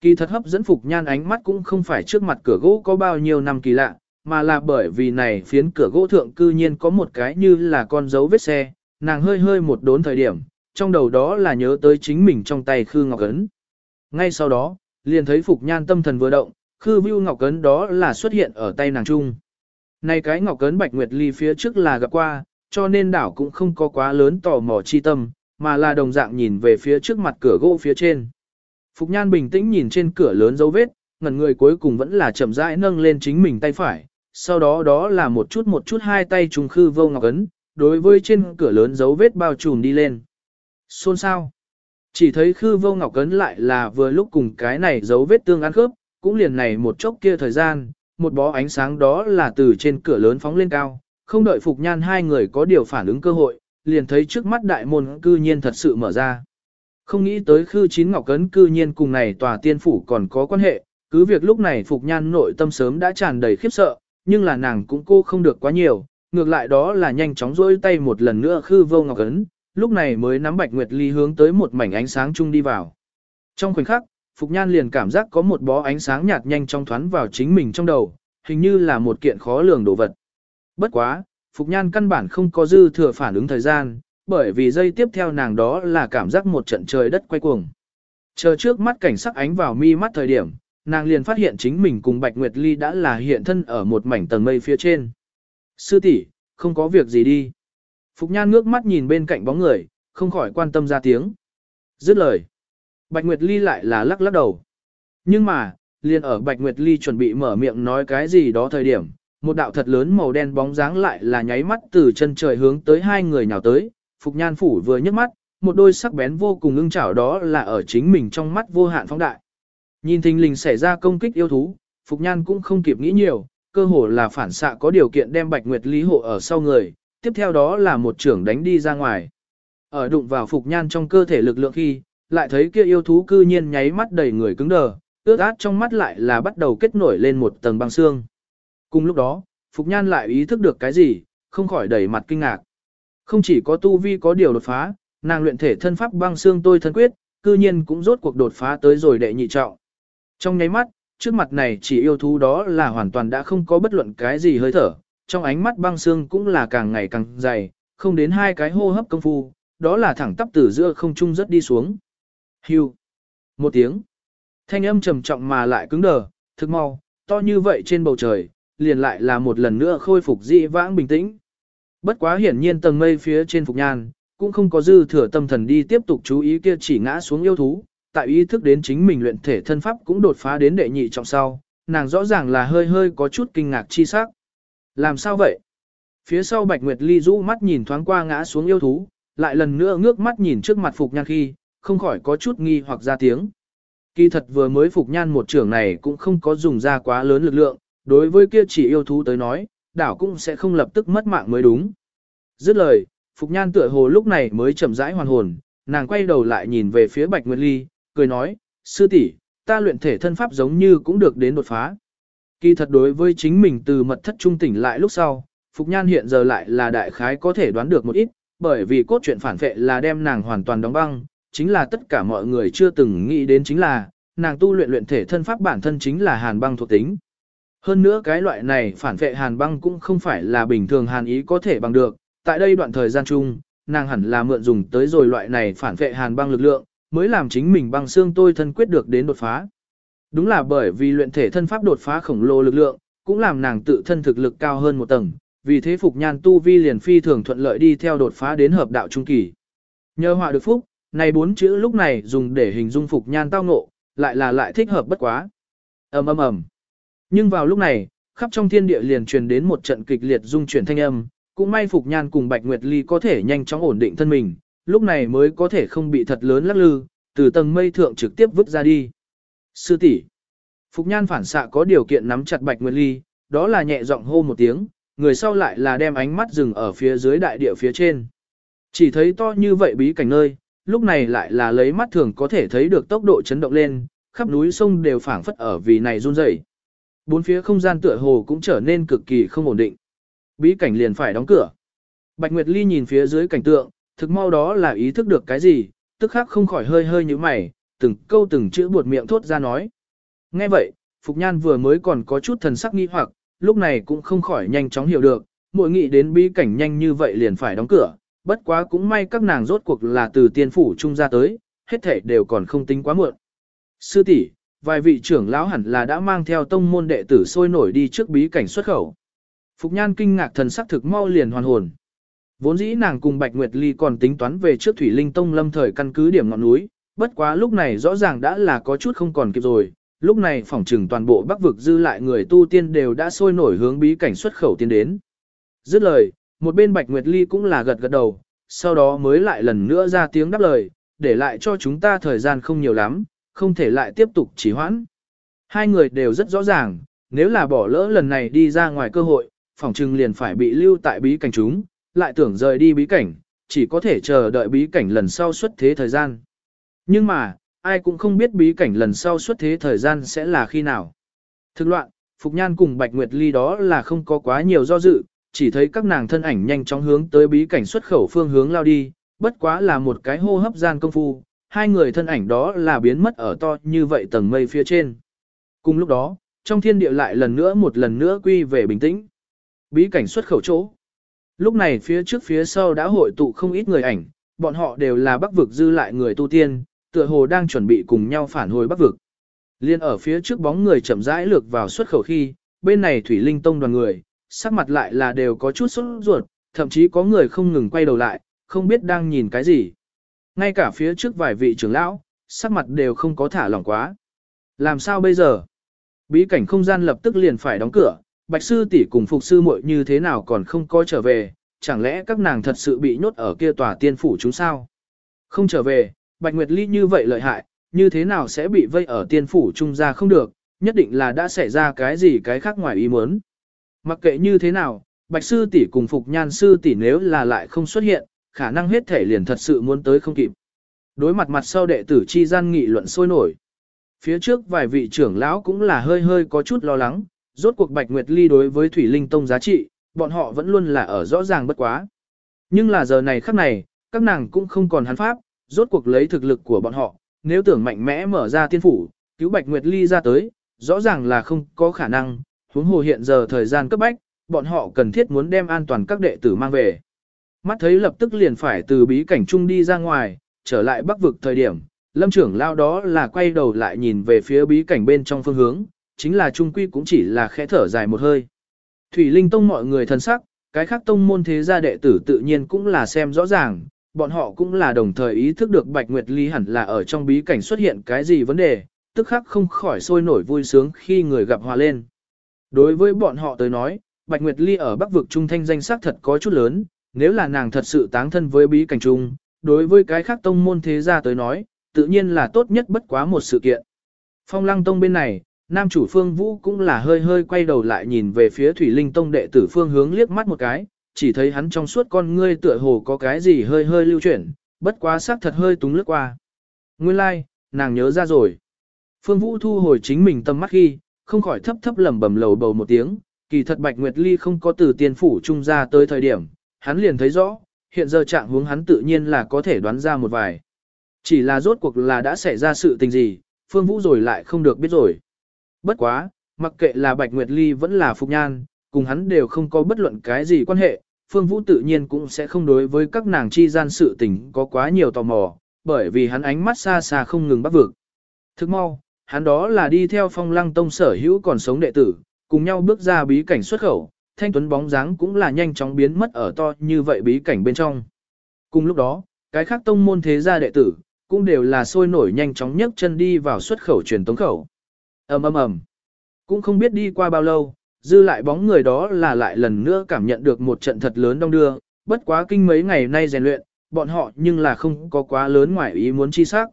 Kỳ thật hấp dẫn phục nhan ánh mắt cũng không phải trước mặt cửa gỗ có bao nhiêu năm kỳ lạ, mà là bởi vì này phiến cửa gỗ thượng cư nhiên có một cái như là con dấu vết xe, nàng hơi hơi một đốn thời điểm, trong đầu đó là nhớ tới chính mình trong tay Khư Ngọc Ấn. Ngay sau đó, liền thấy Phục Nhan tâm thần vừa động, Khư Vưu Ngọc Ấn đó là xuất hiện ở tay nàng trung. Này cái Ngọc Ấn Bạch Nguyệt Ly phía trước là gặp qua, cho nên đảo cũng không có quá lớn tò mò chi tâm, mà là đồng dạng nhìn về phía trước mặt cửa gỗ phía trên. Phục Nhan bình tĩnh nhìn trên cửa lớn dấu vết, ngẩn người cuối cùng vẫn là chậm rãi nâng lên chính mình tay phải, sau đó đó là một chút một chút hai tay trùng khư vô ngọc ấn, đối với trên cửa lớn dấu vết bao trùm đi lên. Xôn sao? Chỉ thấy khư vô ngọc ấn lại là vừa lúc cùng cái này dấu vết tương ăn khớp, cũng liền này một chốc kia thời gian, một bó ánh sáng đó là từ trên cửa lớn phóng lên cao, không đợi Phục Nhan hai người có điều phản ứng cơ hội, liền thấy trước mắt đại môn cư nhiên thật sự mở ra. Không nghĩ tới khư chín ngọc cấn cư nhiên cùng này tòa tiên phủ còn có quan hệ, cứ việc lúc này Phục Nhan nội tâm sớm đã tràn đầy khiếp sợ, nhưng là nàng cũng cô không được quá nhiều, ngược lại đó là nhanh chóng rỗi tay một lần nữa khư vô ngọc cấn, lúc này mới nắm Bạch Nguyệt Ly hướng tới một mảnh ánh sáng chung đi vào. Trong khoảnh khắc, Phục Nhan liền cảm giác có một bó ánh sáng nhạt nhanh trong thoán vào chính mình trong đầu, hình như là một kiện khó lường đồ vật. Bất quá, Phục Nhan căn bản không có dư thừa phản ứng thời gian, bởi vì dây tiếp theo nàng đó là cảm giác một trận trời đất quay cuồng. Chờ trước mắt cảnh sắc ánh vào mi mắt thời điểm, nàng liền phát hiện chính mình cùng Bạch Nguyệt Ly đã là hiện thân ở một mảnh tầng mây phía trên. Sư tỷ, không có việc gì đi. Phục Nhan ngước mắt nhìn bên cạnh bóng người, không khỏi quan tâm ra tiếng. Dứt lời. Bạch Nguyệt Ly lại là lắc lắc đầu. Nhưng mà, liền ở Bạch Nguyệt Ly chuẩn bị mở miệng nói cái gì đó thời điểm, một đạo thật lớn màu đen bóng dáng lại là nháy mắt từ chân trời hướng tới hai người nhào tới, Phục Nhan phủ vừa nhấc mắt, một đôi sắc bén vô cùng ưng chảo đó là ở chính mình trong mắt vô hạn phóng đại. Nhìn thình lình xảy ra công kích yêu thú, Phục Nhan cũng không kịp nghĩ nhiều, cơ hồ là phản xạ có điều kiện đem Bạch Nguyệt Lý hộ ở sau người, tiếp theo đó là một trưởng đánh đi ra ngoài. Ở đụng vào Phục Nhan trong cơ thể lực lượng khi, lại thấy kia yêu thú cư nhiên nháy mắt đầy người cứng đờ, ước át trong mắt lại là bắt đầu kết nổi lên một tầng băng xương. Cùng lúc đó, Phục Nhan lại ý thức được cái gì, không khỏi đẩy mặt kinh ngạc. Không chỉ có tu vi có điều đột phá, nàng luyện thể thân pháp băng xương tôi thân quyết, cư nhiên cũng rốt cuộc đột phá tới rồi đệ nhị trọng. Trong nháy mắt, trước mặt này chỉ yêu thú đó là hoàn toàn đã không có bất luận cái gì hơi thở, trong ánh mắt băng xương cũng là càng ngày càng dày, không đến hai cái hô hấp công phu, đó là thẳng tắp từ giữa không trung rất đi xuống. Hưu. Một tiếng. Thanh âm trầm trọng mà lại cứng đờ, thực mau, to như vậy trên bầu trời, liền lại là một lần nữa khôi phục dị vãng bình tĩnh. Bất quá hiển nhiên tầng mây phía trên Phục Nhan, cũng không có dư thừa tâm thần đi tiếp tục chú ý kia chỉ ngã xuống yêu thú, tại ý thức đến chính mình luyện thể thân pháp cũng đột phá đến đệ nhị trọng sau, nàng rõ ràng là hơi hơi có chút kinh ngạc chi sắc. Làm sao vậy? Phía sau Bạch Nguyệt Ly rũ mắt nhìn thoáng qua ngã xuống yêu thú, lại lần nữa ngước mắt nhìn trước mặt Phục Nhan khi, không khỏi có chút nghi hoặc ra tiếng. Kỳ thật vừa mới Phục Nhan một trưởng này cũng không có dùng ra quá lớn lực lượng, đối với kia chỉ yêu thú tới nói, đảo cũng sẽ không lập tức mất mạng mới đúng. Dứt lời, Phục Nhan tựa hồ lúc này mới chậm rãi hoàn hồn, nàng quay đầu lại nhìn về phía Bạch Nguyệt Ly, cười nói, sư tỷ, ta luyện thể thân pháp giống như cũng được đến đột phá. Kỳ thật đối với chính mình từ mật thất trung tỉnh lại lúc sau, Phục Nhan hiện giờ lại là đại khái có thể đoán được một ít, bởi vì cốt truyện phản vệ là đem nàng hoàn toàn đóng băng, chính là tất cả mọi người chưa từng nghĩ đến chính là, nàng tu luyện luyện thể thân pháp bản thân chính là hàn băng thuộc tính. Hơn nữa cái loại này phản vệ hàn băng cũng không phải là bình thường hàn ý có thể bằng được, tại đây đoạn thời gian chung, nàng hẳn là mượn dùng tới rồi loại này phản vệ hàn băng lực lượng, mới làm chính mình băng xương tôi thân quyết được đến đột phá. Đúng là bởi vì luyện thể thân pháp đột phá khổng lồ lực lượng, cũng làm nàng tự thân thực lực cao hơn một tầng, vì thế Phục Nhan tu vi liền phi thường thuận lợi đi theo đột phá đến hợp đạo trung kỳ. Nhờ họa được phúc, này bốn chữ lúc này dùng để hình dung Phục Nhan tao ngộ, lại là lại thích hợp bất quá. Ầm ầm ầm. Nhưng vào lúc này, khắp trong thiên địa liền truyền đến một trận kịch liệt dung chuyển thanh âm, cũng may Phục Nhan cùng Bạch Nguyệt Ly có thể nhanh chóng ổn định thân mình, lúc này mới có thể không bị thật lớn lắc lư, từ tầng mây thượng trực tiếp vứt ra đi. Sư tỷ, Phục Nhan phản xạ có điều kiện nắm chặt Bạch Nguyệt Ly, đó là nhẹ giọng hô một tiếng, người sau lại là đem ánh mắt dừng ở phía dưới đại địa phía trên. Chỉ thấy to như vậy bí cảnh nơi, lúc này lại là lấy mắt thường có thể thấy được tốc độ chấn động lên, khắp núi sông đều phảng phất ở vì này run rẩy. Bốn phía không gian tựa hồ cũng trở nên cực kỳ không ổn định. Bí cảnh liền phải đóng cửa. Bạch Nguyệt Ly nhìn phía dưới cảnh tượng, thực mau đó là ý thức được cái gì, tức khắc không khỏi hơi hơi như mày, từng câu từng chữ buột miệng thốt ra nói. Nghe vậy, Phục Nhan vừa mới còn có chút thần sắc nghi hoặc, lúc này cũng không khỏi nhanh chóng hiểu được, mỗi nghĩ đến bí cảnh nhanh như vậy liền phải đóng cửa, bất quá cũng may các nàng rốt cuộc là từ tiên phủ trung ra tới, hết thể đều còn không tính quá muộn. Sư tỷ, vài vị trưởng lão hẳn là đã mang theo tông môn đệ tử sôi nổi đi trước bí cảnh xuất khẩu. Phục Nhan kinh ngạc thần sắc thực mau liền hoàn hồn. Vốn dĩ nàng cùng Bạch Nguyệt Ly còn tính toán về trước Thủy Linh Tông lâm thời căn cứ điểm ngọn núi, bất quá lúc này rõ ràng đã là có chút không còn kịp rồi, lúc này phỏng trừng toàn bộ bắc vực dư lại người tu tiên đều đã sôi nổi hướng bí cảnh xuất khẩu tiến đến. Dứt lời, một bên Bạch Nguyệt Ly cũng là gật gật đầu, sau đó mới lại lần nữa ra tiếng đáp lời, để lại cho chúng ta thời gian không nhiều lắm, không thể lại tiếp tục chỉ hoãn. Hai người đều rất rõ ràng, nếu là bỏ lỡ lần này đi ra ngoài cơ hội, phỏng trừng liền phải bị lưu tại bí cảnh chúng, lại tưởng rời đi bí cảnh, chỉ có thể chờ đợi bí cảnh lần sau xuất thế thời gian. Nhưng mà, ai cũng không biết bí cảnh lần sau xuất thế thời gian sẽ là khi nào. Thực loạn, Phục Nhan cùng Bạch Nguyệt Ly đó là không có quá nhiều do dự, chỉ thấy các nàng thân ảnh nhanh chóng hướng tới bí cảnh xuất khẩu phương hướng lao đi, bất quá là một cái hô hấp gian công phu, hai người thân ảnh đó là biến mất ở to như vậy tầng mây phía trên. Cùng lúc đó, trong thiên địa lại lần nữa một lần nữa quy về bình tĩnh. Bí cảnh xuất khẩu chỗ. Lúc này phía trước phía sau đã hội tụ không ít người ảnh, bọn họ đều là bắc vực dư lại người tu tiên, tựa hồ đang chuẩn bị cùng nhau phản hồi bắc vực. Liên ở phía trước bóng người chậm rãi lược vào xuất khẩu khi, bên này Thủy Linh Tông đoàn người, sắc mặt lại là đều có chút sốt ruột, thậm chí có người không ngừng quay đầu lại, không biết đang nhìn cái gì. Ngay cả phía trước vài vị trưởng lão, sắc mặt đều không có thả lỏng quá. Làm sao bây giờ? Bí cảnh không gian lập tức liền phải đóng cửa, bạch sư tỷ cùng phục sư muội như thế nào còn không có trở về, chẳng lẽ các nàng thật sự bị nhốt ở kia tòa tiên phủ chúng sao? Không trở về, bạch nguyệt ly như vậy lợi hại, như thế nào sẽ bị vây ở tiên phủ trung ra không được, nhất định là đã xảy ra cái gì cái khác ngoài ý muốn. Mặc kệ như thế nào, bạch sư tỷ cùng phục nhan sư tỷ nếu là lại không xuất hiện, khả năng hết thể liền thật sự muốn tới không kịp. Đối mặt mặt sau đệ tử chi gian nghị luận sôi nổi. Phía trước vài vị trưởng lão cũng là hơi hơi có chút lo lắng, rốt cuộc Bạch Nguyệt Ly đối với Thủy Linh Tông giá trị, bọn họ vẫn luôn là ở rõ ràng bất quá. Nhưng là giờ này khắc này, các nàng cũng không còn hắn pháp, rốt cuộc lấy thực lực của bọn họ, nếu tưởng mạnh mẽ mở ra tiên phủ, cứu Bạch Nguyệt Ly ra tới, rõ ràng là không có khả năng, huống hồ hiện giờ thời gian cấp bách, bọn họ cần thiết muốn đem an toàn các đệ tử mang về. Mắt thấy lập tức liền phải từ bí cảnh chung đi ra ngoài, trở lại bắc vực thời điểm, lâm trưởng lao đó là quay đầu lại nhìn về phía bí cảnh bên trong phương hướng, chính là trung quy cũng chỉ là khẽ thở dài một hơi. Thủy Linh Tông mọi người thân sắc, cái khác tông môn thế gia đệ tử tự nhiên cũng là xem rõ ràng, bọn họ cũng là đồng thời ý thức được Bạch Nguyệt Ly hẳn là ở trong bí cảnh xuất hiện cái gì vấn đề, tức khắc không khỏi sôi nổi vui sướng khi người gặp hòa lên. Đối với bọn họ tới nói, Bạch Nguyệt Ly ở Bắc vực trung thanh danh sắc thật có chút lớn, nếu là nàng thật sự táng thân với bí cảnh trung, đối với cái khác tông môn thế gia tới nói, tự nhiên là tốt nhất bất quá một sự kiện. Phong Lăng Tông bên này, nam chủ Phương Vũ cũng là hơi hơi quay đầu lại nhìn về phía Thủy Linh Tông đệ tử Phương hướng liếc mắt một cái, chỉ thấy hắn trong suốt con ngươi tựa hồ có cái gì hơi hơi lưu chuyển, bất quá sắc thật hơi túng lướt qua. Nguyên lai, like, nàng nhớ ra rồi. Phương Vũ thu hồi chính mình tâm mắt khi, không khỏi thấp thấp lầm bầm lầu bầu một tiếng, kỳ thật Bạch Nguyệt Ly không có từ tiên phủ trung ra tới thời điểm, hắn liền thấy rõ, hiện giờ trạng hướng hắn tự nhiên là có thể đoán ra một vài. Chỉ là rốt cuộc là đã xảy ra sự tình gì, Phương Vũ rồi lại không được biết rồi. Bất quá, mặc kệ là Bạch Nguyệt Ly vẫn là Phục Nhan, cùng hắn đều không có bất luận cái gì quan hệ, Phương Vũ tự nhiên cũng sẽ không đối với các nàng chi gian sự tình có quá nhiều tò mò, bởi vì hắn ánh mắt xa xa không ngừng bắt vực. Thức mau, hắn đó là đi theo phong lăng tông sở hữu còn sống đệ tử, cùng nhau bước ra bí cảnh xuất khẩu, thanh tuấn bóng dáng cũng là nhanh chóng biến mất ở to như vậy bí cảnh bên trong. Cùng lúc đó, cái khác tông môn thế gia đệ tử, cũng đều là sôi nổi nhanh chóng nhấc chân đi vào xuất khẩu truyền tống khẩu. ầm ầm ầm, cũng không biết đi qua bao lâu, dư lại bóng người đó là lại lần nữa cảm nhận được một trận thật lớn đông đưa, bất quá kinh mấy ngày nay rèn luyện, bọn họ nhưng là không có quá lớn ngoài ý muốn chi sắc.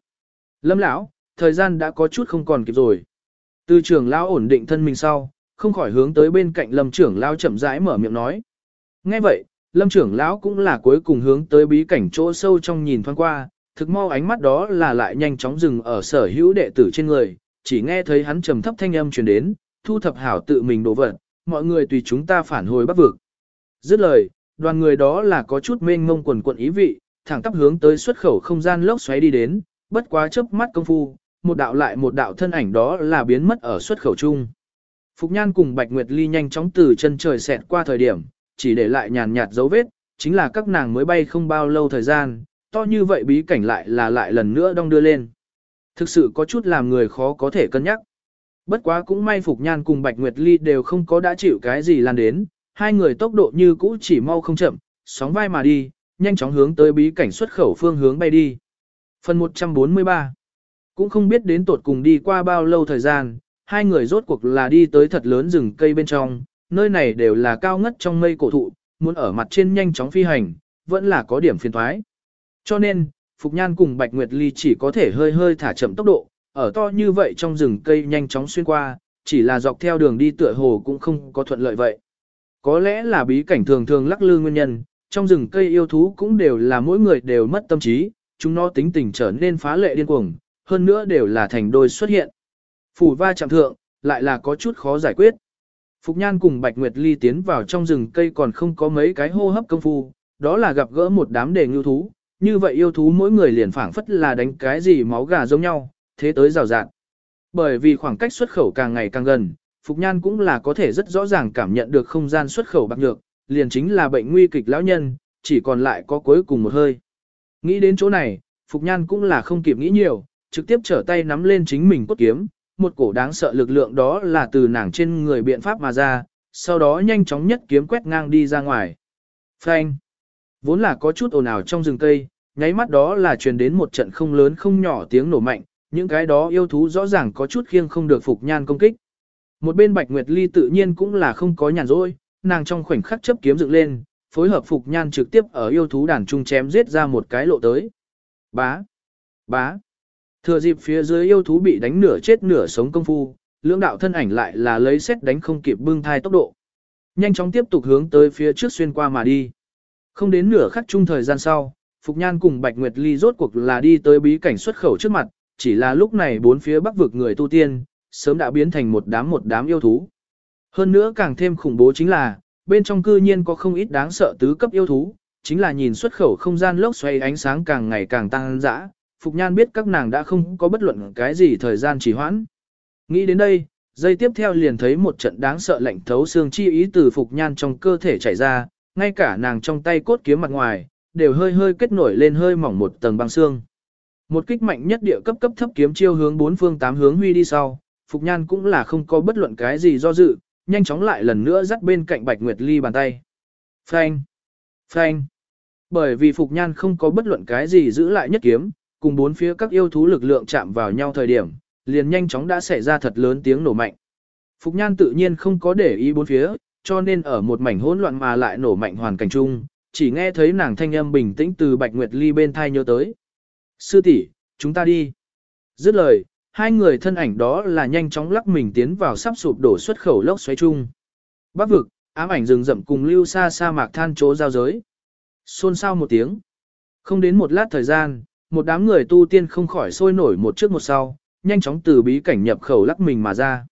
Lâm lão, thời gian đã có chút không còn kịp rồi. Từ trưởng lão ổn định thân mình sau, không khỏi hướng tới bên cạnh lâm trưởng lão chậm rãi mở miệng nói. Nghe vậy, lâm trưởng lão cũng là cuối cùng hướng tới bí cảnh chỗ sâu trong nhìn thoáng qua, thực mau ánh mắt đó là lại nhanh chóng dừng ở sở hữu đệ tử trên người, chỉ nghe thấy hắn trầm thấp thanh âm truyền đến, thu thập hảo tự mình đổ vật, mọi người tùy chúng ta phản hồi bắc vực. Dứt lời, đoàn người đó là có chút mênh mông quần quận ý vị, thẳng tắp hướng tới xuất khẩu không gian lốc xoáy đi đến, bất quá chớp mắt công phu, một đạo lại một đạo thân ảnh đó là biến mất ở xuất khẩu chung. Phục Nhan cùng Bạch Nguyệt Ly nhanh chóng từ chân trời xẹt qua thời điểm, chỉ để lại nhàn nhạt dấu vết, chính là các nàng mới bay không bao lâu thời gian, to như vậy bí cảnh lại là lại lần nữa đong đưa lên. Thực sự có chút làm người khó có thể cân nhắc. Bất quá cũng may Phục Nhan cùng Bạch Nguyệt Ly đều không có đã chịu cái gì lan đến, hai người tốc độ như cũ chỉ mau không chậm, sóng vai mà đi, nhanh chóng hướng tới bí cảnh xuất khẩu phương hướng bay đi. Phần 143 Cũng không biết đến tột cùng đi qua bao lâu thời gian, hai người rốt cuộc là đi tới thật lớn rừng cây bên trong, nơi này đều là cao ngất trong mây cổ thụ, muốn ở mặt trên nhanh chóng phi hành, vẫn là có điểm phiền thoái. Cho nên, Phục Nhan cùng Bạch Nguyệt Ly chỉ có thể hơi hơi thả chậm tốc độ, ở to như vậy trong rừng cây nhanh chóng xuyên qua, chỉ là dọc theo đường đi tựa hồ cũng không có thuận lợi vậy. Có lẽ là bí cảnh thường thường lắc lư nguyên nhân, trong rừng cây yêu thú cũng đều là mỗi người đều mất tâm trí, chúng nó tính tình trở nên phá lệ điên cuồng, hơn nữa đều là thành đôi xuất hiện. Phủ va chạm thượng, lại là có chút khó giải quyết. Phục Nhan cùng Bạch Nguyệt Ly tiến vào trong rừng cây còn không có mấy cái hô hấp công phu, đó là gặp gỡ một đám đề ngưu thú, như vậy yêu thú mỗi người liền phảng phất là đánh cái gì máu gà giống nhau, thế tới rào rạng. Bởi vì khoảng cách xuất khẩu càng ngày càng gần, Phục Nhan cũng là có thể rất rõ ràng cảm nhận được không gian xuất khẩu bạc nhược, liền chính là bệnh nguy kịch lão nhân, chỉ còn lại có cuối cùng một hơi. Nghĩ đến chỗ này, Phục Nhan cũng là không kịp nghĩ nhiều, trực tiếp trở tay nắm lên chính mình cốt kiếm, một cổ đáng sợ lực lượng đó là từ nàng trên người biện pháp mà ra, sau đó nhanh chóng nhất kiếm quét ngang đi ra ngoài. Phanh! Vốn là có chút ồn ào trong rừng cây, nháy mắt đó là truyền đến một trận không lớn không nhỏ tiếng nổ mạnh, những cái đó yêu thú rõ ràng có chút khiêng không được Phục Nhan công kích. Một bên Bạch Nguyệt Ly tự nhiên cũng là không có nhàn rỗi, nàng trong khoảnh khắc chấp kiếm dựng lên, phối hợp Phục Nhan trực tiếp ở yêu thú đàn trung chém giết ra một cái lộ tới. Bá! Bá! Thừa dịp phía dưới yêu thú bị đánh nửa chết nửa sống công phu, lưỡng đạo thân ảnh lại là lấy xét đánh không kịp bưng thai tốc độ. Nhanh chóng tiếp tục hướng tới phía trước xuyên qua mà đi. Không đến nửa khắc chung thời gian sau, Phục Nhan cùng Bạch Nguyệt Ly rốt cuộc là đi tới bí cảnh xuất khẩu trước mặt, chỉ là lúc này bốn phía bắc vực người tu tiên, sớm đã biến thành một đám một đám yêu thú. Hơn nữa càng thêm khủng bố chính là, bên trong cư nhiên có không ít đáng sợ tứ cấp yêu thú, chính là nhìn xuất khẩu không gian lốc xoay ánh sáng càng ngày càng tăng dã, Phục Nhan biết các nàng đã không có bất luận cái gì thời gian trì hoãn. Nghĩ đến đây, giây tiếp theo liền thấy một trận đáng sợ lạnh thấu xương chi ý từ Phục Nhan trong cơ thể chảy ra, ngay cả nàng trong tay cốt kiếm mặt ngoài, đều hơi hơi kết nổi lên hơi mỏng một tầng băng xương. Một kích mạnh nhất địa cấp cấp thấp kiếm chiêu hướng bốn phương tám hướng huy đi sau, Phục Nhan cũng là không có bất luận cái gì do dự, nhanh chóng lại lần nữa dắt bên cạnh Bạch Nguyệt Ly bàn tay. Phanh! Phanh! Bởi vì Phục Nhan không có bất luận cái gì giữ lại nhất kiếm, cùng bốn phía các yêu thú lực lượng chạm vào nhau thời điểm, liền nhanh chóng đã xảy ra thật lớn tiếng nổ mạnh. Phục Nhan tự nhiên không có để ý bốn phía, cho nên ở một mảnh hỗn loạn mà lại nổ mạnh hoàn cảnh chung, chỉ nghe thấy nàng thanh âm bình tĩnh từ Bạch Nguyệt Ly bên thai nhớ tới. Sư tỷ, chúng ta đi. Dứt lời, hai người thân ảnh đó là nhanh chóng lắc mình tiến vào sắp sụp đổ xuất khẩu lốc xoáy chung. Bắc vực, ám ảnh rừng rậm cùng lưu xa sa mạc than chỗ giao giới. Xôn xao một tiếng. Không đến một lát thời gian, một đám người tu tiên không khỏi sôi nổi một trước một sau, nhanh chóng từ bí cảnh nhập khẩu lắc mình mà ra.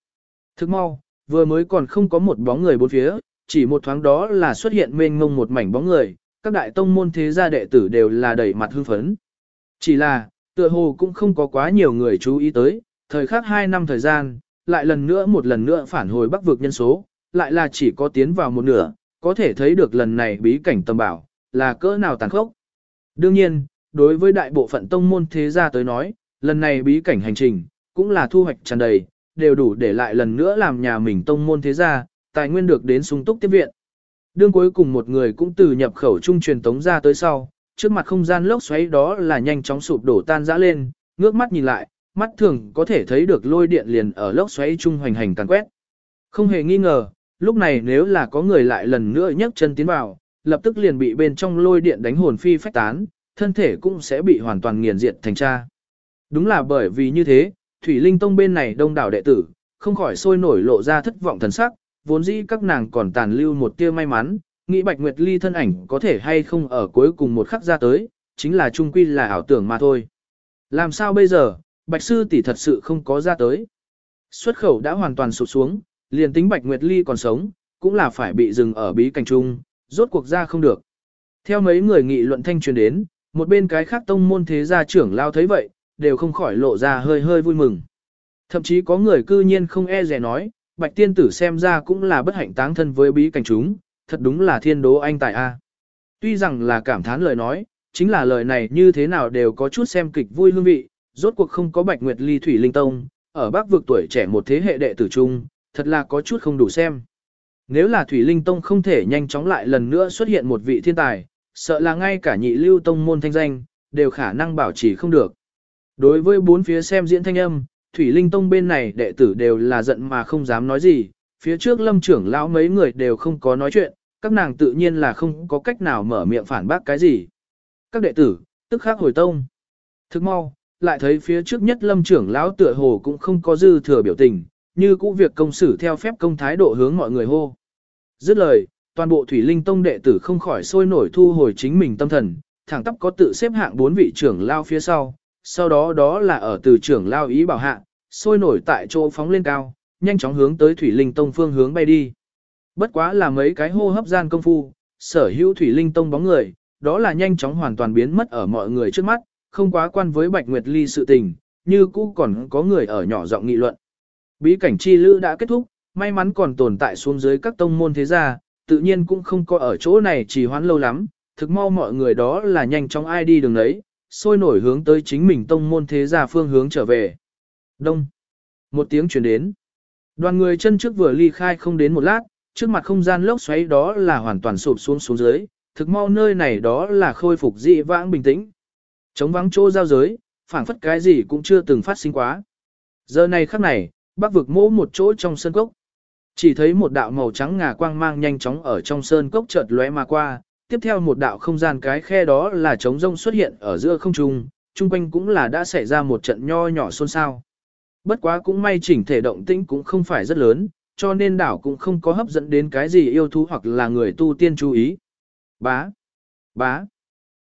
Thức mau, vừa mới còn không có một bóng người bốn phía, chỉ một thoáng đó là xuất hiện mênh ngông một mảnh bóng người, các đại tông môn thế gia đệ tử đều là đẩy mặt hưng phấn. Chỉ là, tựa hồ cũng không có quá nhiều người chú ý tới, thời khắc 2 năm thời gian, lại lần nữa một lần nữa phản hồi bắc vực nhân số, lại là chỉ có tiến vào một nửa, có thể thấy được lần này bí cảnh tầm bảo, là cỡ nào tàn khốc. Đương nhiên, đối với đại bộ phận tông môn thế gia tới nói, lần này bí cảnh hành trình, cũng là thu hoạch tràn đầy, đều đủ để lại lần nữa làm nhà mình tông môn thế gia, tài nguyên được đến sung túc tiếp viện. Đương cuối cùng một người cũng từ nhập khẩu trung truyền tống ra tới sau, trước mặt không gian lốc xoáy đó là nhanh chóng sụp đổ tan rã lên, ngước mắt nhìn lại, mắt thường có thể thấy được lôi điện liền ở lốc xoáy trung hoành hành tàn quét. Không hề nghi ngờ, lúc này nếu là có người lại lần nữa nhấc chân tiến vào, lập tức liền bị bên trong lôi điện đánh hồn phi phách tán, thân thể cũng sẽ bị hoàn toàn nghiền diệt thành cha. Đúng là bởi vì như thế, Thủy Linh Tông bên này đông đảo đệ tử, không khỏi sôi nổi lộ ra thất vọng thần sắc, vốn dĩ các nàng còn tàn lưu một tia may mắn, nghĩ Bạch Nguyệt Ly thân ảnh có thể hay không ở cuối cùng một khắc ra tới, chính là trung quy là ảo tưởng mà thôi. Làm sao bây giờ, Bạch Sư tỷ thật sự không có ra tới. Xuất khẩu đã hoàn toàn sụt xuống, liền tính Bạch Nguyệt Ly còn sống, cũng là phải bị dừng ở bí cảnh trung, rốt cuộc ra không được. Theo mấy người nghị luận thanh truyền đến, một bên cái khác tông môn thế gia trưởng lao thấy vậy, đều không khỏi lộ ra hơi hơi vui mừng. Thậm chí có người cư nhiên không e rẻ nói, bạch tiên tử xem ra cũng là bất hạnh táng thân với bí cảnh chúng, thật đúng là thiên đố anh tài a. Tuy rằng là cảm thán lời nói, chính là lời này như thế nào đều có chút xem kịch vui hương vị, rốt cuộc không có bạch nguyệt ly thủy linh tông, ở bắc vực tuổi trẻ một thế hệ đệ tử trung, thật là có chút không đủ xem. Nếu là thủy linh tông không thể nhanh chóng lại lần nữa xuất hiện một vị thiên tài, sợ là ngay cả nhị lưu tông môn thanh danh, đều khả năng bảo trì không được. Đối với bốn phía xem diễn thanh âm, Thủy Linh Tông bên này đệ tử đều là giận mà không dám nói gì, phía trước lâm trưởng lão mấy người đều không có nói chuyện, các nàng tự nhiên là không có cách nào mở miệng phản bác cái gì. Các đệ tử, tức khắc hồi tông. Thức mau, lại thấy phía trước nhất lâm trưởng lão tựa hồ cũng không có dư thừa biểu tình, như cũ việc công xử theo phép công thái độ hướng mọi người hô. Dứt lời, toàn bộ Thủy Linh Tông đệ tử không khỏi sôi nổi thu hồi chính mình tâm thần, thẳng tắp có tự xếp hạng bốn vị trưởng lao phía sau, sau đó đó là ở từ trưởng lao ý bảo hạ, sôi nổi tại chỗ phóng lên cao, nhanh chóng hướng tới Thủy Linh Tông phương hướng bay đi. Bất quá là mấy cái hô hấp gian công phu, sở hữu Thủy Linh Tông bóng người, đó là nhanh chóng hoàn toàn biến mất ở mọi người trước mắt, không quá quan với Bạch Nguyệt Ly sự tình, như cũ còn có người ở nhỏ giọng nghị luận. Bí cảnh chi lữ đã kết thúc, may mắn còn tồn tại xuống dưới các tông môn thế gia, tự nhiên cũng không có ở chỗ này trì hoãn lâu lắm, thực mau mọi người đó là nhanh chóng ai đi đường đấy, sôi nổi hướng tới chính mình tông môn thế gia phương hướng trở về. Đông. Một tiếng truyền đến. Đoàn người chân trước vừa ly khai không đến một lát, trước mặt không gian lốc xoáy đó là hoàn toàn sụp xuống xuống dưới, thực mau nơi này đó là khôi phục dị vãng bình tĩnh. Chống vắng chỗ giao giới, phảng phất cái gì cũng chưa từng phát sinh quá. Giờ này khắc này, bác vực mỗ một chỗ trong sân cốc. Chỉ thấy một đạo màu trắng ngà quang mang nhanh chóng ở trong sơn cốc chợt lóe mà qua, tiếp theo một đạo không gian cái khe đó là trống rông xuất hiện ở giữa không trung, chung quanh cũng là đã xảy ra một trận nho nhỏ xôn xao. Bất quá cũng may chỉnh thể động tĩnh cũng không phải rất lớn, cho nên đảo cũng không có hấp dẫn đến cái gì yêu thú hoặc là người tu tiên chú ý. Bá, bá,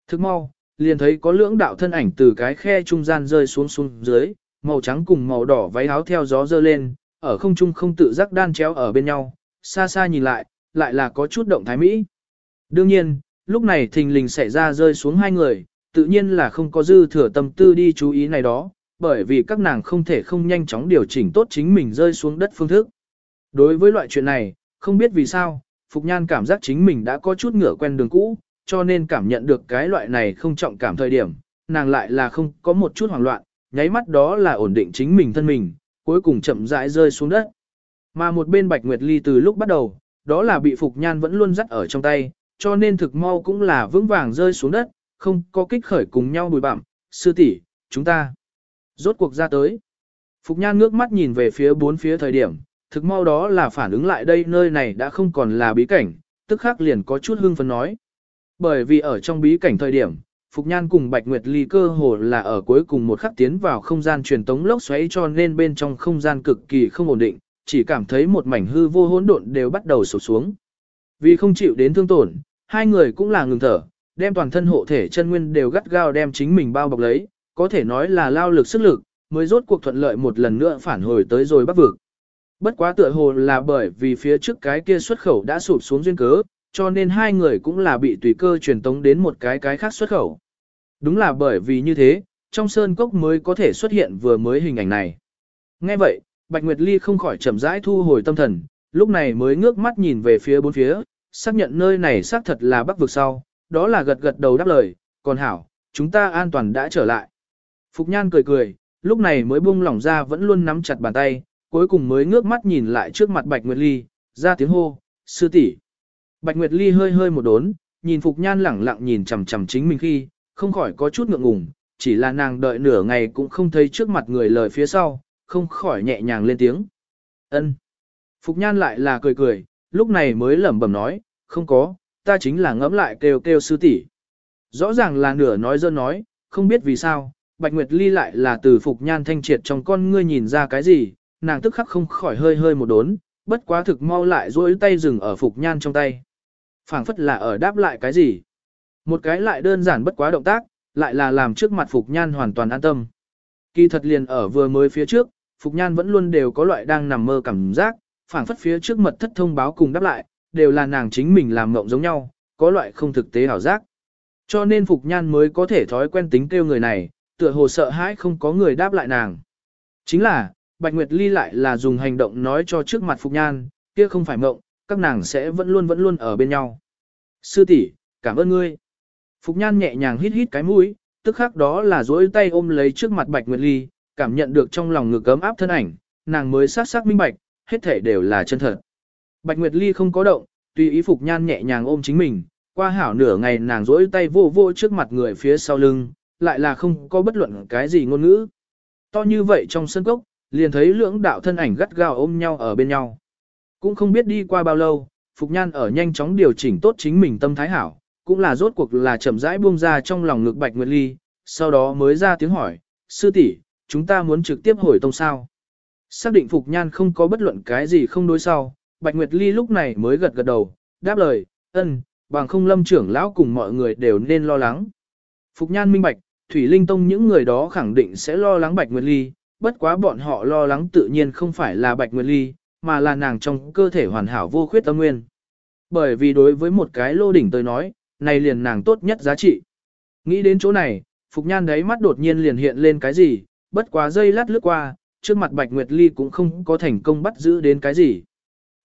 thức mau, liền thấy có lưỡng đạo thân ảnh từ cái khe trung gian rơi xuống xuống dưới, màu trắng cùng màu đỏ váy áo theo gió dơ lên, ở không trung không tự giác đan chéo ở bên nhau, xa xa nhìn lại, lại là có chút động thái mỹ. Đương nhiên, lúc này thình lình xảy ra rơi xuống hai người, tự nhiên là không có dư thừa tâm tư đi chú ý này đó, bởi vì các nàng không thể không nhanh chóng điều chỉnh tốt chính mình rơi xuống đất phương thức. Đối với loại chuyện này, không biết vì sao, Phục Nhan cảm giác chính mình đã có chút ngửa quen đường cũ, cho nên cảm nhận được cái loại này không trọng cảm thời điểm, nàng lại là không có một chút hoảng loạn, nháy mắt đó là ổn định chính mình thân mình, cuối cùng chậm rãi rơi xuống đất. Mà một bên Bạch Nguyệt Ly từ lúc bắt đầu, đó là bị Phục Nhan vẫn luôn dắt ở trong tay, cho nên thực mau cũng là vững vàng rơi xuống đất, không có kích khởi cùng nhau bùi bặm, sư tỷ, chúng ta rốt cuộc ra tới. Phục Nhan ngước mắt nhìn về phía bốn phía thời điểm, thực mau đó là phản ứng lại đây nơi này đã không còn là bí cảnh, tức khắc liền có chút hưng phấn nói. Bởi vì ở trong bí cảnh thời điểm, Phục Nhan cùng Bạch Nguyệt Ly cơ hồ là ở cuối cùng một khắc tiến vào không gian truyền tống lốc xoáy cho nên bên trong không gian cực kỳ không ổn định, chỉ cảm thấy một mảnh hư vô hỗn độn đều bắt đầu sụp xuống. Vì không chịu đến thương tổn, hai người cũng là ngừng thở, đem toàn thân hộ thể chân nguyên đều gắt gao đem chính mình bao bọc lấy, có thể nói là lao lực sức lực, mới rốt cuộc thuận lợi một lần nữa phản hồi tới rồi bắt vực. Bất quá tựa hồ là bởi vì phía trước cái kia xuất khẩu đã sụp xuống duyên cớ, cho nên hai người cũng là bị tùy cơ truyền tống đến một cái cái khác xuất khẩu. Đúng là bởi vì như thế, trong sơn cốc mới có thể xuất hiện vừa mới hình ảnh này. Nghe vậy, Bạch Nguyệt Ly không khỏi chậm rãi thu hồi tâm thần, lúc này mới ngước mắt nhìn về phía bốn phía, xác nhận nơi này xác thật là bắc vực sau, đó là gật gật đầu đáp lời, còn hảo, chúng ta an toàn đã trở lại. Phục Nhan cười cười, lúc này mới buông lỏng ra vẫn luôn nắm chặt bàn tay, cuối cùng mới ngước mắt nhìn lại trước mặt Bạch Nguyệt Ly, ra tiếng hô, sư tỷ. Bạch Nguyệt Ly hơi hơi một đốn, nhìn Phục Nhan lẳng lặng nhìn chầm chầm chính mình khi, không khỏi có chút ngượng ngùng, chỉ là nàng đợi nửa ngày cũng không thấy trước mặt người lời phía sau, không khỏi nhẹ nhàng lên tiếng. Ân. Phục Nhan lại là cười cười, lúc này mới lẩm bẩm nói, không có, ta chính là ngẫm lại kêu kêu sư tỷ. Rõ ràng là nửa nói dơ nói, không biết vì sao, Bạch Nguyệt Ly lại là từ Phục Nhan thanh triệt trong con ngươi nhìn ra cái gì, nàng tức khắc không khỏi hơi hơi một đốn, bất quá thực mau lại duỗi tay dừng ở Phục Nhan trong tay. phảng phất là ở đáp lại cái gì. Một cái lại đơn giản bất quá động tác, lại là làm trước mặt Phục Nhan hoàn toàn an tâm. Kỳ thật liền ở vừa mới phía trước, Phục Nhan vẫn luôn đều có loại đang nằm mơ cảm giác, phản phất phía trước mật thất thông báo cùng đáp lại, đều là nàng chính mình làm mộng giống nhau, có loại không thực tế hảo giác. Cho nên Phục Nhan mới có thể thói quen tính kêu người này, tựa hồ sợ hãi không có người đáp lại nàng. Chính là, Bạch Nguyệt Ly lại là dùng hành động nói cho trước mặt Phục Nhan, kia không phải mộng, các nàng sẽ vẫn luôn vẫn luôn ở bên nhau. Sư tỷ, cảm ơn ngươi. Phục Nhan nhẹ nhàng hít hít cái mũi, tức khắc đó là duỗi tay ôm lấy trước mặt Bạch Nguyệt Ly, cảm nhận được trong lòng ngực ấm áp thân ảnh, nàng mới sát sắc minh bạch, hết thể đều là chân thật. Bạch Nguyệt Ly không có động, tùy ý Phục Nhan nhẹ nhàng ôm chính mình, qua hảo nửa ngày nàng duỗi tay vô vô trước mặt người phía sau lưng, lại là không có bất luận cái gì ngôn ngữ. To như vậy trong sân cốc, liền thấy lưỡng đạo thân ảnh gắt gao ôm nhau ở bên nhau. Cũng không biết đi qua bao lâu, Phục Nhan ở nhanh chóng điều chỉnh tốt chính mình tâm thái hảo, cũng là rốt cuộc là chậm rãi buông ra trong lòng ngực Bạch Nguyệt Ly, sau đó mới ra tiếng hỏi, sư tỷ, chúng ta muốn trực tiếp hồi tông sao. Xác định Phục Nhan không có bất luận cái gì không đối sau, Bạch Nguyệt Ly lúc này mới gật gật đầu, đáp lời, ân, bằng không lâm trưởng lão cùng mọi người đều nên lo lắng. Phục Nhan minh bạch, Thủy Linh Tông những người đó khẳng định sẽ lo lắng Bạch Nguyệt Ly, bất quá bọn họ lo lắng tự nhiên không phải là Bạch Nguyệt Ly, mà là nàng trong cơ thể hoàn hảo vô khuyết tâm nguyên. Bởi vì đối với một cái lô đỉnh tôi nói, này liền nàng tốt nhất giá trị. Nghĩ đến chỗ này, Phục Nhan đấy mắt đột nhiên liền hiện lên cái gì, bất quá dây lát lướt qua, trước mặt Bạch Nguyệt Ly cũng không có thành công bắt giữ đến cái gì.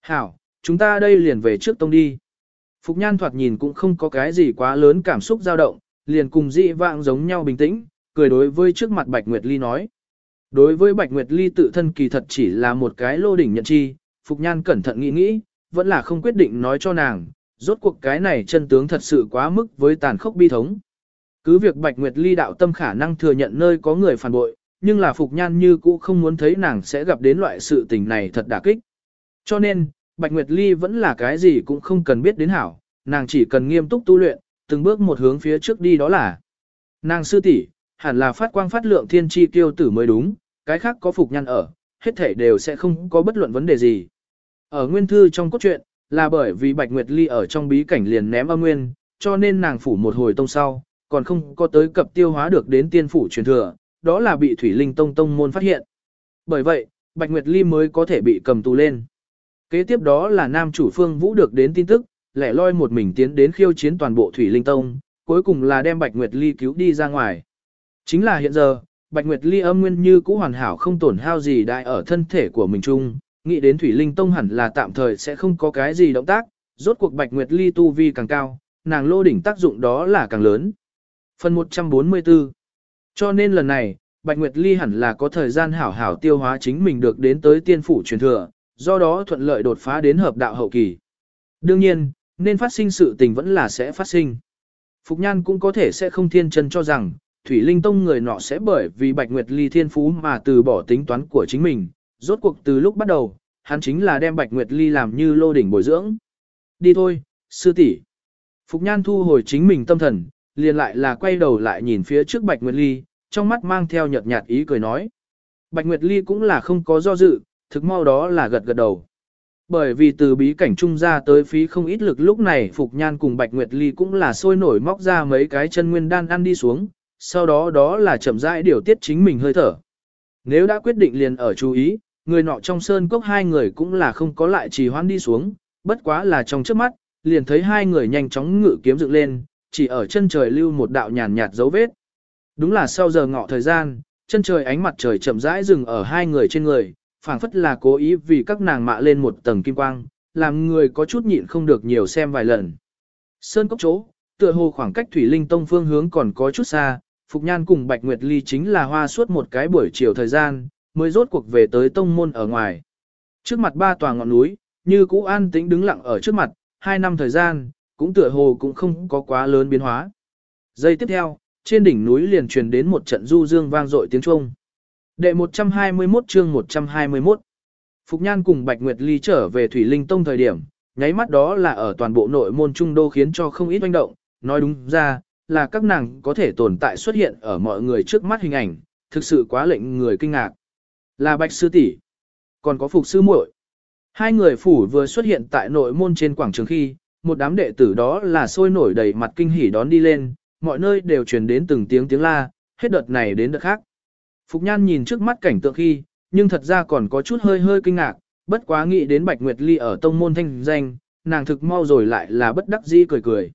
Hảo, chúng ta đây liền về trước tông đi. Phục Nhan thoạt nhìn cũng không có cái gì quá lớn cảm xúc dao động, liền cùng dị vạng giống nhau bình tĩnh, cười đối với trước mặt Bạch Nguyệt Ly nói. Đối với Bạch Nguyệt Ly tự thân kỳ thật chỉ là một cái lô đỉnh nhận chi, Phục Nhan cẩn thận nghĩ nghĩ, vẫn là không quyết định nói cho nàng, rốt cuộc cái này chân tướng thật sự quá mức với tàn khốc bi thống. Cứ việc Bạch Nguyệt Ly đạo tâm khả năng thừa nhận nơi có người phản bội, nhưng là Phục Nhan như cũ không muốn thấy nàng sẽ gặp đến loại sự tình này thật đả kích. Cho nên, Bạch Nguyệt Ly vẫn là cái gì cũng không cần biết đến hảo, nàng chỉ cần nghiêm túc tu luyện, từng bước một hướng phía trước đi đó là. Nàng sư tỷ hẳn là phát quang phát lượng thiên chi tiêu tử mới đúng, cái khác có Phục Nhan ở, hết thể đều sẽ không có bất luận vấn đề gì. Ở nguyên thư trong cốt truyện, là bởi vì Bạch Nguyệt Ly ở trong bí cảnh liền ném âm nguyên, cho nên nàng phủ một hồi tông sau, còn không có tới cập tiêu hóa được đến tiên phủ truyền thừa, đó là bị Thủy Linh Tông Tông môn phát hiện. Bởi vậy, Bạch Nguyệt Ly mới có thể bị cầm tù lên. Kế tiếp đó là nam chủ Phương Vũ được đến tin tức, lẻ loi một mình tiến đến khiêu chiến toàn bộ Thủy Linh Tông, cuối cùng là đem Bạch Nguyệt Ly cứu đi ra ngoài. Chính là hiện giờ, Bạch Nguyệt Ly âm nguyên như cũ hoàn hảo không tổn hao gì đại ở thân thể của mình chung, nghĩ đến Thủy Linh Tông hẳn là tạm thời sẽ không có cái gì động tác, rốt cuộc Bạch Nguyệt Ly tu vi càng cao, nàng lô đỉnh tác dụng đó là càng lớn. Phần 144 Cho nên lần này, Bạch Nguyệt Ly hẳn là có thời gian hảo hảo tiêu hóa chính mình được đến tới tiên phủ truyền thừa, do đó thuận lợi đột phá đến hợp đạo hậu kỳ. Đương nhiên, nên phát sinh sự tình vẫn là sẽ phát sinh. Phục Nhan cũng có thể sẽ không thiên chân cho rằng, Thủy Linh Tông người nọ sẽ bởi vì Bạch Nguyệt Ly thiên phú mà từ bỏ tính toán của chính mình. Rốt cuộc từ lúc bắt đầu, hắn chính là đem Bạch Nguyệt Ly làm như lô đỉnh bồi dưỡng. Đi thôi, sư tỷ. Phục Nhan thu hồi chính mình tâm thần, liền lại là quay đầu lại nhìn phía trước Bạch Nguyệt Ly, trong mắt mang theo nhợt nhạt ý cười nói. Bạch Nguyệt Ly cũng là không có do dự, thực mau đó là gật gật đầu. Bởi vì từ bí cảnh trung ra tới phí không ít lực lúc này Phục Nhan cùng Bạch Nguyệt Ly cũng là sôi nổi móc ra mấy cái chân nguyên đan ăn đi xuống, sau đó đó là chậm rãi điều tiết chính mình hơi thở. Nếu đã quyết định liền ở chú ý, người nọ trong sơn cốc hai người cũng là không có lại trì hoãn đi xuống, bất quá là trong trước mắt, liền thấy hai người nhanh chóng ngự kiếm dựng lên, chỉ ở chân trời lưu một đạo nhàn nhạt dấu vết. Đúng là sau giờ ngọ thời gian, chân trời ánh mặt trời chậm rãi dừng ở hai người trên người, phảng phất là cố ý vì các nàng mạ lên một tầng kim quang, làm người có chút nhịn không được nhiều xem vài lần. Sơn cốc chỗ, tựa hồ khoảng cách Thủy Linh Tông phương hướng còn có chút xa, Phục Nhan cùng Bạch Nguyệt Ly chính là hoa suốt một cái buổi chiều thời gian, mới rốt cuộc về tới tông môn ở ngoài. Trước mặt ba tòa ngọn núi, như cũ an tĩnh đứng lặng ở trước mặt, hai năm thời gian, cũng tựa hồ cũng không có quá lớn biến hóa. Giây tiếp theo, trên đỉnh núi liền truyền đến một trận du dương vang dội tiếng trung Đệ 121 chương 121 Phục Nhan cùng Bạch Nguyệt Ly trở về Thủy Linh Tông thời điểm, nháy mắt đó là ở toàn bộ nội môn trung đô khiến cho không ít oanh động, nói đúng ra, là các nàng có thể tồn tại xuất hiện ở mọi người trước mắt hình ảnh, thực sự quá lệnh người kinh ngạc. Là Bạch Sư tỷ còn có Phục Sư muội Hai người phủ vừa xuất hiện tại nội môn trên quảng trường khi, một đám đệ tử đó là sôi nổi đầy mặt kinh hỉ đón đi lên, mọi nơi đều truyền đến từng tiếng tiếng la, hết đợt này đến đợt khác. Phục Nhan nhìn trước mắt cảnh tượng khi, nhưng thật ra còn có chút hơi hơi kinh ngạc, bất quá nghĩ đến Bạch Nguyệt Ly ở tông môn thanh danh, nàng thực mau rồi lại là bất đắc dĩ cười cười.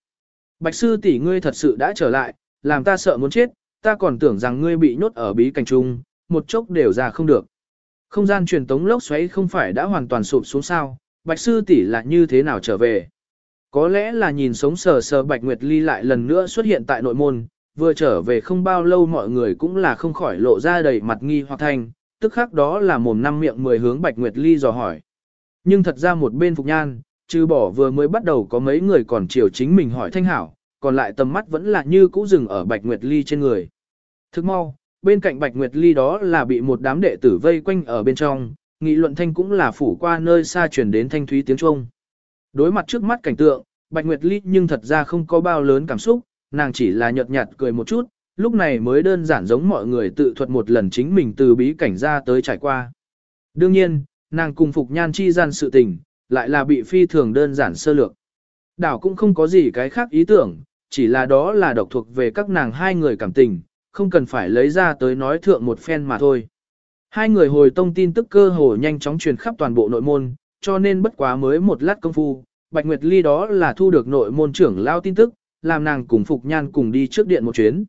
Bạch sư tỷ ngươi thật sự đã trở lại, làm ta sợ muốn chết, ta còn tưởng rằng ngươi bị nhốt ở bí cảnh trung, một chốc đều ra không được. Không gian truyền tống lốc xoáy không phải đã hoàn toàn sụp xuống sao, Bạch sư tỷ là như thế nào trở về? Có lẽ là nhìn sống sờ sờ Bạch Nguyệt Ly lại lần nữa xuất hiện tại nội môn, vừa trở về không bao lâu mọi người cũng là không khỏi lộ ra đầy mặt nghi hoặc thanh, tức khắc đó là mồm năm miệng mười hướng Bạch Nguyệt Ly dò hỏi. Nhưng thật ra một bên Phục Nhan, trừ bỏ vừa mới bắt đầu có mấy người còn chiều chính mình hỏi thanh hảo, còn lại tầm mắt vẫn là như cũ dừng ở Bạch Nguyệt Ly trên người. Thức mau, bên cạnh Bạch Nguyệt Ly đó là bị một đám đệ tử vây quanh ở bên trong, nghị luận thanh cũng là phủ qua nơi xa chuyển đến thanh thúy tiếng Trung. Đối mặt trước mắt cảnh tượng, Bạch Nguyệt Ly nhưng thật ra không có bao lớn cảm xúc, nàng chỉ là nhợt nhạt cười một chút, lúc này mới đơn giản giống mọi người tự thuật một lần chính mình từ bí cảnh ra tới trải qua. Đương nhiên, nàng cùng Phục Nhan chi gian sự tình, lại là bị phi thường đơn giản sơ lược. Đảo cũng không có gì cái khác ý tưởng, chỉ là đó là độc thuộc về các nàng hai người cảm tình, không cần phải lấy ra tới nói thượng một phen mà thôi. Hai người hồi tông tin tức cơ hồ nhanh chóng truyền khắp toàn bộ nội môn, cho nên bất quá mới một lát công phu, Bạch Nguyệt Ly đó là thu được nội môn trưởng lao tin tức, làm nàng cùng Phục Nhan cùng đi trước điện một chuyến.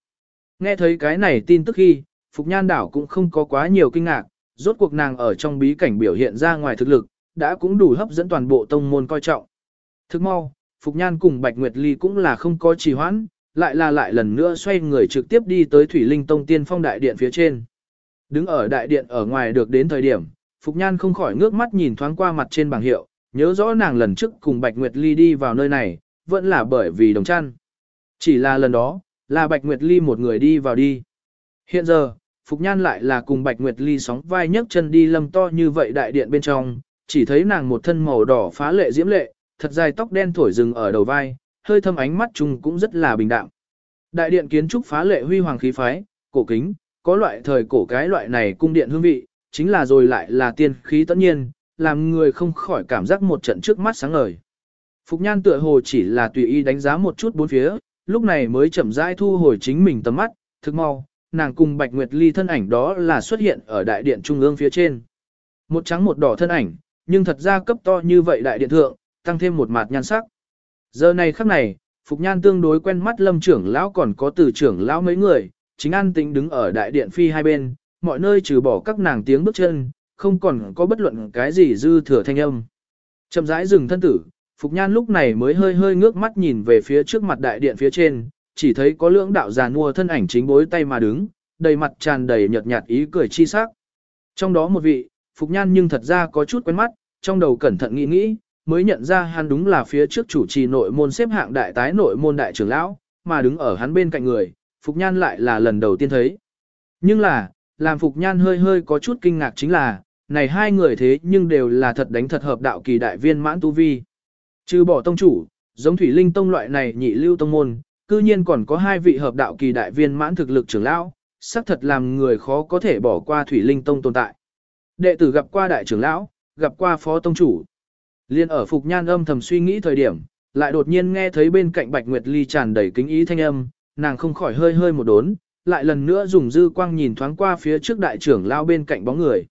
Nghe thấy cái này tin tức khi, Phục Nhan đảo cũng không có quá nhiều kinh ngạc, rốt cuộc nàng ở trong bí cảnh biểu hiện ra ngoài thực lực, đã cũng đủ hấp dẫn toàn bộ tông môn coi trọng. Thức mau, Phục Nhan cùng Bạch Nguyệt Ly cũng là không có trì hoãn, lại là lại lần nữa xoay người trực tiếp đi tới Thủy Linh Tông Tiên Phong Đại Điện phía trên. Đứng ở đại điện ở ngoài được đến thời điểm, Phục Nhan không khỏi ngước mắt nhìn thoáng qua mặt trên bảng hiệu, nhớ rõ nàng lần trước cùng Bạch Nguyệt Ly đi vào nơi này, vẫn là bởi vì đồng chăn. Chỉ là lần đó, là Bạch Nguyệt Ly một người đi vào đi. Hiện giờ, Phục Nhan lại là cùng Bạch Nguyệt Ly sóng vai nhấc chân đi lâm to như vậy đại điện bên trong, chỉ thấy nàng một thân màu đỏ phá lệ diễm lệ, thật dài tóc đen thổi rừng ở đầu vai, hơi thâm ánh mắt chung cũng rất là bình đạm. Đại điện kiến trúc phá lệ huy hoàng khí phái, cổ kính, có loại thời cổ cái loại này cung điện hương vị, chính là rồi lại là tiên khí tất nhiên, làm người không khỏi cảm giác một trận trước mắt sáng ngời. Phục Nhan tựa hồ chỉ là tùy ý đánh giá một chút bốn phía, lúc này mới chậm rãi thu hồi chính mình tầm mắt, thực mau, nàng cùng Bạch Nguyệt Ly thân ảnh đó là xuất hiện ở đại điện trung ương phía trên. Một trắng một đỏ thân ảnh, nhưng thật ra cấp to như vậy đại điện thượng, tăng thêm một mặt nhan sắc. Giờ này khắc này, Phục Nhan tương đối quen mắt lâm trưởng lão còn có từ trưởng lão mấy người, chính an tĩnh đứng ở đại điện phi hai bên, mọi nơi trừ bỏ các nàng tiếng bước chân, không còn có bất luận cái gì dư thừa thanh âm. Chậm rãi dừng thân tử, Phục Nhan lúc này mới hơi hơi ngước mắt nhìn về phía trước mặt đại điện phía trên, chỉ thấy có lưỡng đạo già nua thân ảnh chính bối tay mà đứng, đầy mặt tràn đầy nhợt nhạt ý cười chi sắc. Trong đó một vị, Phục Nhan nhưng thật ra có chút quen mắt, trong đầu cẩn thận nghĩ nghĩ, mới nhận ra hắn đúng là phía trước chủ trì nội môn xếp hạng đại tái nội môn đại trưởng lão, mà đứng ở hắn bên cạnh người, Phục Nhan lại là lần đầu tiên thấy. Nhưng là, làm Phục Nhan hơi hơi có chút kinh ngạc chính là, này hai người thế nhưng đều là thật đánh thật hợp đạo kỳ đại viên mãn tu vi. Trừ bỏ tông chủ, giống Thủy Linh Tông loại này nhị lưu tông môn, cư nhiên còn có hai vị hợp đạo kỳ đại viên mãn thực lực trưởng lão, xác thật làm người khó có thể bỏ qua Thủy Linh Tông tồn tại. Đệ tử gặp qua đại trưởng lão, gặp qua phó tông chủ. Liên ở Phục Nhan âm thầm suy nghĩ thời điểm, lại đột nhiên nghe thấy bên cạnh Bạch Nguyệt Ly tràn đầy kính ý thanh âm, nàng không khỏi hơi hơi một đốn, lại lần nữa dùng dư quang nhìn thoáng qua phía trước đại trưởng lão bên cạnh bóng người.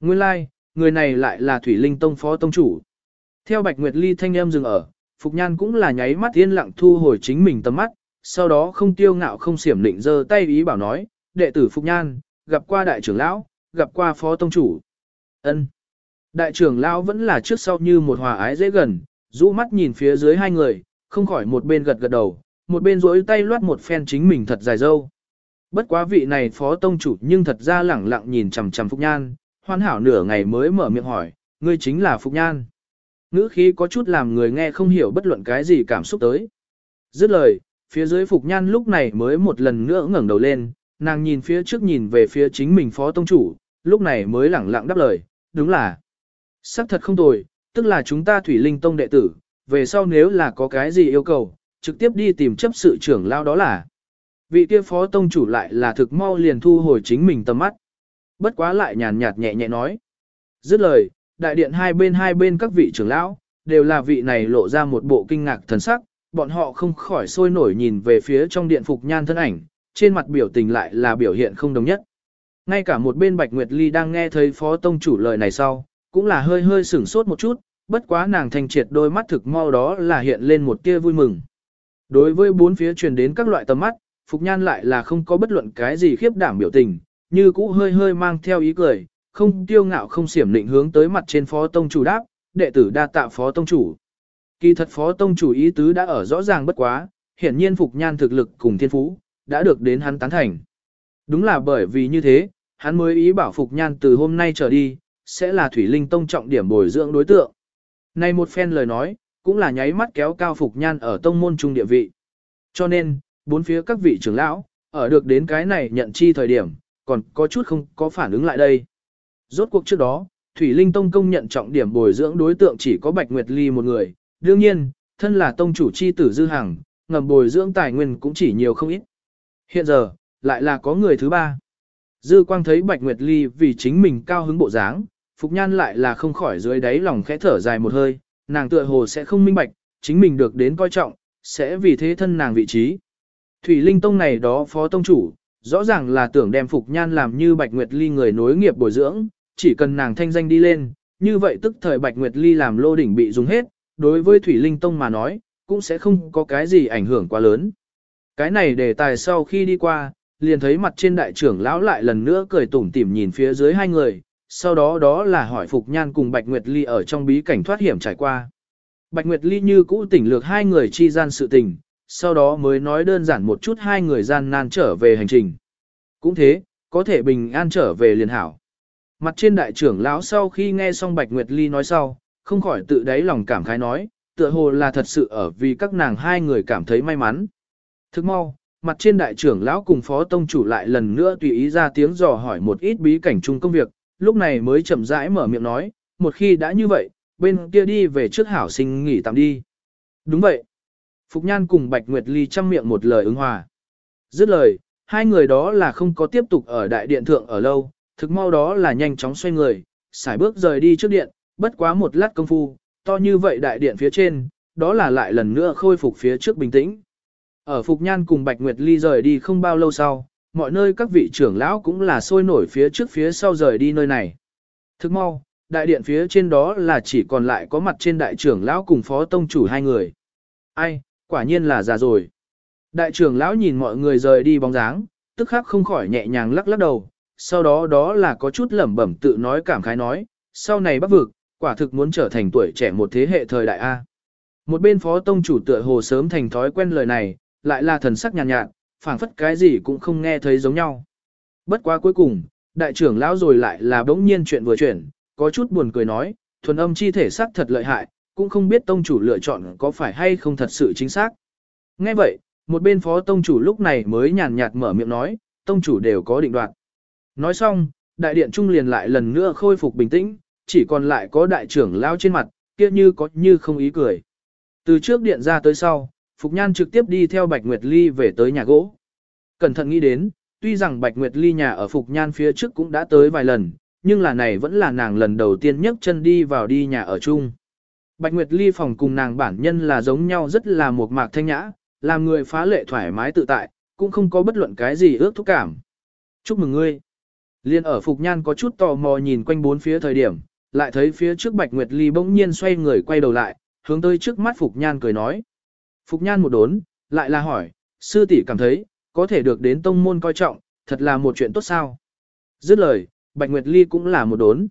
Nguyên lai, like, người này lại là Thủy Linh Tông phó tông chủ. Theo Bạch Nguyệt Ly thanh âm dừng ở, Phục Nhan cũng là nháy mắt yên lặng thu hồi chính mình tầm mắt, sau đó không tiêu ngạo không xiểm định giơ tay ý bảo nói, đệ tử Phục Nhan, gặp qua đại trưởng lão, gặp qua phó tông chủ. ân Đại trưởng lão vẫn là trước sau như một hòa ái dễ gần, rũ mắt nhìn phía dưới hai người, không khỏi một bên gật gật đầu, một bên rỗi tay loát một phen chính mình thật dài dâu. Bất quá vị này phó tông chủ nhưng thật ra lẳng lặng nhìn chằm chằm Phục Nhan, hoàn hảo nửa ngày mới mở miệng hỏi, ngươi chính là Phục Nhan. Ngữ khí có chút làm người nghe không hiểu bất luận cái gì cảm xúc tới. Dứt lời, phía dưới Phục Nhan lúc này mới một lần nữa ngẩng đầu lên, nàng nhìn phía trước nhìn về phía chính mình phó tông chủ, lúc này mới lẳng lặng đáp lời, đúng là. Sắc thật không tồi, tức là chúng ta Thủy Linh Tông đệ tử, về sau nếu là có cái gì yêu cầu, trực tiếp đi tìm chấp sự trưởng lao đó là. Vị kia phó tông chủ lại là thực mau liền thu hồi chính mình tầm mắt. Bất quá lại nhàn nhạt nhẹ nhẹ nói. Dứt lời, đại điện hai bên hai bên các vị trưởng lão, đều là vị này lộ ra một bộ kinh ngạc thần sắc, bọn họ không khỏi sôi nổi nhìn về phía trong điện phục nhan thân ảnh, trên mặt biểu tình lại là biểu hiện không đồng nhất. Ngay cả một bên Bạch Nguyệt Ly đang nghe thấy phó tông chủ lời này sau, cũng là hơi hơi sửng sốt một chút, bất quá nàng thanh triệt đôi mắt thực mau đó là hiện lên một tia vui mừng. Đối với bốn phía truyền đến các loại tầm mắt, Phục Nhan lại là không có bất luận cái gì khiếp đảm biểu tình, như cũ hơi hơi mang theo ý cười, không tiêu ngạo không xiểm định hướng tới mặt trên phó tông chủ đáp, đệ tử đa tạ phó tông chủ. Kỳ thật phó tông chủ ý tứ đã ở rõ ràng bất quá, hiển nhiên Phục Nhan thực lực cùng thiên phú, đã được đến hắn tán thành. Đúng là bởi vì như thế, hắn mới ý bảo Phục Nhan từ hôm nay trở đi, sẽ là Thủy Linh Tông trọng điểm bồi dưỡng đối tượng. Này một phen lời nói, cũng là nháy mắt kéo cao Phục Nhan ở tông môn trung địa vị. Cho nên, bốn phía các vị trưởng lão, ở được đến cái này nhận chi thời điểm, còn có chút không có phản ứng lại đây. Rốt cuộc trước đó, Thủy Linh Tông công nhận trọng điểm bồi dưỡng đối tượng chỉ có Bạch Nguyệt Ly một người, đương nhiên, thân là tông chủ chi tử Dư Hằng, ngầm bồi dưỡng tài nguyên cũng chỉ nhiều không ít. Hiện giờ, lại là có người thứ ba. Dư Quang thấy Bạch Nguyệt Ly vì chính mình cao hứng bộ dáng, Phục Nhan lại là không khỏi dưới đáy lòng khẽ thở dài một hơi, nàng tựa hồ sẽ không minh bạch, chính mình được đến coi trọng, sẽ vì thế thân nàng vị trí. Thủy Linh Tông này đó phó tông chủ, rõ ràng là tưởng đem Phục Nhan làm như Bạch Nguyệt Ly người nối nghiệp bồi dưỡng, chỉ cần nàng thanh danh đi lên, như vậy tức thời Bạch Nguyệt Ly làm lô đỉnh bị dùng hết, đối với Thủy Linh Tông mà nói, cũng sẽ không có cái gì ảnh hưởng quá lớn. Cái này để tài sau khi đi qua, liền thấy mặt trên đại trưởng lão lại lần nữa cười tủm tỉm nhìn phía dưới hai người, sau đó đó là hỏi Phục Nhan cùng Bạch Nguyệt Ly ở trong bí cảnh thoát hiểm trải qua. Bạch Nguyệt Ly như cũ tỉnh lược hai người chi gian sự tình, sau đó mới nói đơn giản một chút hai người gian nan trở về hành trình. Cũng thế, có thể bình an trở về liền hảo. Mặt trên đại trưởng lão sau khi nghe xong Bạch Nguyệt Ly nói sau, không khỏi tự đáy lòng cảm khái nói, tựa hồ là thật sự ở vì các nàng hai người cảm thấy may mắn. Thức mau, mặt trên đại trưởng lão cùng phó tông chủ lại lần nữa tùy ý ra tiếng dò hỏi một ít bí cảnh chung công việc, lúc này mới chậm rãi mở miệng nói, một khi đã như vậy, bên kia đi về trước hảo sinh nghỉ tạm đi. Đúng vậy. Phục Nhan cùng Bạch Nguyệt Ly chăm miệng một lời ứng hòa. Dứt lời, hai người đó là không có tiếp tục ở đại điện thượng ở lâu, thực mau đó là nhanh chóng xoay người, xài bước rời đi trước điện, bất quá một lát công phu, to như vậy đại điện phía trên, đó là lại lần nữa khôi phục phía trước bình tĩnh. Ở Phục Nhan cùng Bạch Nguyệt Ly rời đi không bao lâu sau, mọi nơi các vị trưởng lão cũng là sôi nổi phía trước phía sau rời đi nơi này. Thức mau, đại điện phía trên đó là chỉ còn lại có mặt trên đại trưởng lão cùng phó tông chủ hai người. Ai, quả nhiên là già rồi. Đại trưởng lão nhìn mọi người rời đi bóng dáng, tức khắc không khỏi nhẹ nhàng lắc lắc đầu, sau đó đó là có chút lẩm bẩm tự nói cảm khái nói, sau này bắc vực, quả thực muốn trở thành tuổi trẻ một thế hệ thời đại A. Một bên phó tông chủ tựa hồ sớm thành thói quen lời này, lại là thần sắc nhàn nhạt, nhạt phảng phất cái gì cũng không nghe thấy giống nhau. Bất quá cuối cùng, đại trưởng lão rồi lại là bỗng nhiên chuyện vừa chuyển, có chút buồn cười nói, thuần âm chi thể sắc thật lợi hại, cũng không biết tông chủ lựa chọn có phải hay không thật sự chính xác. Nghe vậy, một bên phó tông chủ lúc này mới nhàn nhạt mở miệng nói, tông chủ đều có định đoạt. Nói xong, đại điện trung liền lại lần nữa khôi phục bình tĩnh, chỉ còn lại có đại trưởng lão trên mặt, kia như có như không ý cười. Từ trước điện ra tới sau, Phục Nhan trực tiếp đi theo Bạch Nguyệt Ly về tới nhà gỗ. Cẩn thận nghĩ đến, tuy rằng Bạch Nguyệt Ly nhà ở Phục Nhan phía trước cũng đã tới vài lần, nhưng là này vẫn là nàng lần đầu tiên nhấc chân đi vào đi nhà ở chung. Bạch Nguyệt Ly phòng cùng nàng bản nhân là giống nhau rất là một mạc thanh nhã, làm người phá lệ thoải mái tự tại, cũng không có bất luận cái gì ước thúc cảm. Chúc mừng ngươi. Liên ở Phục Nhan có chút tò mò nhìn quanh bốn phía thời điểm, lại thấy phía trước Bạch Nguyệt Ly bỗng nhiên xoay người quay đầu lại, hướng tới trước mắt Phục Nhan cười nói. Phục Nhan một đốn, lại là hỏi, sư tỷ cảm thấy, có thể được đến tông môn coi trọng, thật là một chuyện tốt sao. Dứt lời, Bạch Nguyệt Ly cũng là một đốn.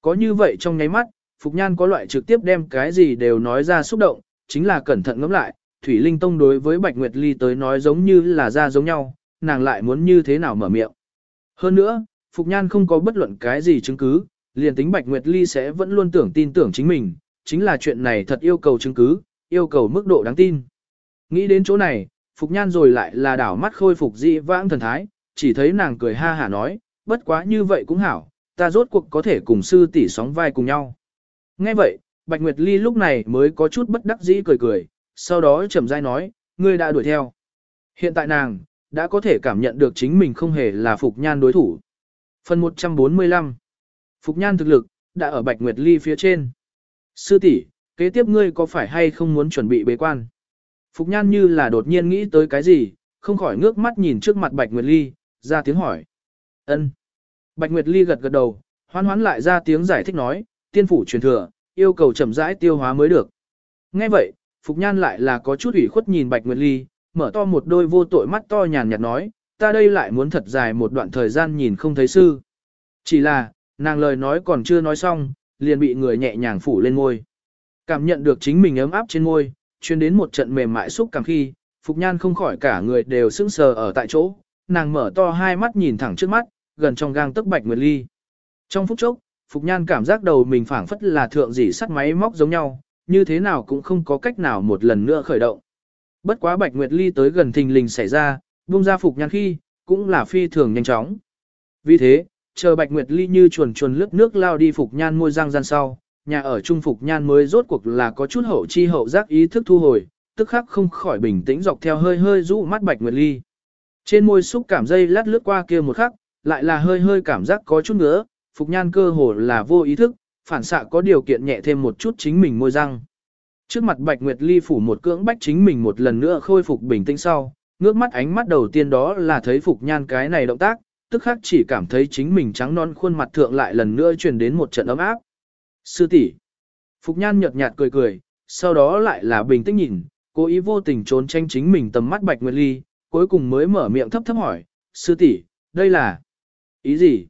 Có như vậy trong nháy mắt, Phục Nhan có loại trực tiếp đem cái gì đều nói ra xúc động, chính là cẩn thận ngẫm lại, Thủy Linh Tông đối với Bạch Nguyệt Ly tới nói giống như là ra giống nhau, nàng lại muốn như thế nào mở miệng. Hơn nữa, Phục Nhan không có bất luận cái gì chứng cứ, liền tính Bạch Nguyệt Ly sẽ vẫn luôn tưởng tin tưởng chính mình, chính là chuyện này thật yêu cầu chứng cứ, yêu cầu mức độ đáng tin. Nghĩ đến chỗ này, Phục Nhan rồi lại là đảo mắt khôi phục dị vãng thần thái, chỉ thấy nàng cười ha hả nói, bất quá như vậy cũng hảo, ta rốt cuộc có thể cùng sư tỷ sóng vai cùng nhau. Nghe vậy, Bạch Nguyệt Ly lúc này mới có chút bất đắc dĩ cười cười, sau đó chậm rãi nói, ngươi đã đuổi theo. Hiện tại nàng, đã có thể cảm nhận được chính mình không hề là Phục Nhan đối thủ. Phần 145 Phục Nhan thực lực, đã ở Bạch Nguyệt Ly phía trên. Sư tỷ, kế tiếp ngươi có phải hay không muốn chuẩn bị bế quan? Phục Nhan như là đột nhiên nghĩ tới cái gì, không khỏi ngước mắt nhìn trước mặt Bạch Nguyệt Ly, ra tiếng hỏi. ân Bạch Nguyệt Ly gật gật đầu, hoán hoán lại ra tiếng giải thích nói, tiên phủ truyền thừa, yêu cầu chậm rãi tiêu hóa mới được. Nghe vậy, Phục Nhan lại là có chút ủy khuất nhìn Bạch Nguyệt Ly, mở to một đôi vô tội mắt to nhàn nhạt nói, ta đây lại muốn thật dài một đoạn thời gian nhìn không thấy sư. Chỉ là, nàng lời nói còn chưa nói xong, liền bị người nhẹ nhàng phủ lên ngôi. Cảm nhận được chính mình ấm áp trên ngôi, chuyên đến một trận mềm mại xúc cảm khi, Phục Nhan không khỏi cả người đều sững sờ ở tại chỗ, nàng mở to hai mắt nhìn thẳng trước mắt, gần trong gang tức Bạch Nguyệt Ly. Trong phút chốc, Phục Nhan cảm giác đầu mình phảng phất là thượng dỉ sắt máy móc giống nhau, như thế nào cũng không có cách nào một lần nữa khởi động. Bất quá Bạch Nguyệt Ly tới gần thình lình xảy ra, buông ra Phục Nhan khi, cũng là phi thường nhanh chóng. Vì thế, chờ Bạch Nguyệt Ly như chuồn chuồn lướt nước lao đi Phục Nhan môi răng gian sau, nhà ở trung Phục Nhan mới rốt cuộc là có chút hậu chi hậu giác ý thức thu hồi, tức khắc không khỏi bình tĩnh dọc theo hơi hơi rũ mắt Bạch Nguyệt Ly. Trên môi xúc cảm dây lát lướt qua kia một khắc, lại là hơi hơi cảm giác có chút nữa, Phục Nhan cơ hồ là vô ý thức, phản xạ có điều kiện nhẹ thêm một chút chính mình môi răng. Trước mặt Bạch Nguyệt Ly phủ một cưỡng bách chính mình một lần nữa khôi phục bình tĩnh sau, ngước mắt ánh mắt đầu tiên đó là thấy Phục Nhan cái này động tác, tức khắc chỉ cảm thấy chính mình trắng non khuôn mặt thượng lại lần nữa truyền đến một trận ấm áp. Sư tỷ Phục Nhan nhợt nhạt cười cười, sau đó lại là bình tĩnh nhìn, cố ý vô tình trốn tranh chính mình tầm mắt Bạch Nguyệt Ly, cuối cùng mới mở miệng thấp thấp hỏi, sư tỷ đây là ý gì?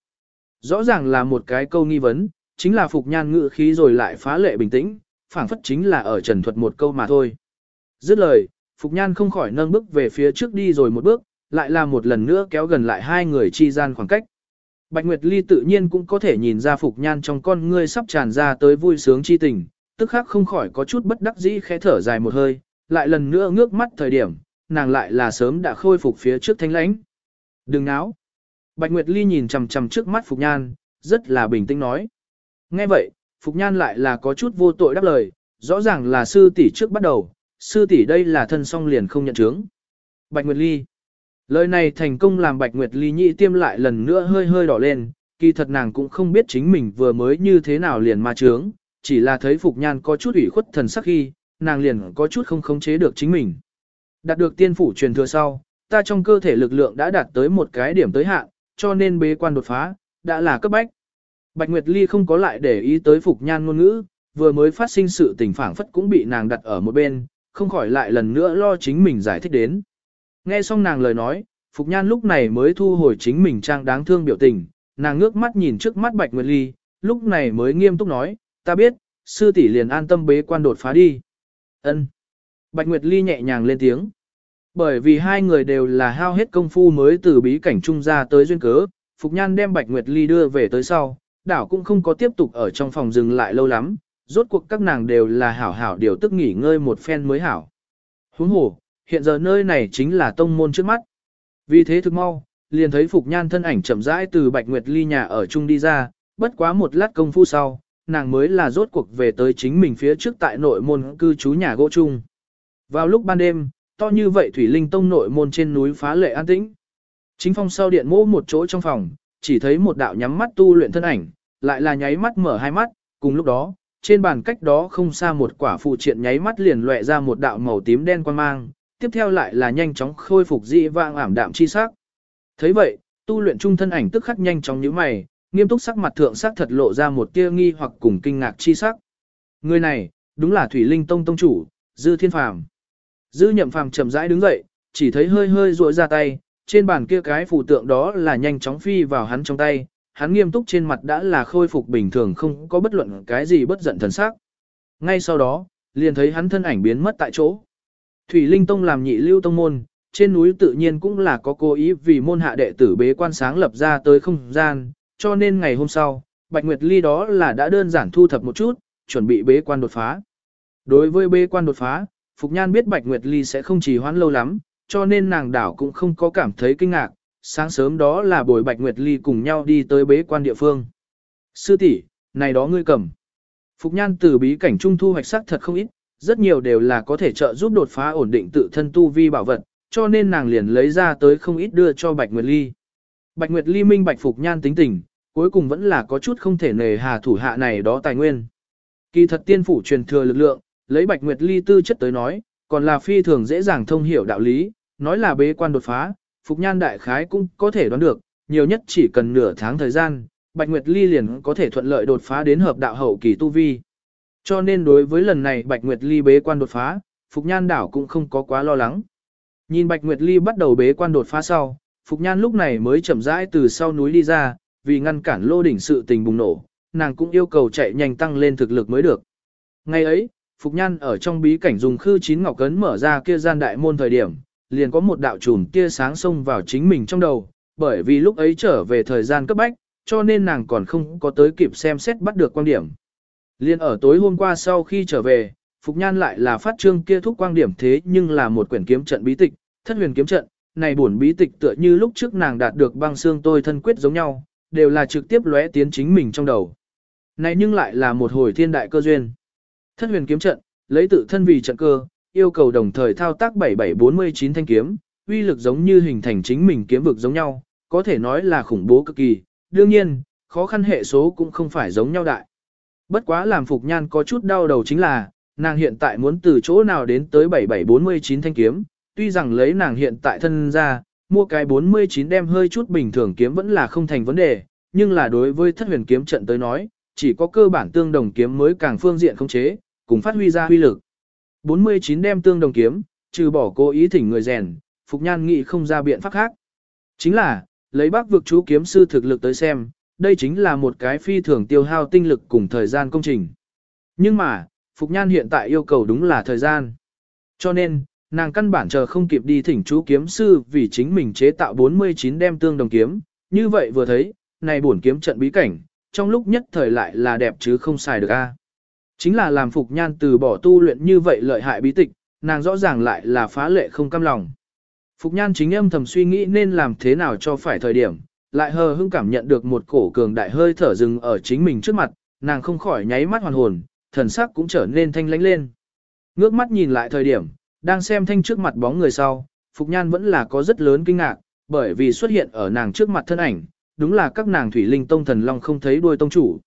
Rõ ràng là một cái câu nghi vấn, chính là Phục Nhan ngự khí rồi lại phá lệ bình tĩnh, phảng phất chính là ở trần thuật một câu mà thôi. Dứt lời, Phục Nhan không khỏi nâng bước về phía trước đi rồi một bước, lại là một lần nữa kéo gần lại hai người chi gian khoảng cách. Bạch Nguyệt Ly tự nhiên cũng có thể nhìn ra Phục Nhan trong con ngươi sắp tràn ra tới vui sướng chi tình, tức khắc không khỏi có chút bất đắc dĩ khẽ thở dài một hơi, lại lần nữa ngước mắt thời điểm, nàng lại là sớm đã khôi phục phía trước thanh lãnh. Đừng náo. Bạch Nguyệt Ly nhìn chầm chầm trước mắt Phục Nhan, rất là bình tĩnh nói. Nghe vậy, Phục Nhan lại là có chút vô tội đáp lời, rõ ràng là sư tỷ trước bắt đầu, sư tỷ đây là thân song liền không nhận chứng. Bạch Nguyệt Ly. Lời này thành công làm Bạch Nguyệt Ly nhị tiêm lại lần nữa hơi hơi đỏ lên, kỳ thật nàng cũng không biết chính mình vừa mới như thế nào liền ma trướng, chỉ là thấy Phục Nhan có chút ủy khuất thần sắc khi, nàng liền có chút không khống chế được chính mình. Đạt được tiên phủ truyền thừa sau, ta trong cơ thể lực lượng đã đạt tới một cái điểm tới hạn, cho nên bế quan đột phá, đã là cấp bách. Bạch Nguyệt Ly không có lại để ý tới Phục Nhan ngôn ngữ, vừa mới phát sinh sự tình phản phất cũng bị nàng đặt ở một bên, không khỏi lại lần nữa lo chính mình giải thích đến. Nghe xong nàng lời nói, Phục Nhan lúc này mới thu hồi chính mình trang đáng thương biểu tình, nàng ngước mắt nhìn trước mắt Bạch Nguyệt Ly, lúc này mới nghiêm túc nói, ta biết, sư tỷ liền an tâm bế quan đột phá đi. Ân. Bạch Nguyệt Ly nhẹ nhàng lên tiếng. Bởi vì hai người đều là hao hết công phu mới từ bí cảnh trung ra tới duyên cớ, Phục Nhan đem Bạch Nguyệt Ly đưa về tới sau, đảo cũng không có tiếp tục ở trong phòng dừng lại lâu lắm, rốt cuộc các nàng đều là hảo hảo điều tức nghỉ ngơi một phen mới hảo. Huống hồ, hiện giờ nơi này chính là tông môn trước mắt. Vì thế thực mau, liền thấy Phục Nhan thân ảnh chậm rãi từ Bạch Nguyệt Ly nhà ở chung đi ra, bất quá một lát công phu sau, nàng mới là rốt cuộc về tới chính mình phía trước tại nội môn cư trú nhà gỗ chung. Vào lúc ban đêm, to như vậy Thủy Linh Tông nội môn trên núi phá lệ an tĩnh. Chính phong sau điện mỗ một chỗ trong phòng, chỉ thấy một đạo nhắm mắt tu luyện thân ảnh, lại là nháy mắt mở hai mắt, cùng lúc đó, trên bàn cách đó không xa một quả phụ triện nháy mắt liền lóe ra một đạo màu tím đen quang mang, tiếp theo lại là nhanh chóng khôi phục dị vang ảm đạm chi sắc. Thấy vậy, tu luyện trung thân ảnh tức khắc nhanh chóng nhíu mày, nghiêm túc sắc mặt thượng sắc thật lộ ra một tia nghi hoặc cùng kinh ngạc chi sắc. Người này, đúng là Thủy Linh Tông tông chủ, Dư Thiên Phàm. Dư Nhậm Phàm chậm rãi đứng dậy, chỉ thấy hơi hơi duỗi ra tay, trên bàn kia cái phù tượng đó là nhanh chóng phi vào hắn trong tay, hắn nghiêm túc trên mặt đã là khôi phục bình thường không có bất luận cái gì bất giận thần sắc. Ngay sau đó, liền thấy hắn thân ảnh biến mất tại chỗ. Thủy Linh Tông làm nhị lưu tông môn, trên núi tự nhiên cũng là có cố ý vì môn hạ đệ tử bế quan sáng lập ra tới không gian, cho nên ngày hôm sau, Bạch Nguyệt Ly đó là đã đơn giản thu thập một chút, chuẩn bị bế quan đột phá. Đối với bế quan đột phá, Phục Nhan biết Bạch Nguyệt Ly sẽ không chỉ hoãn lâu lắm, cho nên nàng đảo cũng không có cảm thấy kinh ngạc, sáng sớm đó là bồi Bạch Nguyệt Ly cùng nhau đi tới bế quan địa phương. Sư tỷ, này đó ngươi cầm. Phục Nhan từ bí cảnh trung thu hoạch sắc thật không ít, rất nhiều đều là có thể trợ giúp đột phá ổn định tự thân tu vi bảo vật, cho nên nàng liền lấy ra tới không ít đưa cho Bạch Nguyệt Ly. Bạch Nguyệt Ly minh Bạch Phục Nhan tính tình, cuối cùng vẫn là có chút không thể nề hà thủ hạ này đó tài nguyên. Kỳ thật tiên phủ truyền thừa lực lượng, lấy Bạch Nguyệt Ly tư chất tới nói, còn là phi thường dễ dàng thông hiểu đạo lý, nói là bế quan đột phá, Phục Nhan đại khái cũng có thể đoán được, nhiều nhất chỉ cần nửa tháng thời gian, Bạch Nguyệt Ly liền có thể thuận lợi đột phá đến hợp đạo hậu kỳ tu vi. Cho nên đối với lần này Bạch Nguyệt Ly bế quan đột phá, Phục Nhan đảo cũng không có quá lo lắng. Nhìn Bạch Nguyệt Ly bắt đầu bế quan đột phá sau, Phục Nhan lúc này mới chậm rãi từ sau núi đi ra, vì ngăn cản lô đỉnh sự tình bùng nổ, nàng cũng yêu cầu chạy nhanh tăng lên thực lực mới được. Ngày ấy, Phục Nhan ở trong bí cảnh dùng khư chín ngọc cấn mở ra kia gian đại môn thời điểm, liền có một đạo trùm tia sáng xông vào chính mình trong đầu, bởi vì lúc ấy trở về thời gian cấp bách, cho nên nàng còn không có tới kịp xem xét bắt được quan điểm. Liên ở tối hôm qua sau khi trở về, Phục Nhan lại là phát trương kia thúc quang điểm thế nhưng là một quyển kiếm trận bí tịch, thất huyền kiếm trận, này buồn bí tịch tựa như lúc trước nàng đạt được băng xương tôi thân quyết giống nhau, đều là trực tiếp lóe tiến chính mình trong đầu. Này nhưng lại là một hồi thiên đại cơ duyên. Thất huyền kiếm trận, lấy tự thân vì trận cơ, yêu cầu đồng thời thao tác 7749 thanh kiếm, uy lực giống như hình thành chính mình kiếm vực giống nhau, có thể nói là khủng bố cực kỳ. Đương nhiên, khó khăn hệ số cũng không phải giống nhau đại. Bất quá làm Phục Nhan có chút đau đầu chính là, nàng hiện tại muốn từ chỗ nào đến tới 7749 thanh kiếm, tuy rằng lấy nàng hiện tại thân ra, mua cái 49 đem hơi chút bình thường kiếm vẫn là không thành vấn đề, nhưng là đối với thất huyền kiếm trận tới nói, chỉ có cơ bản tương đồng kiếm mới càng phương diện không chế, cùng phát huy ra huy lực. 49 đem tương đồng kiếm, trừ bỏ cố ý thỉnh người rèn, Phục Nhan nghĩ không ra biện pháp khác. Chính là, lấy bác vực chú kiếm sư thực lực tới xem, đây chính là một cái phi thường tiêu hao tinh lực cùng thời gian công trình. Nhưng mà, Phục Nhan hiện tại yêu cầu đúng là thời gian. Cho nên, nàng căn bản chờ không kịp đi thỉnh chú kiếm sư vì chính mình chế tạo 49 đem tương đồng kiếm. Như vậy vừa thấy, này buồn kiếm trận bí cảnh, trong lúc nhất thời lại là đẹp chứ không xài được a. Chính là làm Phục Nhan từ bỏ tu luyện như vậy lợi hại bí tịch, nàng rõ ràng lại là phá lệ không cam lòng. Phục Nhan chính âm thầm suy nghĩ nên làm thế nào cho phải thời điểm, lại hờ hững cảm nhận được một cổ cường đại hơi thở rừng ở chính mình trước mặt, nàng không khỏi nháy mắt hoàn hồn, thần sắc cũng trở nên thanh lãnh lên. Ngước mắt nhìn lại thời điểm, đang xem thanh trước mặt bóng người sau, Phục Nhan vẫn là có rất lớn kinh ngạc, bởi vì xuất hiện ở nàng trước mặt thân ảnh, đúng là các nàng thủy linh tông thần long không thấy đuôi tông chủ.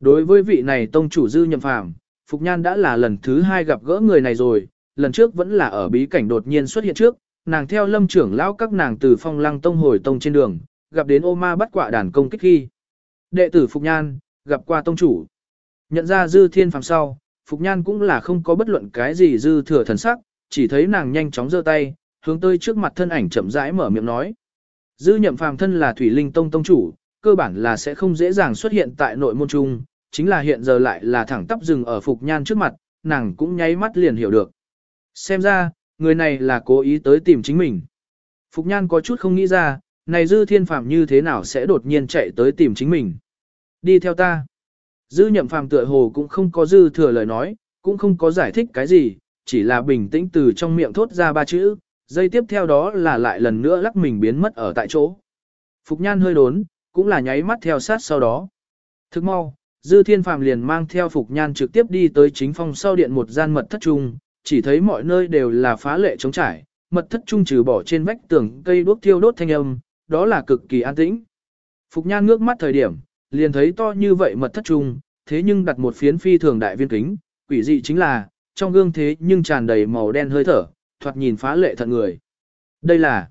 Đối với vị này tông chủ dư nhậm phàm, Phục Nhan đã là lần thứ hai gặp gỡ người này rồi, lần trước vẫn là ở bí cảnh đột nhiên xuất hiện trước, nàng theo lâm trưởng lão các nàng từ phong lăng tông hồi tông trên đường, gặp đến ô ma bắt quả đàn công kích khi. Đệ tử Phục Nhan, gặp qua tông chủ. Nhận ra dư thiên phàm sau, Phục Nhan cũng là không có bất luận cái gì dư thừa thần sắc, chỉ thấy nàng nhanh chóng giơ tay, hướng tới trước mặt thân ảnh chậm rãi mở miệng nói. Dư nhậm phàm thân là Thủy Linh Tông Tông chủ, cơ bản là sẽ không dễ dàng xuất hiện tại nội môn trung, chính là hiện giờ lại là thẳng tắp dừng ở Phục Nhan trước mặt, nàng cũng nháy mắt liền hiểu được. Xem ra, người này là cố ý tới tìm chính mình. Phục Nhan có chút không nghĩ ra, này Dư Thiên Phàm như thế nào sẽ đột nhiên chạy tới tìm chính mình. Đi theo ta. Dư nhậm phàm tựa hồ cũng không có dư thừa lời nói, cũng không có giải thích cái gì, chỉ là bình tĩnh từ trong miệng thốt ra ba chữ, dây tiếp theo đó là lại lần nữa lắc mình biến mất ở tại chỗ. Phục nhan hơi đốn, cũng là nháy mắt theo sát sau đó. Thức mau, Dư Thiên Phàm liền mang theo Phục Nhan trực tiếp đi tới chính phòng sau điện một gian mật thất trung, chỉ thấy mọi nơi đều là phá lệ trống trải, mật thất trung trừ bỏ trên vách tường cây đuốc thiêu đốt thanh âm, đó là cực kỳ an tĩnh. Phục Nhan ngước mắt thời điểm, liền thấy to như vậy mật thất trung, thế nhưng đặt một phiến phi thường đại viên kính, quỷ dị chính là, trong gương thế nhưng tràn đầy màu đen hơi thở, thoạt nhìn phá lệ thật người. Đây là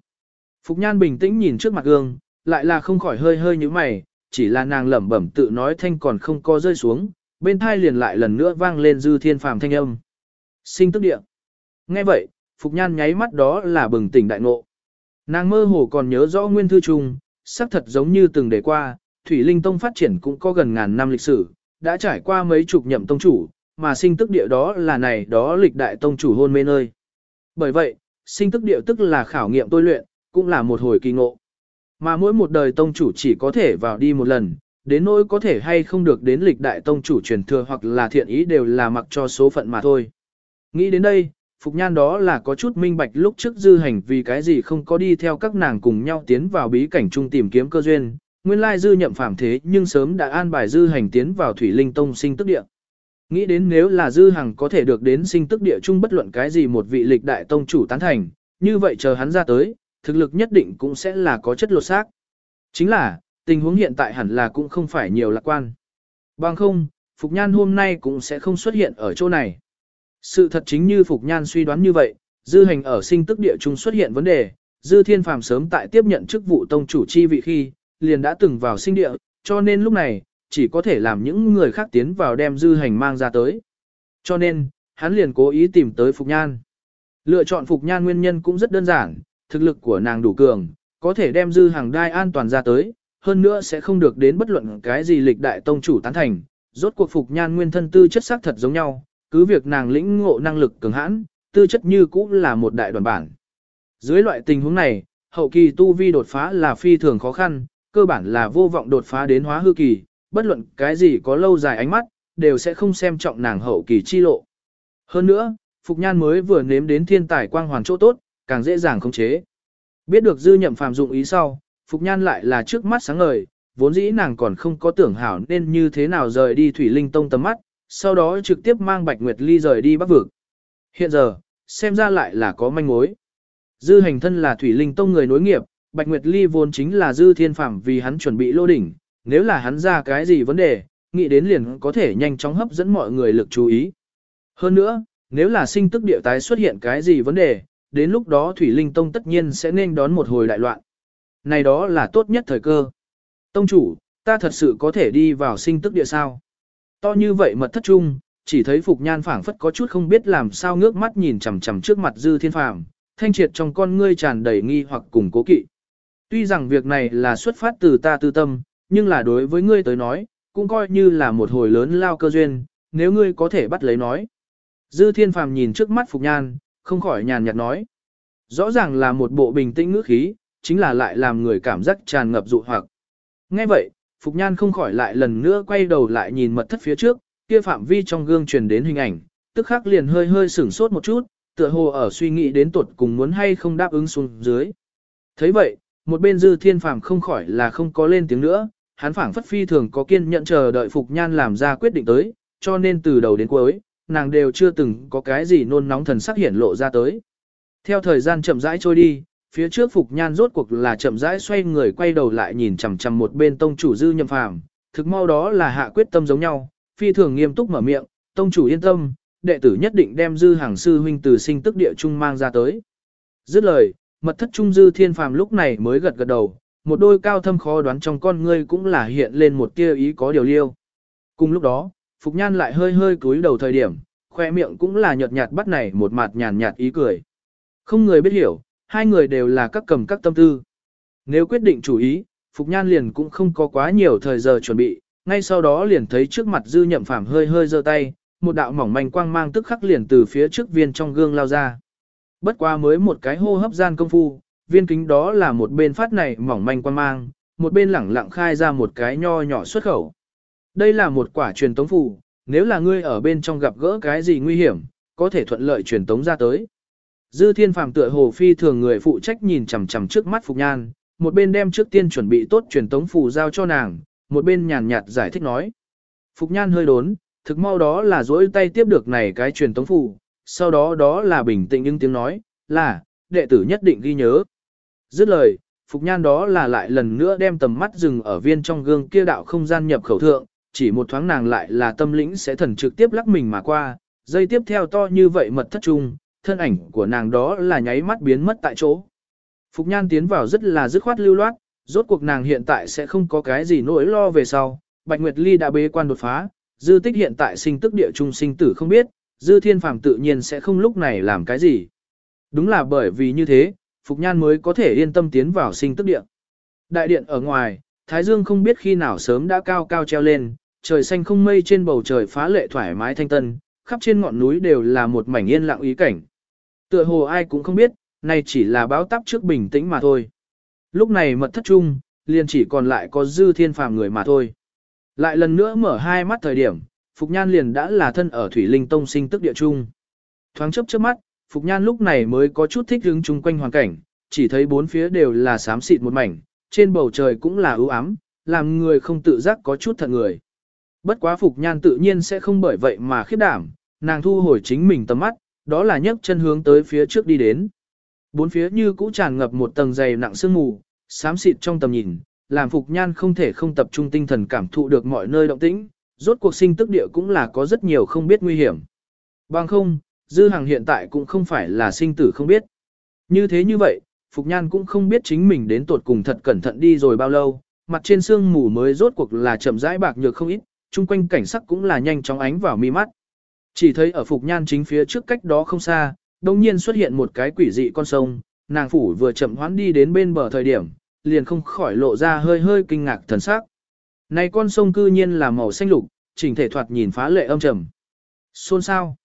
Phục Nhan bình tĩnh nhìn trước mặt gương, lại là không khỏi hơi hơi như mày, chỉ là nàng lẩm bẩm tự nói thanh còn không có rơi xuống, bên thai liền lại lần nữa vang lên dư thiên phàm thanh âm. Sinh tức địa. Nghe vậy, Phục Nhan nháy mắt đó là bừng tỉnh đại ngộ. Nàng mơ hồ còn nhớ rõ nguyên thư trung, xác thật giống như từng đề qua, Thủy Linh Tông phát triển cũng có gần ngàn năm lịch sử, đã trải qua mấy chục nhậm tông chủ, mà sinh tức địa đó là này đó lịch đại tông chủ hôn mê nơi. Bởi vậy, sinh tức địa tức là khảo nghiệm tôi luyện, cũng là một hồi kỳ ngộ. Mà mỗi một đời tông chủ chỉ có thể vào đi một lần, đến nỗi có thể hay không được đến lịch đại tông chủ truyền thừa hoặc là thiện ý đều là mặc cho số phận mà thôi. Nghĩ đến đây, Phục Nhan đó là có chút minh bạch lúc trước dư hành vì cái gì không có đi theo các nàng cùng nhau tiến vào bí cảnh chung tìm kiếm cơ duyên, nguyên lai dư nhậm phạm thế nhưng sớm đã an bài dư hành tiến vào thủy linh tông sinh tức địa. Nghĩ đến nếu là dư hằng có thể được đến sinh tức địa chung bất luận cái gì một vị lịch đại tông chủ tán thành, như vậy chờ hắn ra tới, thực lực nhất định cũng sẽ là có chất lột xác. Chính là, tình huống hiện tại hẳn là cũng không phải nhiều lạc quan. Bằng không, Phục Nhan hôm nay cũng sẽ không xuất hiện ở chỗ này. Sự thật chính như Phục Nhan suy đoán như vậy, dư hành ở sinh tức địa trung xuất hiện vấn đề, dư thiên phàm sớm tại tiếp nhận chức vụ tông chủ chi vị khi, liền đã từng vào sinh địa, cho nên lúc này, chỉ có thể làm những người khác tiến vào đem dư hành mang ra tới. Cho nên, hắn liền cố ý tìm tới Phục Nhan. Lựa chọn Phục Nhan nguyên nhân cũng rất đơn giản, thực lực của nàng đủ cường, có thể đem dư hàng đai an toàn ra tới, hơn nữa sẽ không được đến bất luận cái gì lịch đại tông chủ tán thành. Rốt cuộc Phục Nhan nguyên thân tư chất sắc thật giống nhau, cứ việc nàng lĩnh ngộ năng lực cường hãn, tư chất như cũng là một đại đoàn bản. Dưới loại tình huống này, hậu kỳ tu vi đột phá là phi thường khó khăn, cơ bản là vô vọng đột phá đến hóa hư kỳ, bất luận cái gì có lâu dài ánh mắt, đều sẽ không xem trọng nàng hậu kỳ chi lộ. Hơn nữa, Phục Nhan mới vừa nếm đến thiên tài quang hoàn chỗ tốt, càng dễ dàng khống chế. Biết được dư nhậm phàm dụng ý sau, Phục Nhan lại là trước mắt sáng ngời, vốn dĩ nàng còn không có tưởng hảo nên như thế nào rời đi Thủy Linh Tông tầm mắt, sau đó trực tiếp mang Bạch Nguyệt Ly rời đi Bắc Vực. Hiện giờ, xem ra lại là có manh mối. Dư hành thân là Thủy Linh Tông người nối nghiệp, Bạch Nguyệt Ly vốn chính là Dư Thiên Phạm vì hắn chuẩn bị lô đỉnh, nếu là hắn ra cái gì vấn đề, nghĩ đến liền có thể nhanh chóng hấp dẫn mọi người lực chú ý. Hơn nữa, nếu là sinh tức địa tái xuất hiện cái gì vấn đề, đến lúc đó Thủy Linh Tông tất nhiên sẽ nên đón một hồi đại loạn. Này đó là tốt nhất thời cơ. Tông chủ, ta thật sự có thể đi vào sinh tức địa sao? To như vậy mật thất trung, chỉ thấy Phục Nhan phảng phất có chút không biết làm sao ngước mắt nhìn chằm chằm trước mặt Dư Thiên Phàm, thanh triệt trong con ngươi tràn đầy nghi hoặc cùng cố kỵ. Tuy rằng việc này là xuất phát từ ta tư tâm, nhưng là đối với ngươi tới nói, cũng coi như là một hồi lớn lao cơ duyên, nếu ngươi có thể bắt lấy nói. Dư Thiên Phàm nhìn trước mắt Phục Nhan, không khỏi nhàn nhạt nói. Rõ ràng là một bộ bình tĩnh ngữ khí, chính là lại làm người cảm giác tràn ngập dụ hoặc. Nghe vậy, Phục Nhan không khỏi lại lần nữa quay đầu lại nhìn mật thất phía trước, kia phạm vi trong gương truyền đến hình ảnh, tức khắc liền hơi hơi sửng sốt một chút, tựa hồ ở suy nghĩ đến tuột cùng muốn hay không đáp ứng xuống dưới. thấy vậy, một bên dư thiên phàm không khỏi là không có lên tiếng nữa, hắn phảng phất phi thường có kiên nhận chờ đợi Phục Nhan làm ra quyết định tới, cho nên từ đầu đến cuối, nàng đều chưa từng có cái gì nôn nóng thần sắc hiển lộ ra tới. Theo thời gian chậm rãi trôi đi, phía trước Phục Nhan rốt cuộc là chậm rãi xoay người quay đầu lại nhìn chằm chằm một bên tông chủ dư nhậm phàm, thực mau đó là hạ quyết tâm giống nhau, phi thường nghiêm túc mở miệng, tông chủ yên tâm, đệ tử nhất định đem dư hàng sư huynh từ sinh tức địa trung mang ra tới. Dứt lời, mật thất trung dư thiên phàm lúc này mới gật gật đầu, một đôi cao thâm khó đoán trong con ngươi cũng là hiện lên một tia ý có điều liêu. Cùng lúc đó, Phục Nhan lại hơi hơi cúi đầu thời điểm, khoe miệng cũng là nhợt nhạt bắt này một mặt nhàn nhạt ý cười. Không người biết hiểu, hai người đều là các cầm các tâm tư. Nếu quyết định chủ ý, Phục Nhan liền cũng không có quá nhiều thời giờ chuẩn bị, ngay sau đó liền thấy trước mặt dư nhậm phàm hơi hơi giơ tay, một đạo mỏng manh quang mang tức khắc liền từ phía trước viên trong gương lao ra. Bất qua mới một cái hô hấp gian công phu, viên kính đó là một bên phát này mỏng manh quang mang, một bên lẳng lặng khai ra một cái nho nhỏ xuất khẩu. Đây là một quả truyền tống phù, nếu là ngươi ở bên trong gặp gỡ cái gì nguy hiểm, có thể thuận lợi truyền tống ra tới. Dư thiên phàm tựa hồ phi thường người phụ trách nhìn chằm chằm trước mắt Phục Nhan, một bên đem trước tiên chuẩn bị tốt truyền tống phù giao cho nàng, một bên nhàn nhạt giải thích nói. Phục Nhan hơi đốn, thực mau đó là duỗi tay tiếp được này cái truyền tống phù, sau đó đó là bình tĩnh những tiếng nói, là, đệ tử nhất định ghi nhớ. Dứt lời, Phục Nhan đó là lại lần nữa đem tầm mắt dừng ở viên trong gương kia đạo không gian nhập khẩu thượng, chỉ một thoáng nàng lại là tâm lĩnh sẽ thần trực tiếp lắc mình mà qua, dây tiếp theo to như vậy mật thất trung, thân ảnh của nàng đó là nháy mắt biến mất tại chỗ. Phục Nhan tiến vào rất là dứt khoát lưu loát, rốt cuộc nàng hiện tại sẽ không có cái gì nỗi lo về sau, Bạch Nguyệt Ly đã bế quan đột phá, dư tích hiện tại sinh tức địa trung sinh tử không biết, dư thiên phàm tự nhiên sẽ không lúc này làm cái gì. Đúng là bởi vì như thế, Phục Nhan mới có thể yên tâm tiến vào sinh tức địa. Đại điện ở ngoài, Thái Dương không biết khi nào sớm đã cao cao treo lên, trời xanh không mây trên bầu trời phá lệ thoải mái thanh tân, khắp trên ngọn núi đều là một mảnh yên lặng ý cảnh. Tựa hồ ai cũng không biết, này chỉ là báo táp trước bình tĩnh mà thôi. Lúc này mật thất trung, liền chỉ còn lại có dư thiên phàm người mà thôi. Lại lần nữa mở hai mắt thời điểm, Phục Nhan liền đã là thân ở Thủy Linh Tông sinh tức địa trung. Thoáng chấp trước mắt, Phục Nhan lúc này mới có chút thích hứng chung quanh hoàn cảnh, chỉ thấy bốn phía đều là xám xịt một mảnh, trên bầu trời cũng là ưu ám, làm người không tự giác có chút thận người. Bất quá Phục Nhan tự nhiên sẽ không bởi vậy mà khiếp đảm, nàng thu hồi chính mình tầm mắt, đó là nhấc chân hướng tới phía trước đi đến. Bốn phía như cũ tràn ngập một tầng dày nặng sương mù, xám xịt trong tầm nhìn, làm Phục Nhan không thể không tập trung tinh thần cảm thụ được mọi nơi động tĩnh, rốt cuộc sinh tức địa cũng là có rất nhiều không biết nguy hiểm. Bằng không, Dư Hằng hiện tại cũng không phải là sinh tử không biết. Như thế như vậy, Phục Nhan cũng không biết chính mình đến tột cùng thật cẩn thận đi rồi bao lâu, mặt trên sương mù mới rốt cuộc là chậm rãi bạc nhược không ít, chung quanh cảnh sắc cũng là nhanh chóng ánh vào mi mắt. Chỉ thấy ở Phục Nhan chính phía trước cách đó không xa, đồng nhiên xuất hiện một cái quỷ dị con sông, nàng phủ vừa chậm hoán đi đến bên bờ thời điểm, liền không khỏi lộ ra hơi hơi kinh ngạc thần sắc. Này con sông cư nhiên là màu xanh lục, chỉnh thể thoạt nhìn phá lệ âm trầm. Xôn sao?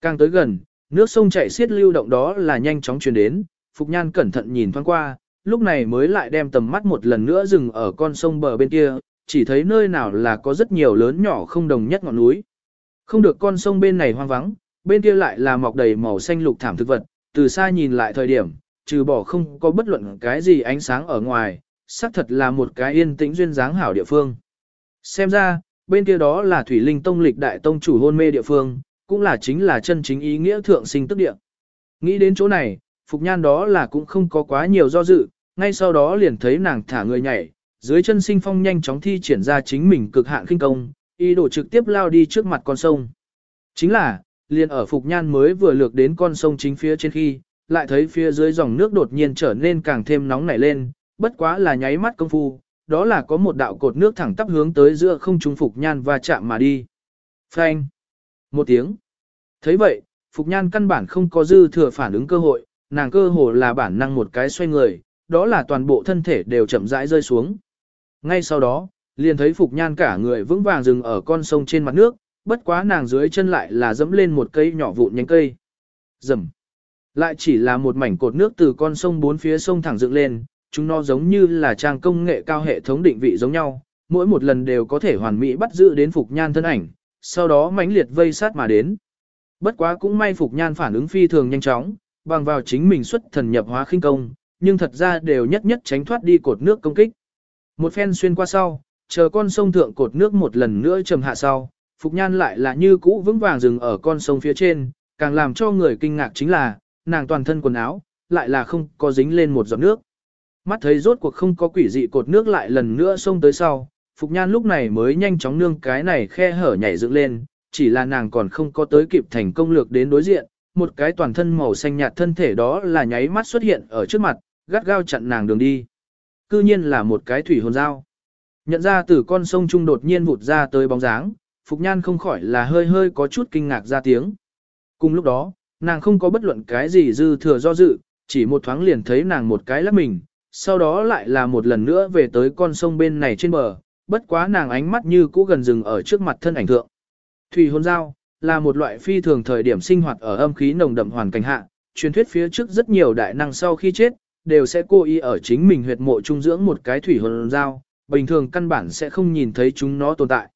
Càng tới gần, nước sông chảy xiết lưu động đó là nhanh chóng truyền đến, Phục Nhan cẩn thận nhìn thoáng qua, lúc này mới lại đem tầm mắt một lần nữa dừng ở con sông bờ bên kia, chỉ thấy nơi nào là có rất nhiều lớn nhỏ không đồng nhất ngọn núi. Không được con sông bên này hoang vắng, bên kia lại là mọc đầy màu xanh lục thảm thực vật, từ xa nhìn lại thời điểm, trừ bỏ không có bất luận cái gì ánh sáng ở ngoài, xác thật là một cái yên tĩnh duyên dáng hảo địa phương. Xem ra, bên kia đó là Thủy Linh Tông lịch đại tông chủ hôn mê địa phương, cũng là chính là chân chính ý nghĩa thượng sinh tức địa. Nghĩ đến chỗ này, Phục Nhan đó là cũng không có quá nhiều do dự, ngay sau đó liền thấy nàng thả người nhảy, dưới chân sinh phong nhanh chóng thi triển ra chính mình cực hạn kinh công, ý đồ trực tiếp lao đi trước mặt con sông. Chính là, liền ở Phục Nhan mới vừa lược đến con sông chính phía trên khi, lại thấy phía dưới dòng nước đột nhiên trở nên càng thêm nóng nảy lên, bất quá là nháy mắt công phu, đó là có một đạo cột nước thẳng tắp hướng tới giữa không trung Phục Nhan và chạm mà đi. Phanh! Một tiếng. thấy vậy, Phục Nhan căn bản không có dư thừa phản ứng cơ hội, nàng cơ hồ là bản năng một cái xoay người, đó là toàn bộ thân thể đều chậm rãi rơi xuống. Ngay sau đó, liền thấy Phục Nhan cả người vững vàng dừng ở con sông trên mặt nước, bất quá nàng dưới chân lại là dẫm lên một cây nhỏ vụn nhánh cây. Rầm. Lại chỉ là một mảnh cột nước từ con sông bốn phía sông thẳng dựng lên, chúng nó giống như là trang công nghệ cao hệ thống định vị giống nhau, mỗi một lần đều có thể hoàn mỹ bắt giữ đến Phục Nhan thân ảnh, sau đó mãnh liệt vây sát mà đến. Bất quá cũng may Phục Nhan phản ứng phi thường nhanh chóng, bằng vào chính mình xuất thần nhập hóa khinh công, nhưng thật ra đều nhất nhất tránh thoát đi cột nước công kích. Một phen xuyên qua sau, chờ con sông thượng cột nước một lần nữa trầm hạ sau, Phục Nhan lại là như cũ vững vàng dừng ở con sông phía trên, càng làm cho người kinh ngạc chính là, nàng toàn thân quần áo, lại là không có dính lên một giọt nước. Mắt thấy rốt cuộc không có quỷ dị cột nước lại lần nữa xông tới sau, Phục Nhan lúc này mới nhanh chóng nương cái này khe hở nhảy dựng lên, chỉ là nàng còn không có tới kịp thành công lược đến đối diện, một cái toàn thân màu xanh nhạt thân thể đó là nháy mắt xuất hiện ở trước mặt, gắt gao chặn nàng đường đi. Cư nhiên là một cái thủy hồn dao. Nhận ra từ con sông trung đột nhiên vụt ra tới bóng dáng, Phục Nhan không khỏi là hơi hơi có chút kinh ngạc ra tiếng. Cùng lúc đó, nàng không có bất luận cái gì dư thừa do dự, chỉ một thoáng liền thấy nàng một cái lắc mình, sau đó lại là một lần nữa về tới con sông bên này trên bờ, bất quá nàng ánh mắt như cũ gần dừng ở trước mặt thân ảnh thượng. Thủy hồn dao là một loại phi thường thời điểm sinh hoạt ở âm khí nồng đậm hoàn cảnh hạ, truyền thuyết phía trước rất nhiều đại năng sau khi chết, đều sẽ cố ý ở chính mình huyệt mộ trung dưỡng một cái thủy hồn dao, bình thường căn bản sẽ không nhìn thấy chúng nó tồn tại.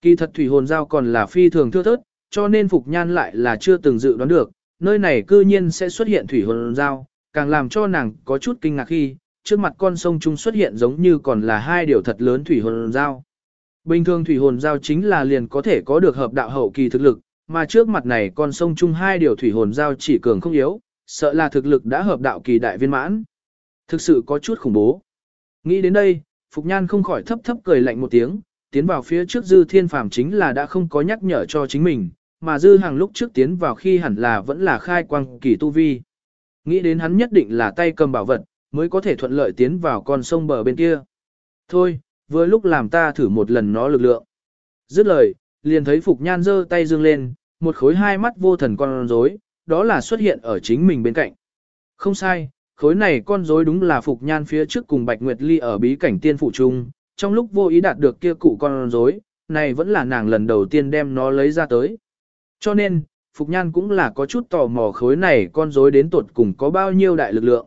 Kỳ thật thủy hồn giao còn là phi thường thưa thớt, cho nên Phục Nhan lại là chưa từng dự đoán được, nơi này cư nhiên sẽ xuất hiện thủy hồn giao, càng làm cho nàng có chút kinh ngạc khi, trước mặt con sông trung xuất hiện giống như còn là hai điều thật lớn thủy hồn giao. Bình thường thủy hồn giao chính là liền có thể có được hợp đạo hậu kỳ thực lực, mà trước mặt này con sông chung hai điều thủy hồn giao chỉ cường không yếu, sợ là thực lực đã hợp đạo kỳ đại viên mãn. Thực sự có chút khủng bố. Nghĩ đến đây, Phục Nhan không khỏi thấp thấp cười lạnh một tiếng, tiến vào phía trước Dư Thiên Phàm chính là đã không có nhắc nhở cho chính mình, mà Dư Hàng lúc trước tiến vào khi hẳn là vẫn là khai quang kỳ tu vi. Nghĩ đến hắn nhất định là tay cầm bảo vật, mới có thể thuận lợi tiến vào con sông bờ bên kia. Thôi, vừa lúc làm ta thử một lần nó lực lượng. Dứt lời, liền thấy Phục Nhan giơ tay dương lên, một khối hai mắt vô thần con rối, đó là xuất hiện ở chính mình bên cạnh. Không sai, khối này con rối đúng là Phục Nhan phía trước cùng Bạch Nguyệt Ly ở bí cảnh tiên phụ chung trong lúc vô ý đạt được kia cụ con rối, này vẫn là nàng lần đầu tiên đem nó lấy ra tới. Cho nên, Phục Nhan cũng là có chút tò mò khối này con rối đến tuột cùng có bao nhiêu đại lực lượng.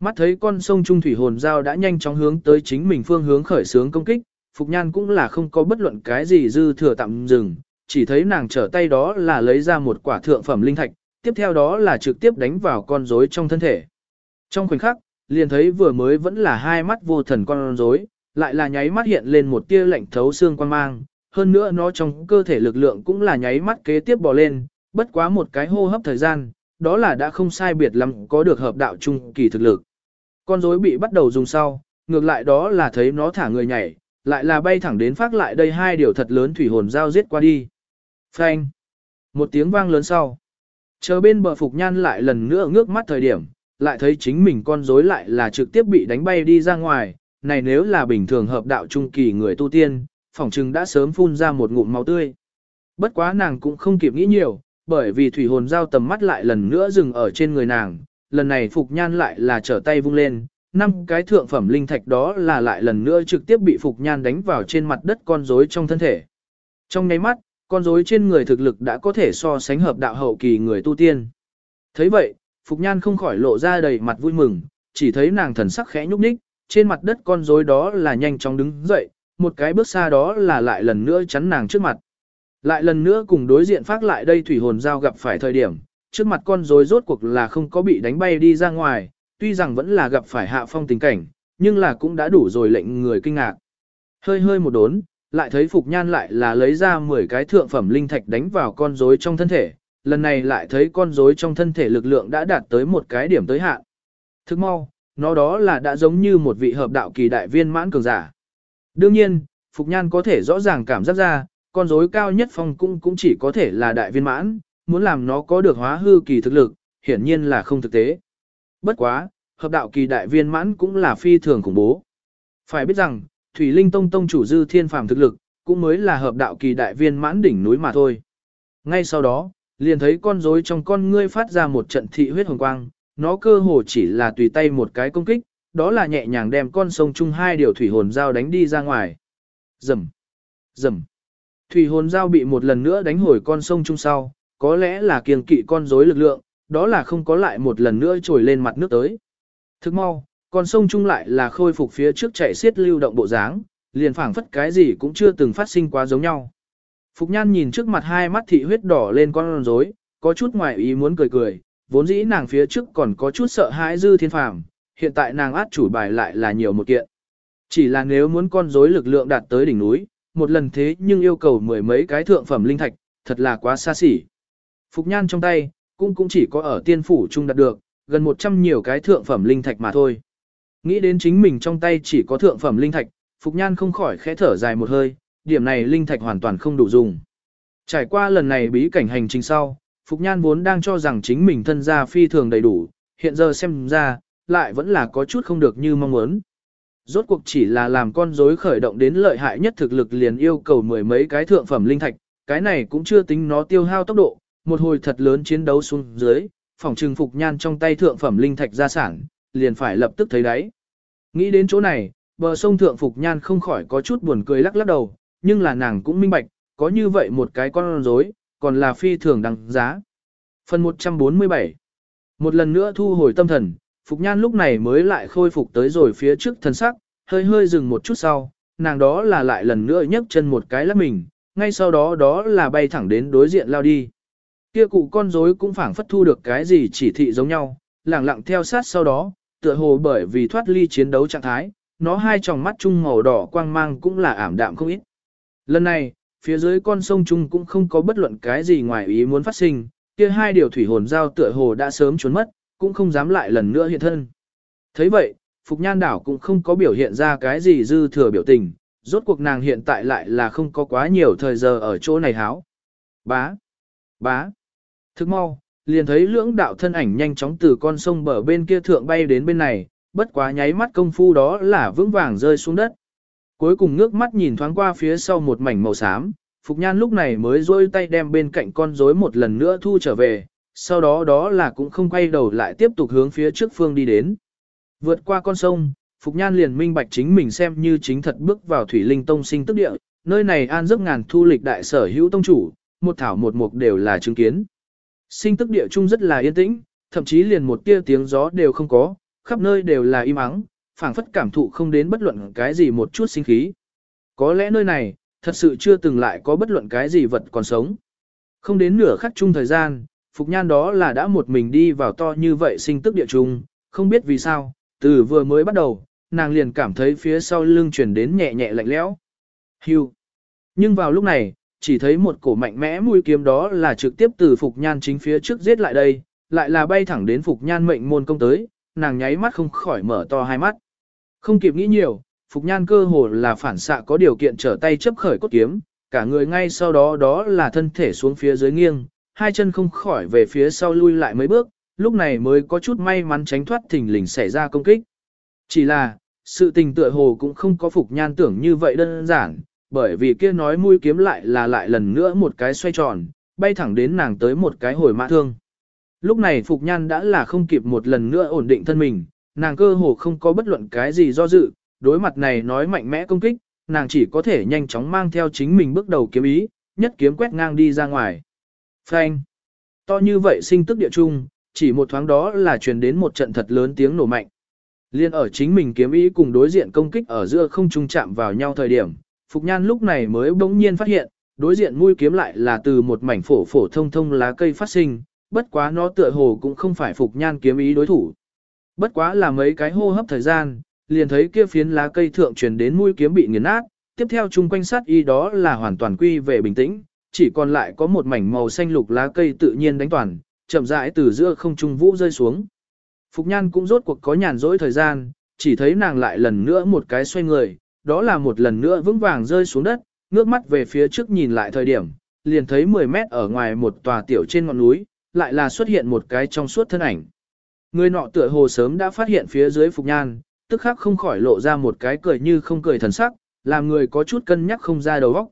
Mắt thấy con sông Trung Thủy Hồn Giao đã nhanh chóng hướng tới chính mình phương hướng khởi sướng công kích, Phục Nhan cũng là không có bất luận cái gì dư thừa tạm dừng, chỉ thấy nàng trở tay đó là lấy ra một quả thượng phẩm linh thạch, tiếp theo đó là trực tiếp đánh vào con rối trong thân thể. Trong khoảnh khắc, liền thấy vừa mới vẫn là hai mắt vô thần con rối, lại là nháy mắt hiện lên một tia lạnh thấu xương quan mang, hơn nữa nó trong cơ thể lực lượng cũng là nháy mắt kế tiếp bò lên, bất quá một cái hô hấp thời gian, đó là đã không sai biệt lắm có được hợp đạo trung kỳ thực lực. Con rối bị bắt đầu dùng sau, ngược lại đó là thấy nó thả người nhảy, lại là bay thẳng đến phát lại đây hai điều thật lớn thủy hồn giao giết qua đi. Phanh! Một tiếng vang lớn sau. Chờ bên bờ Phục Nhan lại lần nữa ngước mắt thời điểm, lại thấy chính mình con rối lại là trực tiếp bị đánh bay đi ra ngoài, này nếu là bình thường hợp đạo trung kỳ người tu tiên, phỏng chừng đã sớm phun ra một ngụm máu tươi. Bất quá nàng cũng không kịp nghĩ nhiều, bởi vì thủy hồn giao tầm mắt lại lần nữa dừng ở trên người nàng, lần này Phục Nhan lại là trở tay vung lên, năm cái thượng phẩm linh thạch đó là lại lần nữa trực tiếp bị Phục Nhan đánh vào trên mặt đất con rối trong thân thể. Trong nháy mắt, con rối trên người thực lực đã có thể so sánh hợp đạo hậu kỳ người tu tiên. thấy vậy, Phục Nhan không khỏi lộ ra đầy mặt vui mừng, chỉ thấy nàng thần sắc khẽ nhúc nhích, trên mặt đất con rối đó là nhanh chóng đứng dậy, một cái bước xa đó là lại lần nữa chắn nàng trước mặt. Lại lần nữa cùng đối diện phát lại đây thủy hồn giao gặp phải thời điểm, trước mặt con rối rốt cuộc là không có bị đánh bay đi ra ngoài, tuy rằng vẫn là gặp phải hạ phong tình cảnh, nhưng là cũng đã đủ rồi lệnh người kinh ngạc. Hơi hơi một đốn, lại thấy Phục Nhan lại là lấy ra 10 cái thượng phẩm linh thạch đánh vào con rối trong thân thể, lần này lại thấy con rối trong thân thể lực lượng đã đạt tới một cái điểm tới hạn. Thức mau, nó đó là đã giống như một vị hợp đạo kỳ đại viên mãn cường giả. Đương nhiên, Phục Nhan có thể rõ ràng cảm giác ra, con rối cao nhất phong cung cũng chỉ có thể là đại viên mãn, muốn làm nó có được hóa hư kỳ thực lực, hiển nhiên là không thực tế. Bất quá, hợp đạo kỳ đại viên mãn cũng là phi thường khủng bố. Phải biết rằng, Thủy Linh Tông Tông chủ dư thiên phàm thực lực, cũng mới là hợp đạo kỳ đại viên mãn đỉnh núi mà thôi. Ngay sau đó, liền thấy con rối trong con ngươi phát ra một trận thị huyết hồng quang, nó cơ hồ chỉ là tùy tay một cái công kích, đó là nhẹ nhàng đem con sông chung hai điều thủy hồn dao đánh đi ra ngoài. Rầm, rầm. Thủy hồn dao bị một lần nữa đánh hồi con sông chung sau, có lẽ là kiêng kỵ con rối lực lượng, đó là không có lại một lần nữa trồi lên mặt nước tới. Thức mau, con sông chung lại là khôi phục phía trước chạy xiết lưu động bộ dáng, liền phảng phất cái gì cũng chưa từng phát sinh quá giống nhau. Phục Nhan nhìn trước mặt hai mắt thị huyết đỏ lên con rối, có chút ngoài ý muốn cười cười, vốn dĩ nàng phía trước còn có chút sợ hãi dư thiên phàm, hiện tại nàng át chủ bài lại là nhiều một kiện. Chỉ là nếu muốn con rối lực lượng đạt tới đỉnh núi, một lần thế nhưng yêu cầu mười mấy cái thượng phẩm linh thạch, thật là quá xa xỉ. Phục Nhan trong tay, cũng cũng chỉ có ở tiên phủ Chung đạt được, gần 100 nhiều cái thượng phẩm linh thạch mà thôi. Nghĩ đến chính mình trong tay chỉ có thượng phẩm linh thạch, Phục Nhan không khỏi khẽ thở dài một hơi, điểm này linh thạch hoàn toàn không đủ dùng. Trải qua lần này bí cảnh hành trình sau, Phục Nhan vốn đang cho rằng chính mình thân gia phi thường đầy đủ, hiện giờ xem ra, lại vẫn là có chút không được như mong muốn. Rốt cuộc chỉ là làm con rối khởi động đến lợi hại nhất thực lực liền yêu cầu mười mấy cái thượng phẩm linh thạch, cái này cũng chưa tính nó tiêu hao tốc độ, một hồi thật lớn chiến đấu xuống dưới, phòng trừng Phục Nhan trong tay thượng phẩm linh thạch gia sản, liền phải lập tức thấy đấy. Nghĩ đến chỗ này, bờ sông thượng Phục Nhan không khỏi có chút buồn cười lắc lắc đầu, nhưng là nàng cũng minh bạch, có như vậy một cái con rối, còn là phi thường đăng giá. Phần 147 Một lần nữa thu hồi tâm thần, Phục Nhan lúc này mới lại khôi phục tới rồi phía trước thân sắc, hơi hơi dừng một chút sau, nàng đó là lại lần nữa nhấc chân một cái lắp mình, ngay sau đó đó là bay thẳng đến đối diện lao đi. Kia cụ con rối cũng phảng phất thu được cái gì chỉ thị giống nhau, lẳng lặng theo sát sau đó, tựa hồ bởi vì thoát ly chiến đấu trạng thái, nó hai tròng mắt chung màu đỏ quang mang cũng là ảm đạm không ít. Lần này, phía dưới con sông chung cũng không có bất luận cái gì ngoài ý muốn phát sinh, kia hai điều thủy hồn giao tựa hồ đã sớm trốn mất, cũng không dám lại lần nữa hiện thân. thấy vậy, Phục Nhan đảo cũng không có biểu hiện ra cái gì dư thừa biểu tình, rốt cuộc nàng hiện tại lại là không có quá nhiều thời giờ ở chỗ này háo. Bá, bá, thức mau, liền thấy lưỡng đạo thân ảnh nhanh chóng từ con sông bờ bên kia thượng bay đến bên này, bất quá nháy mắt công phu đó là vững vàng rơi xuống đất. Cuối cùng ngước mắt nhìn thoáng qua phía sau một mảnh màu xám, Phục Nhan lúc này mới rôi tay đem bên cạnh con rối một lần nữa thu trở về, sau đó đó là cũng không quay đầu lại tiếp tục hướng phía trước phương đi đến. Vượt qua con sông, Phục Nhan liền minh bạch chính mình xem như chính thật bước vào Thủy Linh Tông sinh tức địa, nơi này an giấc ngàn thu lịch đại sở hữu tông chủ, một thảo một mục đều là chứng kiến. Sinh tức địa chung rất là yên tĩnh, thậm chí liền một tia tiếng gió đều không có, khắp nơi đều là im ắng, phảng phất cảm thụ không đến bất luận cái gì một chút sinh khí. Có lẽ nơi này, thật sự chưa từng lại có bất luận cái gì vật còn sống. Không đến nửa khắc chung thời gian, Phục Nhan đó là đã một mình đi vào to như vậy sinh tức địa chung, không biết vì sao, từ vừa mới bắt đầu, nàng liền cảm thấy phía sau lưng chuyển đến nhẹ nhẹ lạnh lẽo. Hưu. Nhưng vào lúc này, chỉ thấy một cổ mạnh mẽ mũi kiếm đó là trực tiếp từ Phục Nhan chính phía trước giết lại đây, lại là bay thẳng đến Phục Nhan mệnh môn công tới, nàng nháy mắt không khỏi mở to hai mắt. Không kịp nghĩ nhiều, Phục Nhan cơ hồ là phản xạ có điều kiện trở tay chấp khởi cốt kiếm, cả người ngay sau đó đó là thân thể xuống phía dưới nghiêng, hai chân không khỏi về phía sau lui lại mấy bước, lúc này mới có chút may mắn tránh thoát thình lình xảy ra công kích. Chỉ là, sự tình tựa hồ cũng không có Phục Nhan tưởng như vậy đơn giản, bởi vì kia nói mũi kiếm lại là lại lần nữa một cái xoay tròn, bay thẳng đến nàng tới một cái hồi mã thương. Lúc này Phục Nhan đã là không kịp một lần nữa ổn định thân mình, nàng cơ hồ không có bất luận cái gì do dự, đối mặt này nói mạnh mẽ công kích, nàng chỉ có thể nhanh chóng mang theo chính mình bước đầu kiếm ý, nhất kiếm quét ngang đi ra ngoài. Phanh! To như vậy sinh tức địa trung, chỉ một thoáng đó là truyền đến một trận thật lớn tiếng nổ mạnh. Liên ở chính mình kiếm ý cùng đối diện công kích ở giữa không trung chạm vào nhau thời điểm, Phục Nhan lúc này mới bỗng nhiên phát hiện, đối diện mũi kiếm lại là từ một mảnh phổ phổ thông thông lá cây phát sinh, bất quá nó tựa hồ cũng không phải Phục Nhan kiếm ý đối thủ. Bất quá là mấy cái hô hấp thời gian, liền thấy kia phiến lá cây thượng truyền đến mũi kiếm bị nghiền nát, tiếp theo chung quanh sát y đó là hoàn toàn quy về bình tĩnh, chỉ còn lại có một mảnh màu xanh lục lá cây tự nhiên đánh toàn, chậm rãi từ giữa không trung vũ rơi xuống. Phục Nhan cũng rốt cuộc có nhàn rỗi thời gian, chỉ thấy nàng lại lần nữa một cái xoay người, đó là một lần nữa vững vàng rơi xuống đất, ngước mắt về phía trước nhìn lại thời điểm, liền thấy 10 mét ở ngoài một tòa tiểu trên ngọn núi, lại là xuất hiện một cái trong suốt thân ảnh. Người nọ tựa hồ sớm đã phát hiện phía dưới Phục Nhan, tức khắc không khỏi lộ ra một cái cười như không cười thần sắc, làm người có chút cân nhắc không ra đầu óc.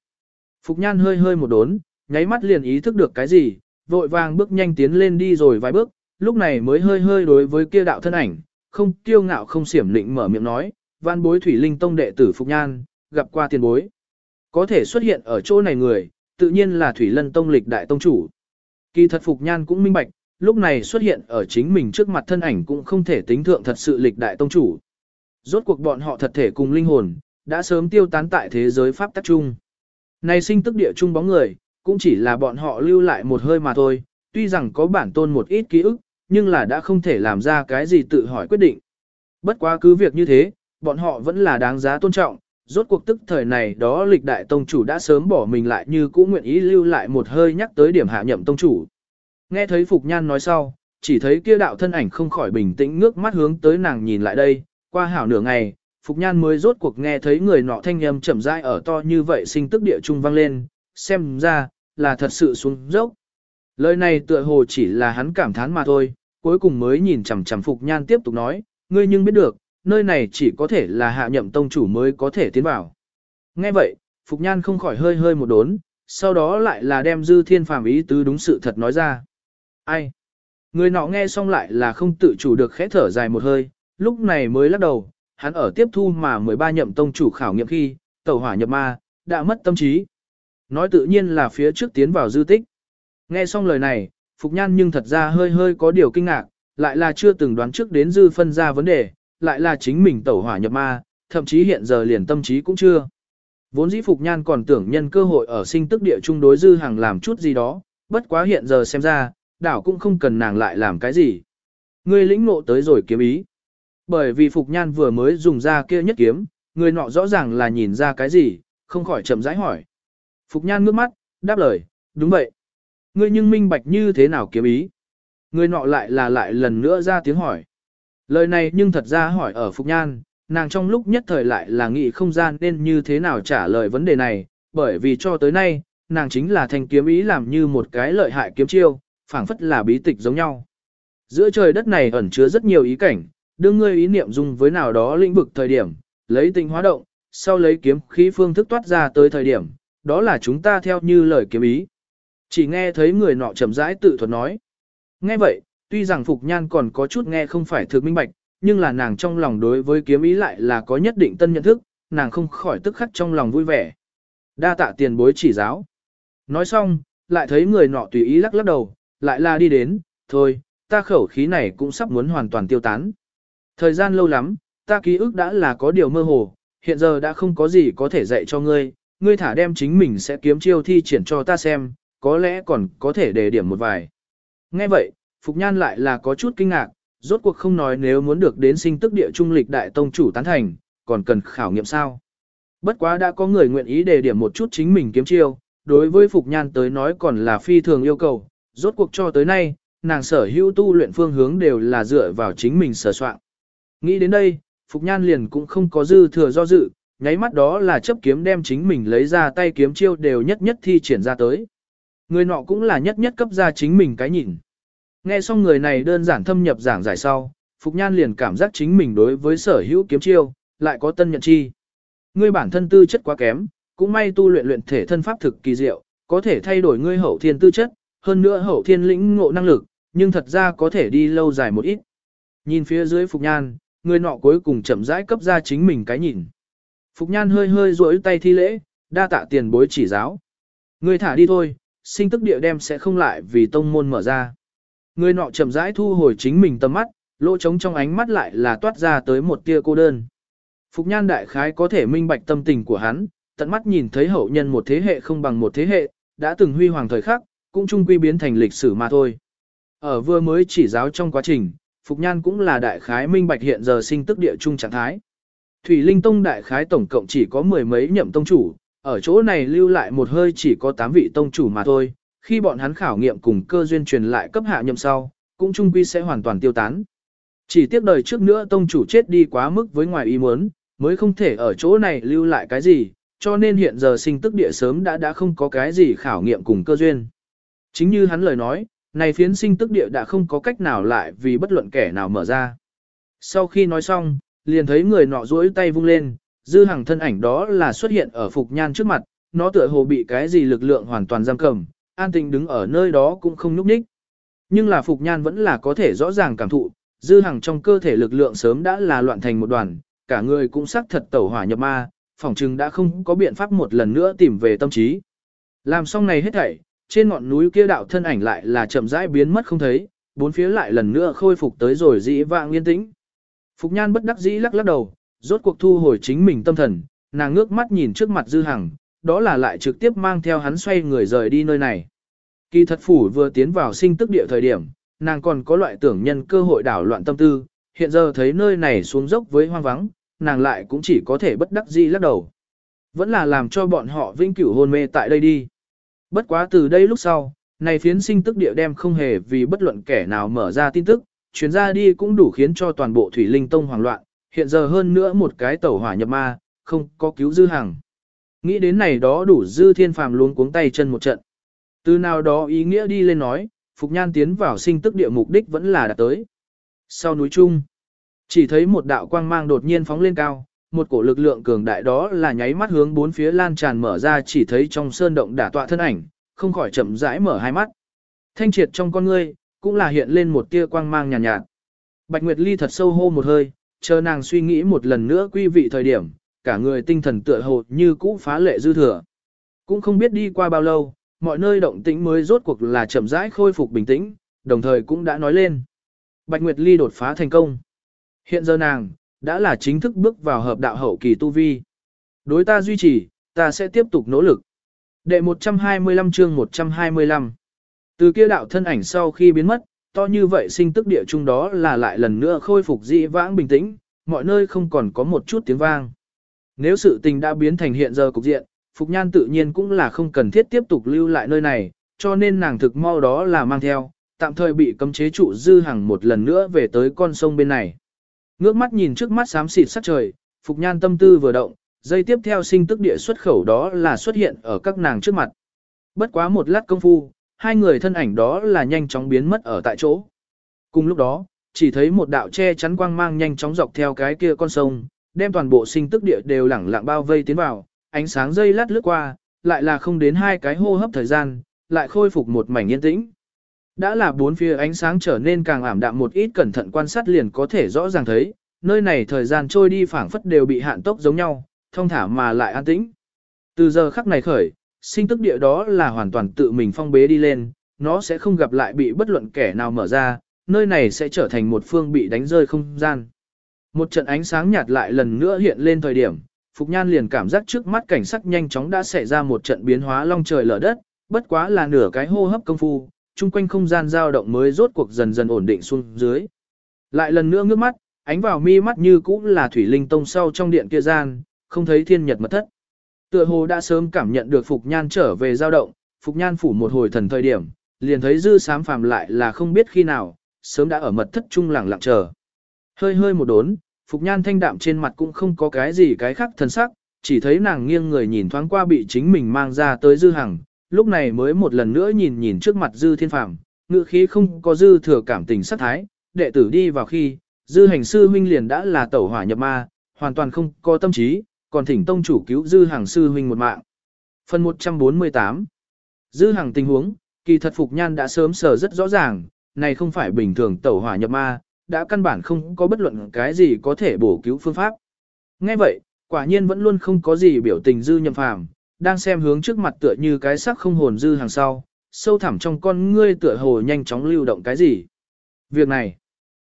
Phục Nhan hơi hơi một đốn, nháy mắt liền ý thức được cái gì, vội vàng bước nhanh tiến lên đi rồi vài bước, lúc này mới hơi hơi đối với kia đạo thân ảnh, không kiêu ngạo không xiểm lịnh mở miệng nói, văn bối thủy linh tông đệ tử Phục Nhan, gặp qua tiền bối. Có thể xuất hiện ở chỗ này người, tự nhiên là thủy lân tông lịch đại tông chủ. Kỳ thật Phục Nhan cũng minh bạch, lúc này xuất hiện ở chính mình trước mặt thân ảnh cũng không thể tính thượng thật sự lịch đại tông chủ. Rốt cuộc bọn họ thật thể cùng linh hồn, đã sớm tiêu tán tại thế giới pháp tắc chung. Này sinh tức địa chung bóng người, cũng chỉ là bọn họ lưu lại một hơi mà thôi, tuy rằng có bản tôn một ít ký ức, nhưng là đã không thể làm ra cái gì tự hỏi quyết định. Bất quá cứ việc như thế, bọn họ vẫn là đáng giá tôn trọng, rốt cuộc tức thời này đó lịch đại tông chủ đã sớm bỏ mình lại như cũ nguyện ý lưu lại một hơi nhắc tới điểm hạ nhậm tông chủ. Nghe thấy Phục Nhan nói sau, chỉ thấy kia đạo thân ảnh không khỏi bình tĩnh ngước mắt hướng tới nàng nhìn lại đây, qua hảo nửa ngày, Phục Nhan mới rốt cuộc nghe thấy người nọ thanh âm chậm rãi ở to như vậy sinh tức địa trung vang lên, xem ra, là thật sự xuống dốc. Lời này tựa hồ chỉ là hắn cảm thán mà thôi, cuối cùng mới nhìn chằm chằm Phục Nhan tiếp tục nói, ngươi nhưng biết được, nơi này chỉ có thể là hạ nhậm tông chủ mới có thể tiến vào. Nghe vậy, Phục Nhan không khỏi hơi hơi một đốn, sau đó lại là đem dư thiên phàm ý tứ đúng sự thật nói ra. Ai? Người nọ nghe xong lại là không tự chủ được khẽ thở dài một hơi, lúc này mới lắc đầu, hắn ở tiếp thu mà 13 nhậm tông chủ khảo nghiệm khi, tẩu hỏa nhập ma, đã mất tâm trí. Nói tự nhiên là phía trước tiến vào dư tích. Nghe xong lời này, Phục Nhan nhưng thật ra hơi hơi có điều kinh ngạc, lại là chưa từng đoán trước đến dư phân ra vấn đề, lại là chính mình tẩu hỏa nhập ma, thậm chí hiện giờ liền tâm trí cũng chưa. Vốn dĩ Phục Nhan còn tưởng nhân cơ hội ở sinh tức địa chung đối dư hàng làm chút gì đó, bất quá hiện giờ xem ra, đảo cũng không cần nàng lại làm cái gì. Ngươi lĩnh ngộ tới rồi kiếm ý. Bởi vì Phục Nhan vừa mới dùng ra kia nhất kiếm, người nọ rõ ràng là nhìn ra cái gì, không khỏi chậm rãi hỏi. Phục Nhan ngước mắt, đáp lời, đúng vậy. Ngươi nhưng minh bạch như thế nào kiếm ý? Người nọ lại là lại lần nữa ra tiếng hỏi. Lời này nhưng thật ra hỏi ở Phục Nhan, nàng trong lúc nhất thời lại là nghĩ không gian nên như thế nào trả lời vấn đề này, bởi vì cho tới nay, nàng chính là thành kiếm ý làm như một cái lợi hại kiếm chiêu, phảng phất là bí tịch giống nhau. Giữa trời đất này ẩn chứa rất nhiều ý cảnh, đương ngươi ý niệm dùng với nào đó lĩnh vực thời điểm, lấy tinh hóa động, sau lấy kiếm khí phương thức toát ra tới thời điểm, đó là chúng ta theo như lời kiếm ý. Chỉ nghe thấy người nọ chậm rãi tự thuật nói. Nghe vậy, tuy rằng Phục Nhan còn có chút nghe không phải thực minh bạch, nhưng là nàng trong lòng đối với kiếm ý lại là có nhất định tân nhận thức, nàng không khỏi tức khắc trong lòng vui vẻ. Đa tạ tiền bối chỉ giáo. Nói xong, lại thấy người nọ tùy ý lắc lắc đầu, lại là đi đến, thôi, ta khẩu khí này cũng sắp muốn hoàn toàn tiêu tán. Thời gian lâu lắm, ta ký ức đã là có điều mơ hồ, hiện giờ đã không có gì có thể dạy cho ngươi, ngươi thả đem chính mình sẽ kiếm chiêu thi triển cho ta xem, có lẽ còn có thể đề điểm một vài. Nghe vậy, Phục Nhan lại là có chút kinh ngạc, rốt cuộc không nói nếu muốn được đến sinh tức địa trung lịch đại tông chủ tán thành, còn cần khảo nghiệm sao. Bất quá đã có người nguyện ý đề điểm một chút chính mình kiếm chiêu, đối với Phục Nhan tới nói còn là phi thường yêu cầu, rốt cuộc cho tới nay, nàng sở hữu tu luyện phương hướng đều là dựa vào chính mình sở soạn. Nghĩ đến đây, Phục Nhan liền cũng không có dư thừa do dự, nháy mắt đó là chấp kiếm đem chính mình lấy ra tay kiếm chiêu đều nhất nhất thi triển ra tới. Người nọ cũng là nhất nhất cấp ra chính mình cái nhìn. Nghe xong người này đơn giản thâm nhập giảng giải sau, Phục Nhan liền cảm giác chính mình đối với sở hữu kiếm chiêu, lại có tân nhận chi. Ngươi bản thân tư chất quá kém, cũng may tu luyện luyện thể thân pháp thực kỳ diệu, có thể thay đổi ngươi hậu thiên tư chất, hơn nữa hậu thiên lĩnh ngộ năng lực, nhưng thật ra có thể đi lâu dài một ít. Nhìn phía dưới Phục Nhan, người nọ cuối cùng chậm rãi cấp ra chính mình cái nhìn. Phục Nhan hơi hơi duỗi tay thi lễ, đa tạ tiền bối chỉ giáo. Người thả đi thôi, sinh tức địa đem sẽ không lại vì tông môn mở ra. Người nọ chậm rãi thu hồi chính mình tầm mắt, lỗ trống trong ánh mắt lại là toát ra tới một tia cô đơn. Phục Nhan đại khái có thể minh bạch tâm tình của hắn, tận mắt nhìn thấy hậu nhân một thế hệ không bằng một thế hệ, đã từng huy hoàng thời khắc, cũng chung quy biến thành lịch sử mà thôi. Ở vừa mới chỉ giáo trong quá trình, Phục Nhan cũng là đại khái minh bạch hiện giờ sinh tức địa trung trạng thái. Thủy Linh Tông đại khái tổng cộng chỉ có mười mấy nhậm tông chủ, ở chỗ này lưu lại một hơi chỉ có 8 vị tông chủ mà thôi, khi bọn hắn khảo nghiệm cùng cơ duyên truyền lại cấp hạ nhậm sau, cũng chung quy sẽ hoàn toàn tiêu tán. Chỉ tiếc đời trước nữa tông chủ chết đi quá mức với ngoài ý muốn, mới không thể ở chỗ này lưu lại cái gì, cho nên hiện giờ sinh tức địa sớm đã đã không có cái gì khảo nghiệm cùng cơ duyên. Chính như hắn lời nói, này phiến sinh tức địa đã không có cách nào lại vì bất luận kẻ nào mở ra. Sau khi nói xong, liền thấy người nọ duỗi tay vung lên, dư hàng thân ảnh đó là xuất hiện ở Phục Nhan trước mặt, nó tựa hồ bị cái gì lực lượng hoàn toàn giam cầm, an tình đứng ở nơi đó cũng không nhúc nhích. Nhưng là Phục Nhan vẫn là có thể rõ ràng cảm thụ, dư hàng trong cơ thể lực lượng sớm đã là loạn thành một đoàn, cả người cũng sắc thật tẩu hỏa nhập ma, phỏng chừng đã không có biện pháp một lần nữa tìm về tâm trí. Làm xong này hết thảy, trên ngọn núi kia đạo thân ảnh lại là chậm rãi biến mất không thấy, bốn phía lại lần nữa khôi phục tới rồi dĩ vãng yên tĩnh. Phục Nhan bất đắc dĩ lắc lắc đầu, rốt cuộc thu hồi chính mình tâm thần, nàng ngước mắt nhìn trước mặt Dư Hằng, đó là lại trực tiếp mang theo hắn xoay người rời đi nơi này. Kỳ thật phủ vừa tiến vào sinh tức địa thời điểm, nàng còn có loại tưởng nhân cơ hội đảo loạn tâm tư, hiện giờ thấy nơi này xuống dốc với hoang vắng, nàng lại cũng chỉ có thể bất đắc dĩ lắc đầu. Vẫn là làm cho bọn họ vĩnh cửu hôn mê tại đây đi. Bất quá từ đây lúc sau, này phiến sinh tức địa đem không hề vì bất luận kẻ nào mở ra tin tức, chuyến ra đi cũng đủ khiến cho toàn bộ thủy linh tông hoảng loạn, hiện giờ hơn nữa một cái tẩu hỏa nhập ma, không có cứu dư hàng. Nghĩ đến này đó đủ dư thiên phàm luôn cuống tay chân một trận. Từ nào đó ý nghĩa đi lên nói, Phục Nhan tiến vào sinh tức địa mục đích vẫn là đạt tới. Sau núi Trung, chỉ thấy một đạo quang mang đột nhiên phóng lên cao, một cổ lực lượng cường đại đó là nháy mắt hướng bốn phía lan tràn mở ra chỉ thấy trong sơn động đả tọa thân ảnh, không khỏi chậm rãi mở hai mắt. Thanh triệt trong con ngươi, cũng là hiện lên một tia quang mang nhàn nhạt, nhạt. Bạch Nguyệt Ly thật sâu hô một hơi, chờ nàng suy nghĩ một lần nữa quy vị thời điểm, cả người tinh thần tựa hồ như cũ phá lệ dư thừa. Cũng không biết đi qua bao lâu, mọi nơi động tĩnh mới rốt cuộc là chậm rãi khôi phục bình tĩnh, đồng thời cũng đã nói lên. Bạch Nguyệt Ly đột phá thành công. Hiện giờ nàng, đã là chính thức bước vào hợp đạo hậu kỳ tu vi. Đối ta duy trì, ta sẽ tiếp tục nỗ lực. Đệ 125 chương 125 Từ kia đạo thân ảnh sau khi biến mất, to như vậy sinh tức địa trung đó là lại lần nữa khôi phục dị vãng bình tĩnh, mọi nơi không còn có một chút tiếng vang. Nếu sự tình đã biến thành hiện giờ cục diện, Phục Nhan tự nhiên cũng là không cần thiết tiếp tục lưu lại nơi này, cho nên nàng thực mau đó là mang theo, tạm thời bị cấm chế trụ dư hàng một lần nữa về tới con sông bên này. Ngước mắt nhìn trước mắt xám xịt sắc trời, Phục Nhan tâm tư vừa động, dây tiếp theo sinh tức địa xuất khẩu đó là xuất hiện ở các nàng trước mặt. Bất quá một lát công phu, hai người thân ảnh đó là nhanh chóng biến mất ở tại chỗ. Cùng lúc đó, chỉ thấy một đạo che chắn quang mang nhanh chóng dọc theo cái kia con sông, đem toàn bộ sinh tức địa đều lẳng lặng bao vây tiến vào, ánh sáng dây lát lướt qua, lại là không đến hai cái hô hấp thời gian, lại khôi phục một mảnh yên tĩnh. Đã là bốn phía ánh sáng trở nên càng ảm đạm một ít cẩn thận quan sát liền có thể rõ ràng thấy, nơi này thời gian trôi đi phảng phất đều bị hạn tốc giống nhau, thông thả mà lại an tĩnh. Từ giờ khắc này khởi, sinh tức địa đó là hoàn toàn tự mình phong bế đi lên, nó sẽ không gặp lại bị bất luận kẻ nào mở ra, nơi này sẽ trở thành một phương bị đánh rơi không gian. Một trận ánh sáng nhạt lại lần nữa hiện lên thời điểm, Phục Nhan liền cảm giác trước mắt cảnh sắc nhanh chóng đã xảy ra một trận biến hóa long trời lở đất, bất quá là nửa cái hô hấp công phu, chung quanh không gian dao động mới rốt cuộc dần dần ổn định xuống dưới. Lại lần nữa ngước mắt, ánh vào mi mắt như cũ là thủy linh tông sau trong điện kia gian, không thấy thiên nhật mật thất. Tựa hồ đã sớm cảm nhận được Phục Nhan trở về dao động, Phục Nhan phủ một hồi thần thời điểm, liền thấy dư sám phàm lại là không biết khi nào, sớm đã ở mật thất trung lặng lặng chờ. Hơi hơi một đốn, Phục Nhan thanh đạm trên mặt cũng không có cái gì cái khác thần sắc, chỉ thấy nàng nghiêng người nhìn thoáng qua bị chính mình mang ra tới dư hằng, lúc này mới một lần nữa nhìn nhìn trước mặt dư thiên phàm, ngự khí không có dư thừa cảm tình sắc thái, đệ tử đi vào khi, dư hành sư huynh liền đã là tẩu hỏa nhập ma, hoàn toàn không có tâm trí, còn thỉnh tông chủ cứu dư hàng sư huynh một mạng. Phần 148 Dư hàng tình huống, kỳ thật Phục Nhan đã sớm sở rất rõ ràng, này không phải bình thường tẩu hỏa nhập ma, đã căn bản không có bất luận cái gì có thể bổ cứu phương pháp. Ngay vậy, quả nhiên vẫn luôn không có gì biểu tình dư nhậm phàm, đang xem hướng trước mặt tựa như cái sắc không hồn dư hàng sau, sâu thẳm trong con ngươi tựa hồ nhanh chóng lưu động cái gì. Việc này,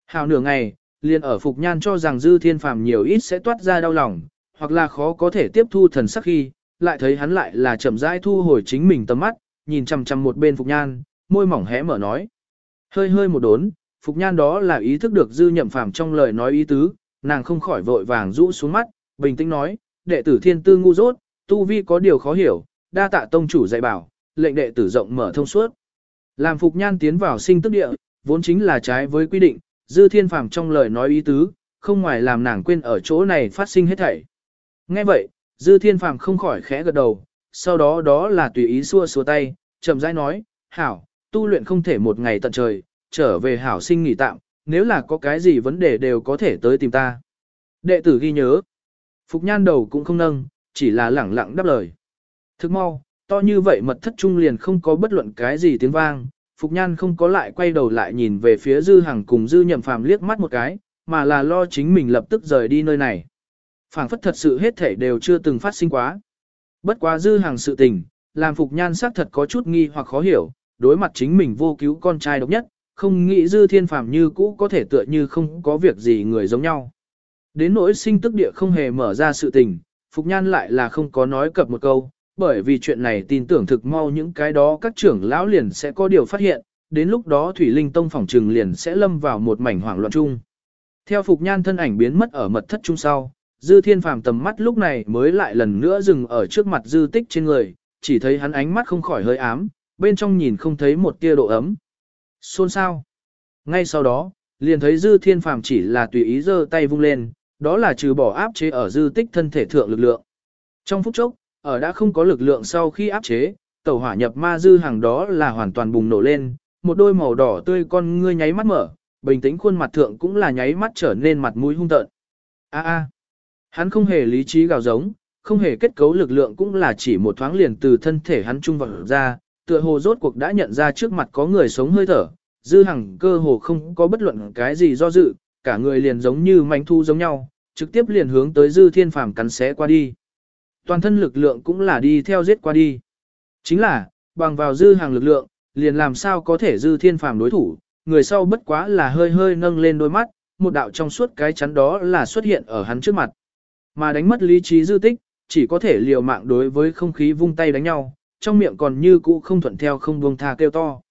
hào nửa ngày, liền ở Phục Nhan cho rằng dư thiên phàm nhiều ít sẽ toát ra đau lòng, hoặc là khó có thể tiếp thu thần sắc khi, lại thấy hắn lại là chậm rãi thu hồi chính mình tầm mắt, nhìn chằm chằm một bên Phục Nhan, môi mỏng hé mở nói. Hơi hơi một đốn, Phục Nhan đó là ý thức được dư nhậm phàm trong lời nói ý tứ, nàng không khỏi vội vàng rũ xuống mắt, bình tĩnh nói, đệ tử thiên tư ngu dốt, tu vi có điều khó hiểu, đa tạ tông chủ dạy bảo, lệnh đệ tử rộng mở thông suốt. Làm Phục Nhan tiến vào sinh tức địa, vốn chính là trái với quy định, dư thiên phàm trong lời nói ý tứ, không ngoài làm nàng quên ở chỗ này phát sinh hết thảy. Nghe vậy, dư thiên phàm không khỏi khẽ gật đầu, sau đó đó là tùy ý xua xua tay, chậm rãi nói, hảo, tu luyện không thể một ngày tận trời, trở về hảo sinh nghỉ tạm, nếu là có cái gì vấn đề đều có thể tới tìm ta. Đệ tử ghi nhớ. Phục nhan đầu cũng không nâng, chỉ là lẳng lặng đáp lời. Thức mau, to như vậy mật thất trung liền không có bất luận cái gì tiếng vang, Phục Nhan không có lại quay đầu lại nhìn về phía Dư Hằng cùng Dư Nhậm Phàm liếc mắt một cái, mà là lo chính mình lập tức rời đi nơi này. Phảng phất thật sự hết thể đều chưa từng phát sinh quá. Bất quá Dư Hằng sự tình, làm Phục Nhan xác thật có chút nghi hoặc khó hiểu, đối mặt chính mình vô cứu con trai độc nhất, không nghĩ Dư Thiên Phàm như cũ có thể tựa như không có việc gì người giống nhau. Đến nỗi sinh tức địa không hề mở ra sự tình, Phục Nhan lại là không có nói cập một câu, bởi vì chuyện này tin tưởng thực mau những cái đó các trưởng lão liền sẽ có điều phát hiện, đến lúc đó Thủy Linh Tông phòng trừng liền sẽ lâm vào một mảnh hoảng loạn chung. Theo Phục Nhan thân ảnh biến mất ở mật thất chung sau, Dư Thiên Phàm tầm mắt lúc này mới lại lần nữa dừng ở trước mặt Dư Tích trên người, chỉ thấy hắn ánh mắt không khỏi hơi ám, bên trong nhìn không thấy một tia độ ấm. Xôn sao? Ngay sau đó, liền thấy Dư Thiên Phàm chỉ là tùy ý giơ tay vung lên, đó là trừ bỏ áp chế ở Dư Tích thân thể thượng lực lượng. Trong phút chốc, ở đã không có lực lượng sau khi áp chế, tẩu hỏa nhập ma dư hàng đó là hoàn toàn bùng nổ lên, một đôi màu đỏ tươi con ngươi nháy mắt mở, bình tĩnh khuôn mặt thượng cũng là nháy mắt trở nên mặt mũi hung tợn. A a, hắn không hề lý trí gào giống, không hề kết cấu lực lượng cũng là chỉ một thoáng liền từ thân thể hắn trung vào ra, tựa hồ rốt cuộc đã nhận ra trước mặt có người sống hơi thở, dư hằng cơ hồ không có bất luận cái gì do dự, cả người liền giống như manh thu giống nhau, trực tiếp liền hướng tới dư thiên phàm cắn xé qua đi toàn thân lực lượng cũng là đi theo giết qua đi. Chính là, bằng vào dư hàng lực lượng, liền làm sao có thể dư thiên phàm đối thủ, người sau bất quá là hơi hơi nâng lên đôi mắt, một đạo trong suốt cái chắn đó là xuất hiện ở hắn trước mặt. Mà đánh mất lý trí dư tích, chỉ có thể liều mạng đối với không khí vung tay đánh nhau, trong miệng còn như cũ không thuận theo không buông tha kêu to.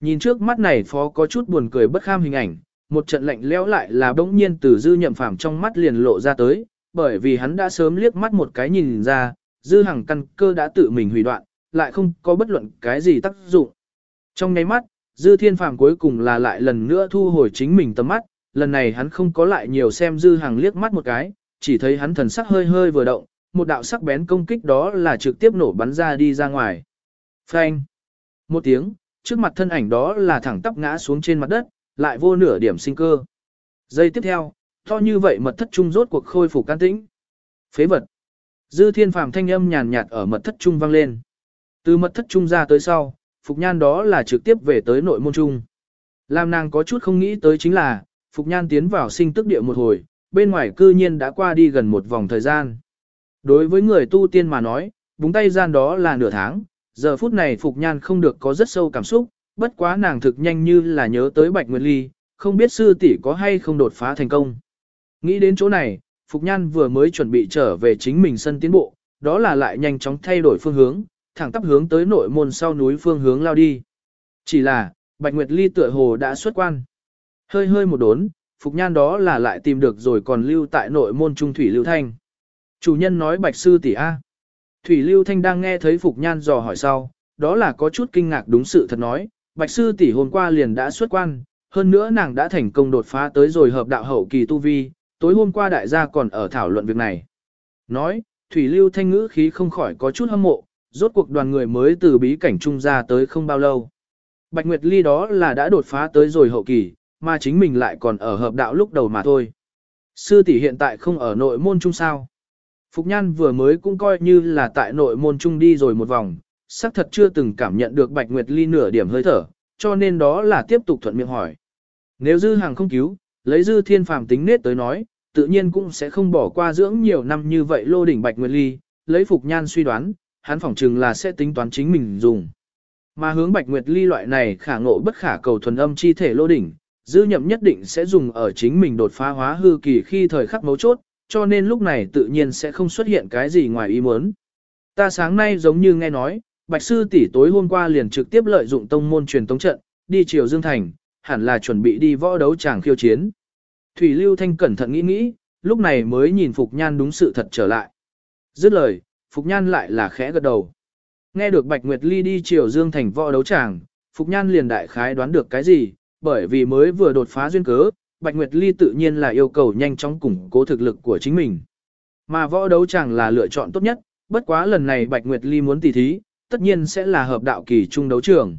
Nhìn trước mắt này phó có chút buồn cười bất kham hình ảnh, một trận lạnh lẽo lại là bỗng nhiên từ dư nhậm phàm trong mắt liền lộ ra tới, bởi vì hắn đã sớm liếc mắt một cái nhìn ra, dư hàng căn cơ đã tự mình hủy đoạn, lại không có bất luận cái gì tác dụng. Trong nháy mắt, dư thiên phàm cuối cùng là lại lần nữa thu hồi chính mình tầm mắt, lần này hắn không có lại nhiều xem dư hàng liếc mắt một cái, chỉ thấy hắn thần sắc hơi hơi vừa động, một đạo sắc bén công kích đó là trực tiếp nổ bắn ra đi ra ngoài. Phanh! Một tiếng, trước mặt thân ảnh đó là thẳng tắp ngã xuống trên mặt đất, lại vô nửa điểm sinh cơ. Giây tiếp theo, to như vậy mật thất trung rốt cuộc khôi phục can tĩnh. Phế vật. Dư thiên phàm thanh âm nhàn nhạt ở mật thất trung vang lên. Từ mật thất trung ra tới sau, Phục Nhan đó là trực tiếp về tới nội môn trung. Làm nàng có chút không nghĩ tới chính là, Phục Nhan tiến vào sinh tức địa một hồi, bên ngoài cư nhiên đã qua đi gần một vòng thời gian. Đối với người tu tiên mà nói, búng tay gian đó là nửa tháng, giờ phút này Phục Nhan không được có rất sâu cảm xúc, bất quá nàng thực nhanh như là nhớ tới Bạch Nguyệt Ly, không biết sư tỷ có hay không đột phá thành công. Nghĩ đến chỗ này, Phục Nhan vừa mới chuẩn bị trở về chính mình sân tiến bộ, đó là lại nhanh chóng thay đổi phương hướng, thẳng tắp hướng tới nội môn sau núi phương hướng lao đi. Chỉ là, Bạch Nguyệt Ly tựa hồ đã xuất quan. Hơi hơi một đốn, Phục Nhan đó là lại tìm được rồi còn lưu tại nội môn trung Thủy Lưu Thanh. Chủ nhân nói Bạch Sư tỷ A. Thủy Lưu Thanh đang nghe thấy Phục Nhan dò hỏi sau, đó là có chút kinh ngạc đúng sự thật nói, Bạch Sư tỷ hôm qua liền đã xuất quan, hơn nữa nàng đã thành công đột phá tới rồi hợp đạo hậu kỳ tu vi, tối hôm qua đại gia còn ở thảo luận việc này. Nói, Thủy Lưu Thanh ngữ khí không khỏi có chút hâm mộ, rốt cuộc đoàn người mới từ bí cảnh trung ra tới không bao lâu. Bạch Nguyệt Ly đó là đã đột phá tới rồi hậu kỳ, mà chính mình lại còn ở hợp đạo lúc đầu mà thôi. Sư tỷ hiện tại không ở nội môn trung sao. Phục Nhan vừa mới cũng coi như là tại nội môn trung đi rồi một vòng, xác thật chưa từng cảm nhận được Bạch Nguyệt Ly nửa điểm hơi thở, cho nên đó là tiếp tục thuận miệng hỏi. Nếu dư hàng không cứu, lấy dư thiên phàm tính nết tới nói, tự nhiên cũng sẽ không bỏ qua dưỡng nhiều năm như vậy lô đỉnh Bạch Nguyệt Ly, lấy Phục Nhan suy đoán, hắn phỏng chừng là sẽ tính toán chính mình dùng. Mà hướng Bạch Nguyệt Ly loại này khả ngộ bất khả cầu thuần âm chi thể lô đỉnh, dư nhậm nhất định sẽ dùng ở chính mình đột phá hóa hư kỳ khi thời khắc mấu chốt, cho nên lúc này tự nhiên sẽ không xuất hiện cái gì ngoài ý muốn. Ta sáng nay giống như nghe nói, Bạch Sư tỷ tối hôm qua liền trực tiếp lợi dụng tông môn truyền tống trận, đi chiều Dương Thành, hẳn là chuẩn bị đi võ đấu chàng khiêu chiến. Thủy Lưu Thanh cẩn thận nghĩ nghĩ, lúc này mới nhìn Phục Nhan đúng sự thật trở lại. Dứt lời, Phục Nhan lại là khẽ gật đầu. Nghe được Bạch Nguyệt Ly đi chiều Dương Thành võ đấu chàng, Phục Nhan liền đại khái đoán được cái gì, bởi vì mới vừa đột phá duyên cớ, Bạch Nguyệt Ly tự nhiên là yêu cầu nhanh chóng củng cố thực lực của chính mình. Mà võ đấu chàng là lựa chọn tốt nhất, bất quá lần này Bạch Nguyệt Ly muốn tỉ thí, tất nhiên sẽ là hợp đạo kỳ trung đấu trường.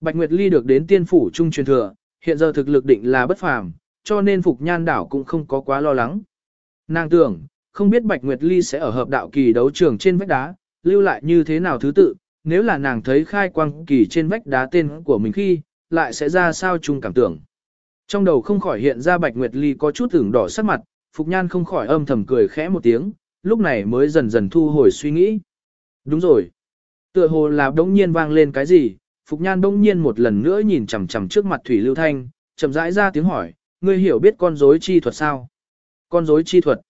Bạch Nguyệt Ly được đến tiên phủ trung truyền thừa, hiện giờ thực lực định là bất phàm, cho nên Phục Nhan đảo cũng không có quá lo lắng. Nàng tưởng, không biết Bạch Nguyệt Ly sẽ ở hợp đạo kỳ đấu trường trên vách đá, lưu lại như thế nào thứ tự, nếu là nàng thấy khai quang kỳ trên vách đá tên của mình khi, lại sẽ ra sao chung cảm tưởng. Trong đầu không khỏi hiện ra Bạch Nguyệt Ly có chút tưởng đỏ sắc mặt, Phục Nhan không khỏi âm thầm cười khẽ một tiếng, lúc này mới dần dần thu hồi suy nghĩ. Đúng rồi. Tựa hồ là đống nhiên vang lên cái gì, Phục Nhan đống nhiên một lần nữa nhìn chằm chằm trước mặt Thủy Lưu Thanh, chậm rãi ra tiếng hỏi, ngươi hiểu biết con rối chi thuật sao? Con rối chi thuật.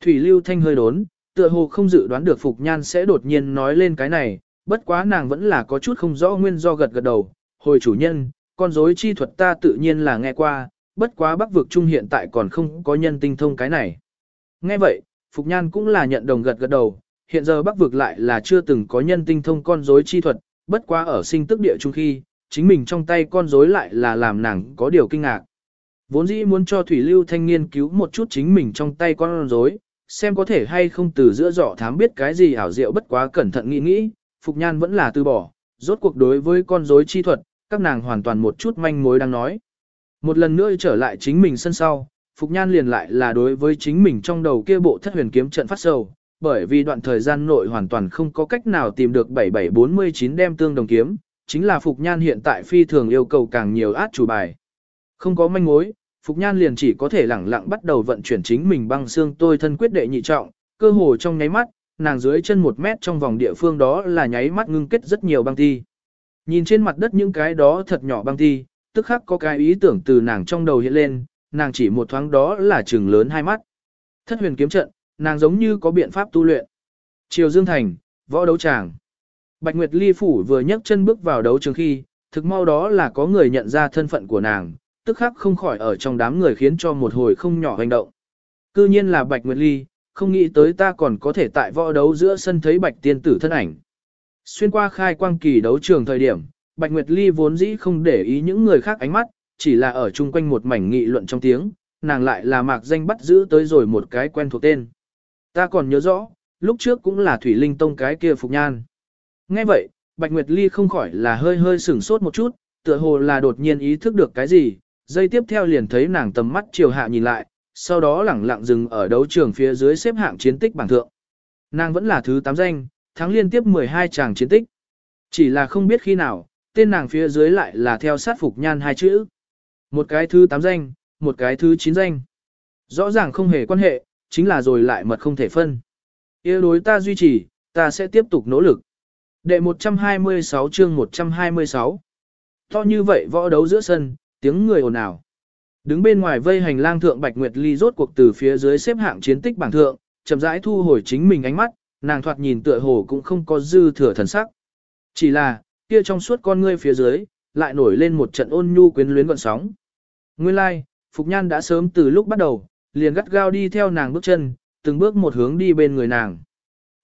Thủy Lưu Thanh hơi đốn, tựa hồ không dự đoán được Phục Nhan sẽ đột nhiên nói lên cái này, bất quá nàng vẫn là có chút không rõ nguyên do gật gật đầu. Hồi chủ nhân, con rối chi thuật ta tự nhiên là nghe qua, bất quá bắc vực trung hiện tại còn không có nhân tinh thông cái này. Nghe vậy, Phục Nhan cũng là nhận đồng gật gật đầu, hiện giờ bắc vực lại là chưa từng có nhân tinh thông con rối chi thuật, bất quá ở sinh tức địa trung khi, chính mình trong tay con rối lại là làm nàng có điều kinh ngạc. Vốn dĩ muốn cho Thủy Lưu Thanh nghiên cứu một chút chính mình trong tay con rối, xem có thể hay không từ giữa dọ thám biết cái gì ảo diệu bất quá cẩn thận nghĩ nghĩ, Phục Nhan vẫn là từ bỏ, rốt cuộc đối với con rối chi thuật, các nàng hoàn toàn một chút manh mối đang nói. Một lần nữa trở lại chính mình sân sau, Phục Nhan liền lại là đối với chính mình trong đầu kia bộ thất huyền kiếm trận phát sầu, bởi vì đoạn thời gian nội hoàn toàn không có cách nào tìm được 7749 đem tương đồng kiếm, chính là Phục Nhan hiện tại phi thường yêu cầu càng nhiều át chủ bài. Không có manh mối, Phục Nhan liền chỉ có thể lẳng lặng bắt đầu vận chuyển chính mình băng xương tôi thân quyết đệ nhị trọng, cơ hồ trong nháy mắt, nàng dưới chân một mét trong vòng địa phương đó là nháy mắt ngưng kết rất nhiều băng thi Nhìn trên mặt đất những cái đó thật nhỏ băng thi tức khắc có cái ý tưởng từ nàng trong đầu hiện lên, nàng chỉ một thoáng đó là trừng lớn hai mắt. Thất huyền kiếm trận, nàng giống như có biện pháp tu luyện. Triều Dương Thành, võ đấu tràng. Bạch Nguyệt Ly Phủ vừa nhấc chân bước vào đấu trường khi, thực mau đó là có người nhận ra thân phận của nàng, tức khắc không khỏi ở trong đám người khiến cho một hồi không nhỏ hành động. Cư nhiên là Bạch Nguyệt Ly, không nghĩ tới ta còn có thể tại võ đấu giữa sân thấy Bạch tiên tử thân ảnh. Xuyên qua khai quang kỳ đấu trường thời điểm, Bạch Nguyệt Ly vốn dĩ không để ý những người khác ánh mắt, chỉ là ở chung quanh một mảnh nghị luận trong tiếng, nàng lại là mạc danh bắt giữ tới rồi một cái quen thuộc tên. Ta còn nhớ rõ, lúc trước cũng là Thủy Linh Tông cái kia Phục Nhan. Nghe vậy, Bạch Nguyệt Ly không khỏi là hơi hơi sửng sốt một chút, tựa hồ là đột nhiên ý thức được cái gì, dây tiếp theo liền thấy nàng tầm mắt chiều hạ nhìn lại, sau đó lẳng lặng dừng ở đấu trường phía dưới xếp hạng chiến tích bảng thượng. Nàng vẫn là thứ 8 danh, thắng liên tiếp 12 chàng chiến tích. Chỉ là không biết khi nào, tên nàng phía dưới lại là theo sát phục nhan hai chữ. Một cái thứ 8 danh, một cái thứ 9 danh. Rõ ràng không hề quan hệ, chính là rồi lại mật không thể phân. Yêu đối ta duy trì, ta sẽ tiếp tục nỗ lực. Đệ 126 chương 126 To như vậy võ đấu giữa sân, tiếng người ồn ào. Đứng bên ngoài vây hành lang thượng Bạch Nguyệt Ly rốt cuộc từ phía dưới xếp hạng chiến tích bảng thượng, chậm rãi thu hồi chính mình ánh mắt, nàng thoạt nhìn tựa hồ cũng không có dư thừa thần sắc. Chỉ là, kia trong suốt con ngươi phía dưới, lại nổi lên một trận ôn nhu quyến luyến gọn sóng. Nguyên lai, like, Phục Nhan đã sớm từ lúc bắt đầu, liền gắt gao đi theo nàng bước chân, từng bước một hướng đi bên người nàng.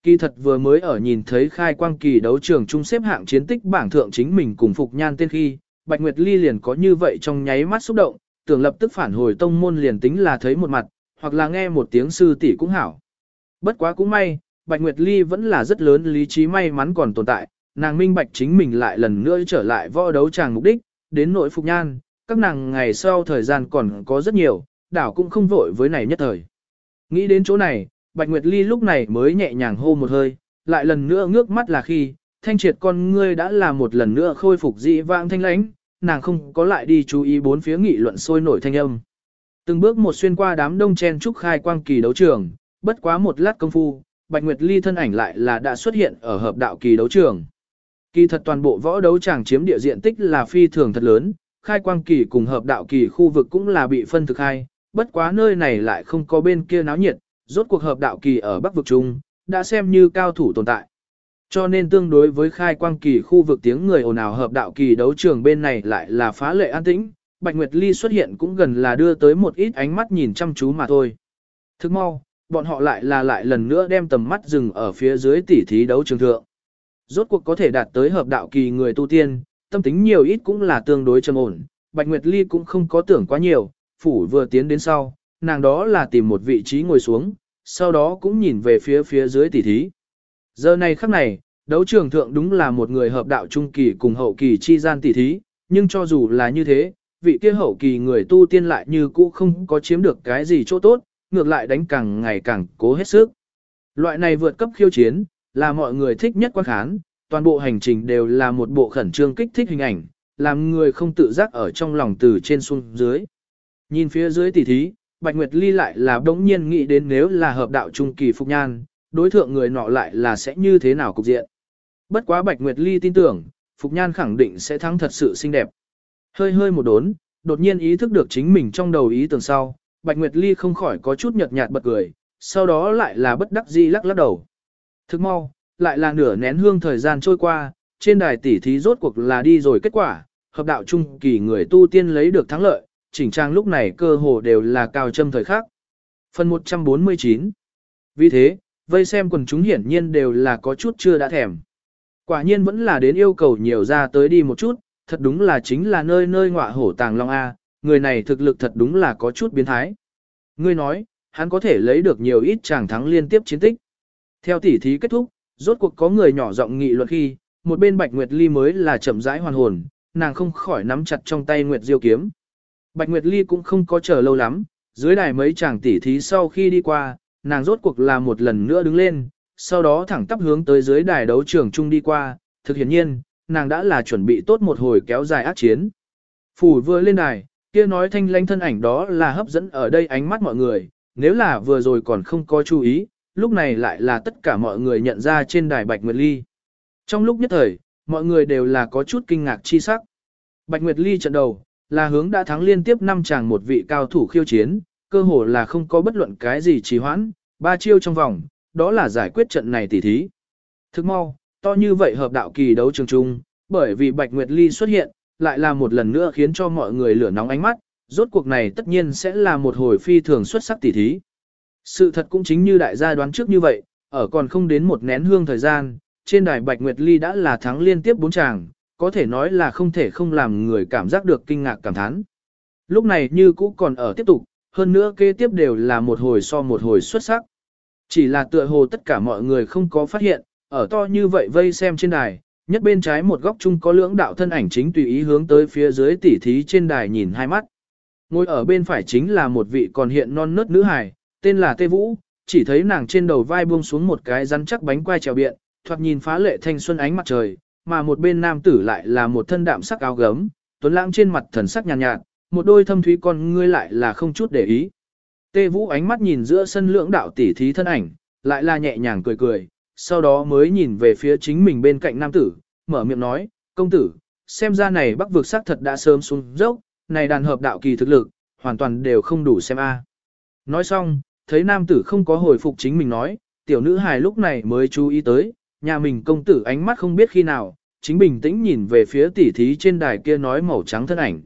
Kỳ thật vừa mới ở nhìn thấy khai quang kỳ đấu trường trung xếp hạng chiến tích bảng thượng chính mình cùng Phục Nhan tên khi, Bạch Nguyệt Ly liền có như vậy trong nháy mắt xúc động, tưởng lập tức phản hồi tông môn liền tính là thấy một mặt, hoặc là nghe một tiếng sư tỷ cũng hảo. Bất quá cũng may, Bạch Nguyệt Ly vẫn là rất lớn lý trí may mắn còn tồn tại, nàng minh bạch chính mình lại lần nữa trở lại võ đấu tràng mục đích, đến nội phục nhan, các nàng ngày sau thời gian còn có rất nhiều, đảo cũng không vội với này nhất thời. Nghĩ đến chỗ này, Bạch Nguyệt Ly lúc này mới nhẹ nhàng hô một hơi, lại lần nữa ngước mắt là khi, thanh triệt con ngươi đã là một lần nữa khôi phục dị vãng thanh lãnh, nàng không có lại đi chú ý bốn phía nghị luận sôi nổi thanh âm. Từng bước một xuyên qua đám đông chen trúc khai quang kỳ đấu trường, bất quá một lát công phu, Bạch Nguyệt Ly thân ảnh lại là đã xuất hiện ở hợp đạo kỳ đấu trường. Kỳ thật toàn bộ võ đấu tràng chiếm địa diện tích là phi thường thật lớn, khai quang kỳ cùng hợp đạo kỳ khu vực cũng là bị phân thực hai, bất quá nơi này lại không có bên kia náo nhiệt, rốt cuộc hợp đạo kỳ ở Bắc vực Trung, đã xem như cao thủ tồn tại. Cho nên tương đối với khai quang kỳ khu vực tiếng người ồn ào hợp đạo kỳ đấu trường bên này lại là phá lệ an tĩnh, Bạch Nguyệt Ly xuất hiện cũng gần là đưa tới một ít ánh mắt nhìn chăm chú mà thôi. Thức mau, bọn họ lại là lại lần nữa đem tầm mắt dừng ở phía dưới tỉ thí đấu trường thượng. Rốt cuộc có thể đạt tới hợp đạo kỳ người tu tiên, tâm tính nhiều ít cũng là tương đối trầm ổn, Bạch Nguyệt Ly cũng không có tưởng quá nhiều, phủ vừa tiến đến sau, nàng đó là tìm một vị trí ngồi xuống, sau đó cũng nhìn về phía phía dưới tỉ thí. Giờ này khắc này, đấu trường thượng đúng là một người hợp đạo trung kỳ cùng hậu kỳ chi gian tỉ thí, nhưng cho dù là như thế, vị kia hậu kỳ người tu tiên lại như cũ không có chiếm được cái gì chỗ tốt, ngược lại đánh càng ngày càng cố hết sức. Loại này vượt cấp khiêu chiến, là mọi người thích nhất quan khán, toàn bộ hành trình đều là một bộ khẩn trương kích thích hình ảnh, làm người không tự giác ở trong lòng từ trên xuống dưới. Nhìn phía dưới tỉ thí, Bạch Nguyệt Ly lại là đống nhiên nghĩ đến nếu là hợp đạo trung kỳ phục nhan, đối thượng người nọ lại là sẽ như thế nào cục diện. Bất quá Bạch Nguyệt Ly tin tưởng, Phục Nhan khẳng định sẽ thắng thật sự xinh đẹp. Hơi hơi một đốn, đột nhiên ý thức được chính mình trong đầu ý tưởng sau, Bạch Nguyệt Ly không khỏi có chút nhợt nhạt bật cười, sau đó lại là bất đắc dĩ lắc lắc đầu. Thức mau, lại là nửa nén hương thời gian trôi qua, trên đài tỷ thí rốt cuộc là đi rồi kết quả, hợp đạo trung kỳ người tu tiên lấy được thắng lợi, chỉnh trang lúc này cơ hồ đều là cao châm thời khắc. Phần 149 Vì thế, vây xem quần chúng hiển nhiên đều là có chút chưa đã thèm. Quả nhiên vẫn là đến yêu cầu nhiều ra tới đi một chút, thật đúng là chính là nơi nơi ngọa hổ tàng long A, người này thực lực thật đúng là có chút biến thái. Ngươi nói, hắn có thể lấy được nhiều ít chàng thắng liên tiếp chiến tích. Theo tỉ thí kết thúc, rốt cuộc có người nhỏ giọng nghị luận khi, một bên Bạch Nguyệt Ly mới là chậm rãi hoàn hồn, nàng không khỏi nắm chặt trong tay Nguyệt Diêu kiếm. Bạch Nguyệt Ly cũng không có chờ lâu lắm, dưới đài mấy chàng tỉ thí sau khi đi qua, nàng rốt cuộc là một lần nữa đứng lên, sau đó thẳng tắp hướng tới dưới đài đấu trường chung đi qua, thực hiển nhiên, nàng đã là chuẩn bị tốt một hồi kéo dài ác chiến. Phủ vừa lên đài, kia nói thanh lãnh thân ảnh đó là hấp dẫn ở đây ánh mắt mọi người, nếu là vừa rồi còn không có chú ý, lúc này lại là tất cả mọi người nhận ra trên đài Bạch Nguyệt Ly. Trong lúc nhất thời, mọi người đều là có chút kinh ngạc chi sắc. Bạch Nguyệt Ly trận đầu, là hướng đã thắng liên tiếp 5 chàng một vị cao thủ khiêu chiến, cơ hồ là không có bất luận cái gì trì hoãn, ba chiêu trong vòng, đó là giải quyết trận này tỉ thí. Thức mau, to như vậy hợp đạo kỳ đấu trường trung, bởi vì Bạch Nguyệt Ly xuất hiện, lại là một lần nữa khiến cho mọi người lửa nóng ánh mắt, rốt cuộc này tất nhiên sẽ là một hồi phi thường xuất sắc tỉ thí. Sự thật cũng chính như đại gia đoán trước như vậy, ở còn không đến một nén hương thời gian, trên đài Bạch Nguyệt Ly đã là thắng liên tiếp bốn chàng, có thể nói là không thể không làm người cảm giác được kinh ngạc cảm thán. Lúc này như cũ còn ở tiếp tục, hơn nữa kế tiếp đều là một hồi so một hồi xuất sắc. Chỉ là tựa hồ tất cả mọi người không có phát hiện, ở to như vậy vây xem trên đài, nhất bên trái một góc chung có lưỡng đạo thân ảnh chính tùy ý hướng tới phía dưới tỉ thí trên đài nhìn hai mắt. Ngồi ở bên phải chính là một vị còn hiện non nớt nữ hài, tên là Tê Vũ, chỉ thấy nàng trên đầu vai buông xuống một cái rắn chắc bánh quai trèo biện, thoạt nhìn phá lệ thanh xuân ánh mặt trời, mà một bên nam tử lại là một thân đạm sắc áo gấm, tuấn lãng trên mặt thần sắc nhàn nhạt, nhạt, một đôi thâm thúy con ngươi lại là không chút để ý. Tê Vũ ánh mắt nhìn giữa sân lưỡng đạo tỷ thí thân ảnh, lại là nhẹ nhàng cười cười, sau đó mới nhìn về phía chính mình bên cạnh nam tử, mở miệng nói, công tử, xem ra này bắc vực sắc thật đã sớm xuống dốc, này đàn hợp đạo kỳ thực lực, hoàn toàn đều không đủ xem a. Nói xong, thấy nam tử không có hồi phục chính mình nói, tiểu nữ hài lúc này mới chú ý tới, nhà mình công tử ánh mắt không biết khi nào, chính bình tĩnh nhìn về phía tỷ thí trên đài kia nói màu trắng thân ảnh.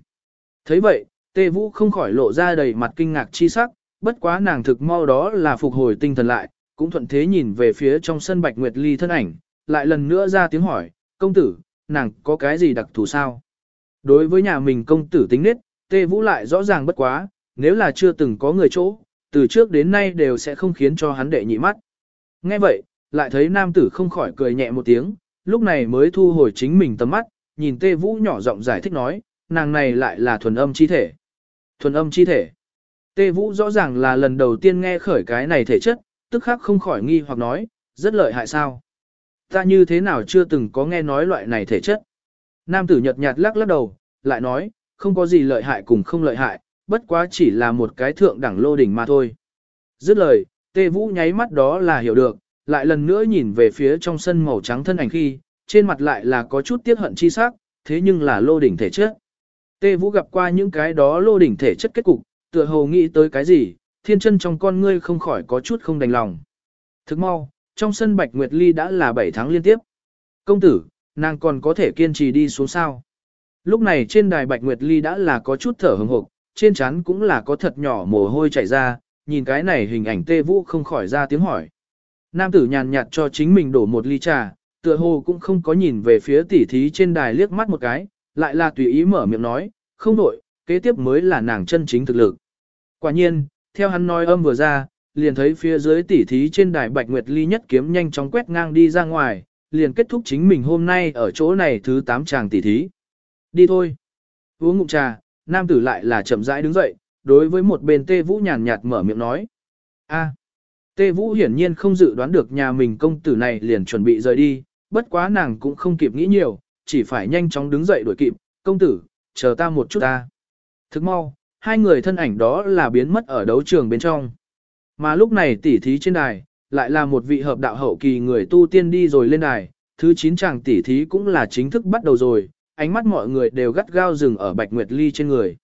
thấy vậy, tê vũ không khỏi lộ ra đầy mặt kinh ngạc chi sắc, bất quá nàng thực mau đó là phục hồi tinh thần lại, cũng thuận thế nhìn về phía trong sân bạch nguyệt ly thân ảnh, lại lần nữa ra tiếng hỏi, công tử, nàng có cái gì đặc thù sao? Đối với nhà mình công tử tính nết, tê vũ lại rõ ràng bất quá, nếu là chưa từng có người chỗ, từ trước đến nay đều sẽ không khiến cho hắn đệ nhị mắt. Nghe vậy, lại thấy nam tử không khỏi cười nhẹ một tiếng, lúc này mới thu hồi chính mình tầm mắt, nhìn tê vũ nhỏ giọng giải thích nói, nàng này lại là thuần âm chi thể. Thuần âm chi thể. Tê vũ rõ ràng là lần đầu tiên nghe khởi cái này thể chất, tức khắc không khỏi nghi hoặc nói, rất lợi hại sao. Ta như thế nào chưa từng có nghe nói loại này thể chất. Nam tử nhật nhạt lắc lắc đầu, lại nói, không có gì lợi hại cùng không lợi hại, bất quá chỉ là một cái thượng đẳng lô đỉnh mà thôi. Dứt lời, tê vũ nháy mắt đó là hiểu được, lại lần nữa nhìn về phía trong sân màu trắng thân ảnh khi, trên mặt lại là có chút tiếc hận chi sắc, thế nhưng là lô đỉnh thể chất. Tê vũ gặp qua những cái đó lô đỉnh thể chất kết cục, tựa hồ nghĩ tới cái gì, thiên chân trong con ngươi không khỏi có chút không đành lòng. Thức mau, trong sân Bạch Nguyệt Ly đã là 7 tháng liên tiếp. Công tử, nàng còn có thể kiên trì đi xuống sao. Lúc này trên đài Bạch Nguyệt Ly đã là có chút thở hừng hộp, trên trán cũng là có thật nhỏ mồ hôi chảy ra, nhìn cái này hình ảnh tê vũ không khỏi ra tiếng hỏi. Nam tử nhàn nhạt cho chính mình đổ một ly trà, tựa hồ cũng không có nhìn về phía tỉ thí trên đài liếc mắt một cái, lại là tùy ý mở miệng nói, không đổi, kế tiếp mới là nàng chân chính thực lực. Quả nhiên, theo hắn nói âm vừa ra, liền thấy phía dưới tỉ thí trên đài Bạch Nguyệt Ly nhất kiếm nhanh chóng quét ngang đi ra ngoài, liền kết thúc chính mình hôm nay ở chỗ này thứ 8 chàng tỉ thí. Đi thôi. Uống ngụm trà, nam tử lại là chậm rãi đứng dậy, đối với một bên Tê Vũ nhàn nhạt mở miệng nói. a Tê Vũ hiển nhiên không dự đoán được nhà mình công tử này liền chuẩn bị rời đi, bất quá nàng cũng không kịp nghĩ nhiều, chỉ phải nhanh chóng đứng dậy đuổi kịp, công tử, chờ ta một chút ta. Thức mau, hai người thân ảnh đó là biến mất ở đấu trường bên trong. Mà lúc này tỉ thí trên đài, lại là một vị hợp đạo hậu kỳ người tu tiên đi rồi lên đài, thứ 9 chàng tỉ thí cũng là chính thức bắt đầu rồi, ánh mắt mọi người đều gắt gao dừng ở Bạch Nguyệt Ly trên người.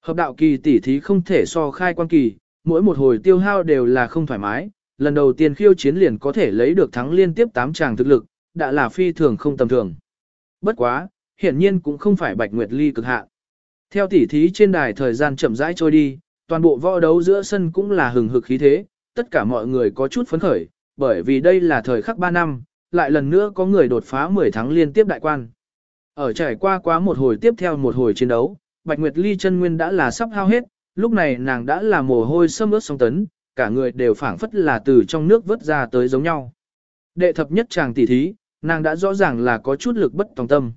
Hợp đạo kỳ tỉ thí không thể so khai quan kỳ, mỗi một hồi tiêu hao đều là không thoải mái, lần đầu tiên khiêu chiến liền có thể lấy được thắng liên tiếp 8 chàng thực lực, đã là phi thường không tầm thường. Bất quá, hiển nhiên cũng không phải Bạch Nguyệt Ly cực hạn. Theo tỉ thí trên đài thời gian chậm rãi trôi đi, toàn bộ võ đấu giữa sân cũng là hừng hực khí thế, tất cả mọi người có chút phấn khởi, bởi vì đây là thời khắc 3 năm, lại lần nữa có người đột phá 10 tháng liên tiếp đại quan. Ở trải qua quá một hồi tiếp theo một hồi chiến đấu, Bạch Nguyệt Ly chân nguyên đã là sắp hao hết, lúc này nàng đã là mồ hôi sâm ướt song tấn, cả người đều phảng phất là từ trong nước vớt ra tới giống nhau. Đệ thập nhất chàng tỷ thí, nàng đã rõ ràng là có chút lực bất tòng tâm.